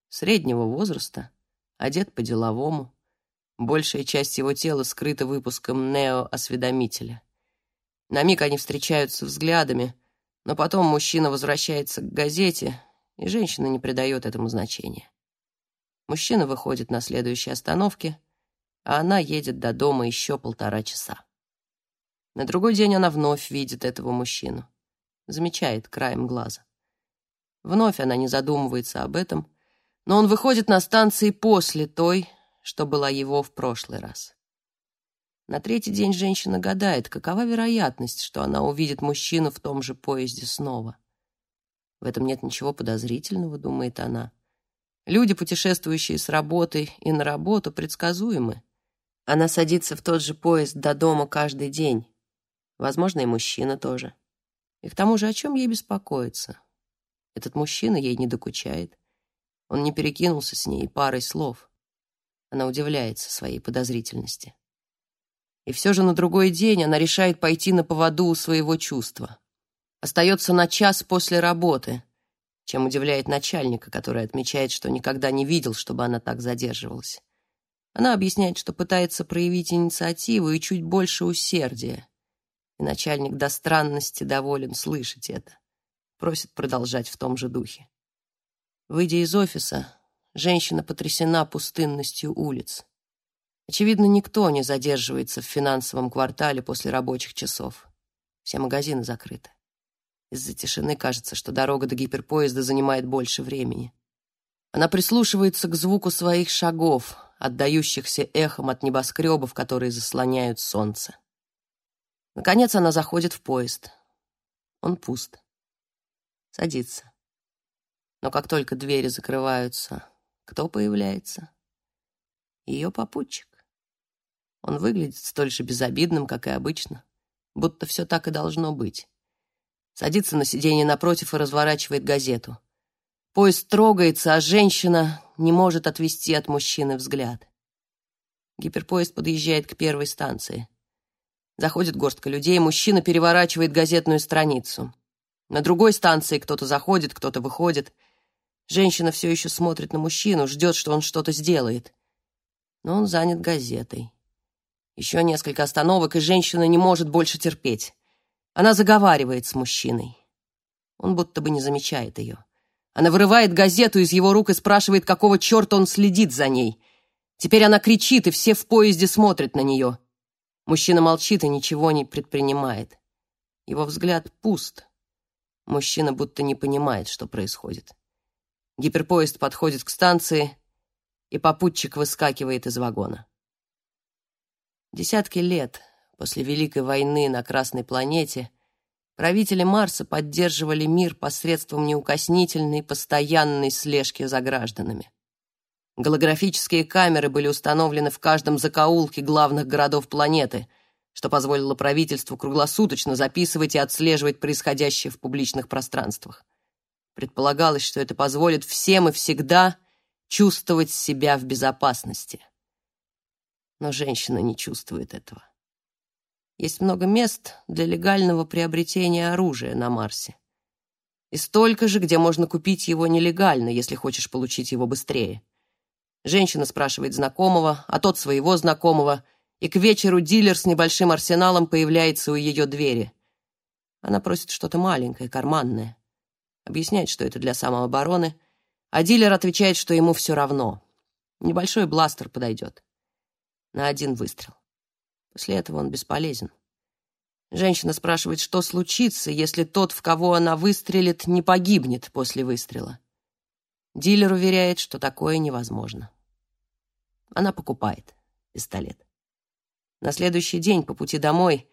Speaker 2: среднего возраста, одет по-деловому. Большая часть его тела скрыта выпуском Нео-осведомителя. На миг они встречаются взглядами, но потом мужчина возвращается к газете, и женщина не придает этому значения. Мужчина выходит на следующей остановке, а она едет до дома еще полтора часа. На другой день она вновь видит этого мужчину, замечает краем глаза. Вновь она не задумывается об этом, но он выходит на станции после той, что была его в прошлый раз. На третий день женщина гадает, какова вероятность, что она увидит мужчину в том же поезде снова. В этом нет ничего подозрительного, думает она. Люди, путешествующие с работы и на работу, предсказуемы. Она садится в тот же поезд до дома каждый день. Возможно, и мужчина тоже. И к тому же, о чем ей беспокоиться? Этот мужчина ей не докучает. Он не перекинулся с ней парой слов. Она удивляется своей подозрительности. И все же на другой день она решает пойти на поводу у своего чувства. Остается на час после работы, чем удивляет начальника, который отмечает, что никогда не видел, чтобы она так задерживалась. Она объясняет, что пытается проявить инициативу и чуть больше усердия. И начальник до странности доволен слышать это. Просит продолжать в том же духе. Выйдя из офиса, женщина потрясена пустынностью улиц. Очевидно, никто не задерживается в финансовом квартале после рабочих часов. Все магазины закрыты. Из-за тишины кажется, что дорога до гиперпоезда занимает больше времени. Она прислушивается к звуку своих шагов, отдающихся эхом от небоскребов, которые заслоняют солнце. Наконец она заходит в поезд. Он пуст. Садится. Но как только двери закрываются, кто появляется? Ее попутчик. Он выглядит столь же безобидным, как и обычно, будто все так и должно быть. Садится на сиденье напротив и разворачивает газету. Поезд трогается, а женщина не может отвести от мужчины взгляд. Гиперпоезд подъезжает к первой станции. Заходит горстка людей, мужчина переворачивает газетную страницу. На другой станции кто-то заходит, кто-то выходит. Женщина все еще смотрит на мужчину, ждет, что он что-то сделает. Но он занят газетой. Еще несколько остановок, и женщина не может больше терпеть. Она заговаривает с мужчиной. Он будто бы не замечает ее. Она вырывает газету из его рук и спрашивает, какого черта он следит за ней. Теперь она кричит, и все в поезде смотрят на нее. Мужчина молчит и ничего не предпринимает. Его взгляд пуст. Мужчина будто не понимает, что происходит. Гиперпоезд подходит к станции, и попутчик выскакивает из вагона. Десятки лет после Великой войны на Красной планете правители Марса поддерживали мир посредством неукоснительной постоянной слежки за гражданами. Голографические камеры были установлены в каждом закоулке главных городов планеты, что позволило правительству круглосуточно записывать и отслеживать происходящее в публичных пространствах. Предполагалось, что это позволит всем и всегда чувствовать себя в безопасности – но женщина не чувствует этого. Есть много мест для легального приобретения оружия на Марсе. И столько же, где можно купить его нелегально, если хочешь получить его быстрее. Женщина спрашивает знакомого, а тот своего знакомого, и к вечеру дилер с небольшим арсеналом появляется у ее двери. Она просит что-то маленькое, карманное. Объясняет, что это для самообороны, а дилер отвечает, что ему все равно. Небольшой бластер подойдет на один выстрел. После этого он бесполезен. Женщина спрашивает, что случится, если тот, в кого она выстрелит, не погибнет после выстрела. Дилер уверяет, что такое невозможно. Она покупает пистолет. На следующий день по пути домой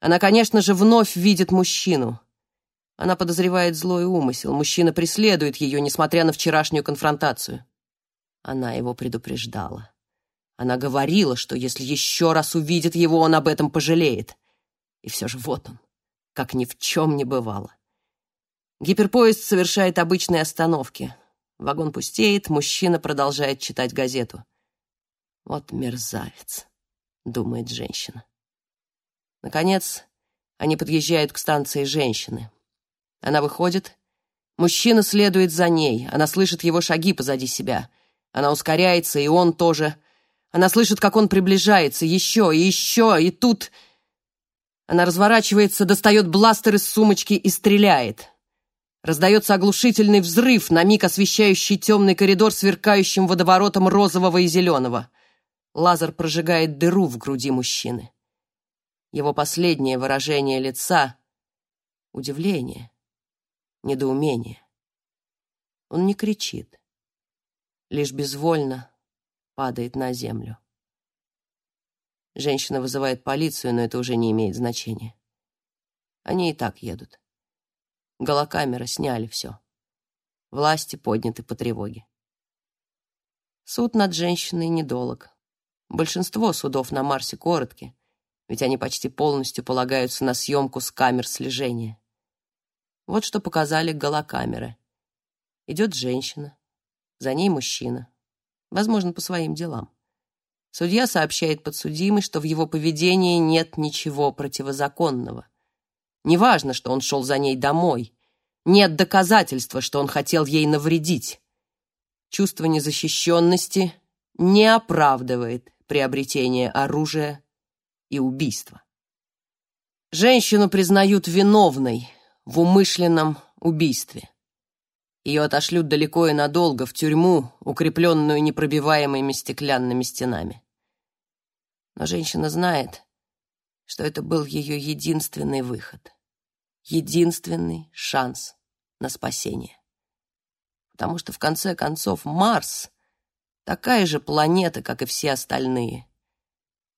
Speaker 2: она, конечно же, вновь видит мужчину. Она подозревает злой умысел. Мужчина преследует ее, несмотря на вчерашнюю конфронтацию. Она его предупреждала. Она говорила, что если еще раз увидит его, он об этом пожалеет. И все же вот он, как ни в чем не бывало. Гиперпоезд совершает обычные остановки. Вагон пустеет, мужчина продолжает читать газету. «Вот мерзавец», — думает женщина. Наконец, они подъезжают к станции женщины. Она выходит. Мужчина следует за ней. Она слышит его шаги позади себя. Она ускоряется, и он тоже. Она слышит, как он приближается. Еще и еще, и тут... Она разворачивается, достает бластер из сумочки и стреляет. Раздается оглушительный взрыв, на миг освещающий темный коридор сверкающим водоворотом розового и зеленого. Лазер прожигает дыру в груди мужчины. Его последнее выражение лица — удивление, недоумение. Он не кричит, лишь безвольно падает на землю. Женщина вызывает полицию, но это уже не имеет значения. Они и так едут. Голокамеры сняли все. Власти подняты по тревоге. Суд над женщиной недолг. Большинство судов на Марсе коротки, ведь они почти полностью полагаются на съемку с камер слежения. Вот что показали голокамеры. Идет женщина, за ней мужчина, возможно, по своим делам. Судья сообщает подсудимой, что в его поведении нет ничего противозаконного. Неважно, что он шел за ней домой. Нет доказательства, что он хотел ей навредить. Чувство незащищенности не оправдывает приобретение оружия и убийства. Женщину признают виновной в умышленном убийстве. Ее отошлют далеко и надолго в тюрьму, укрепленную непробиваемыми стеклянными стенами. Но женщина знает, что это был ее единственный выход, единственный шанс на спасение. Потому что, в конце концов, Марс — такая же планета, как и все остальные.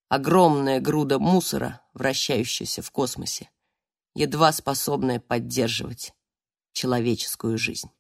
Speaker 2: Огромная груда мусора, вращающаяся в космосе, едва способная поддерживать человеческую жизнь.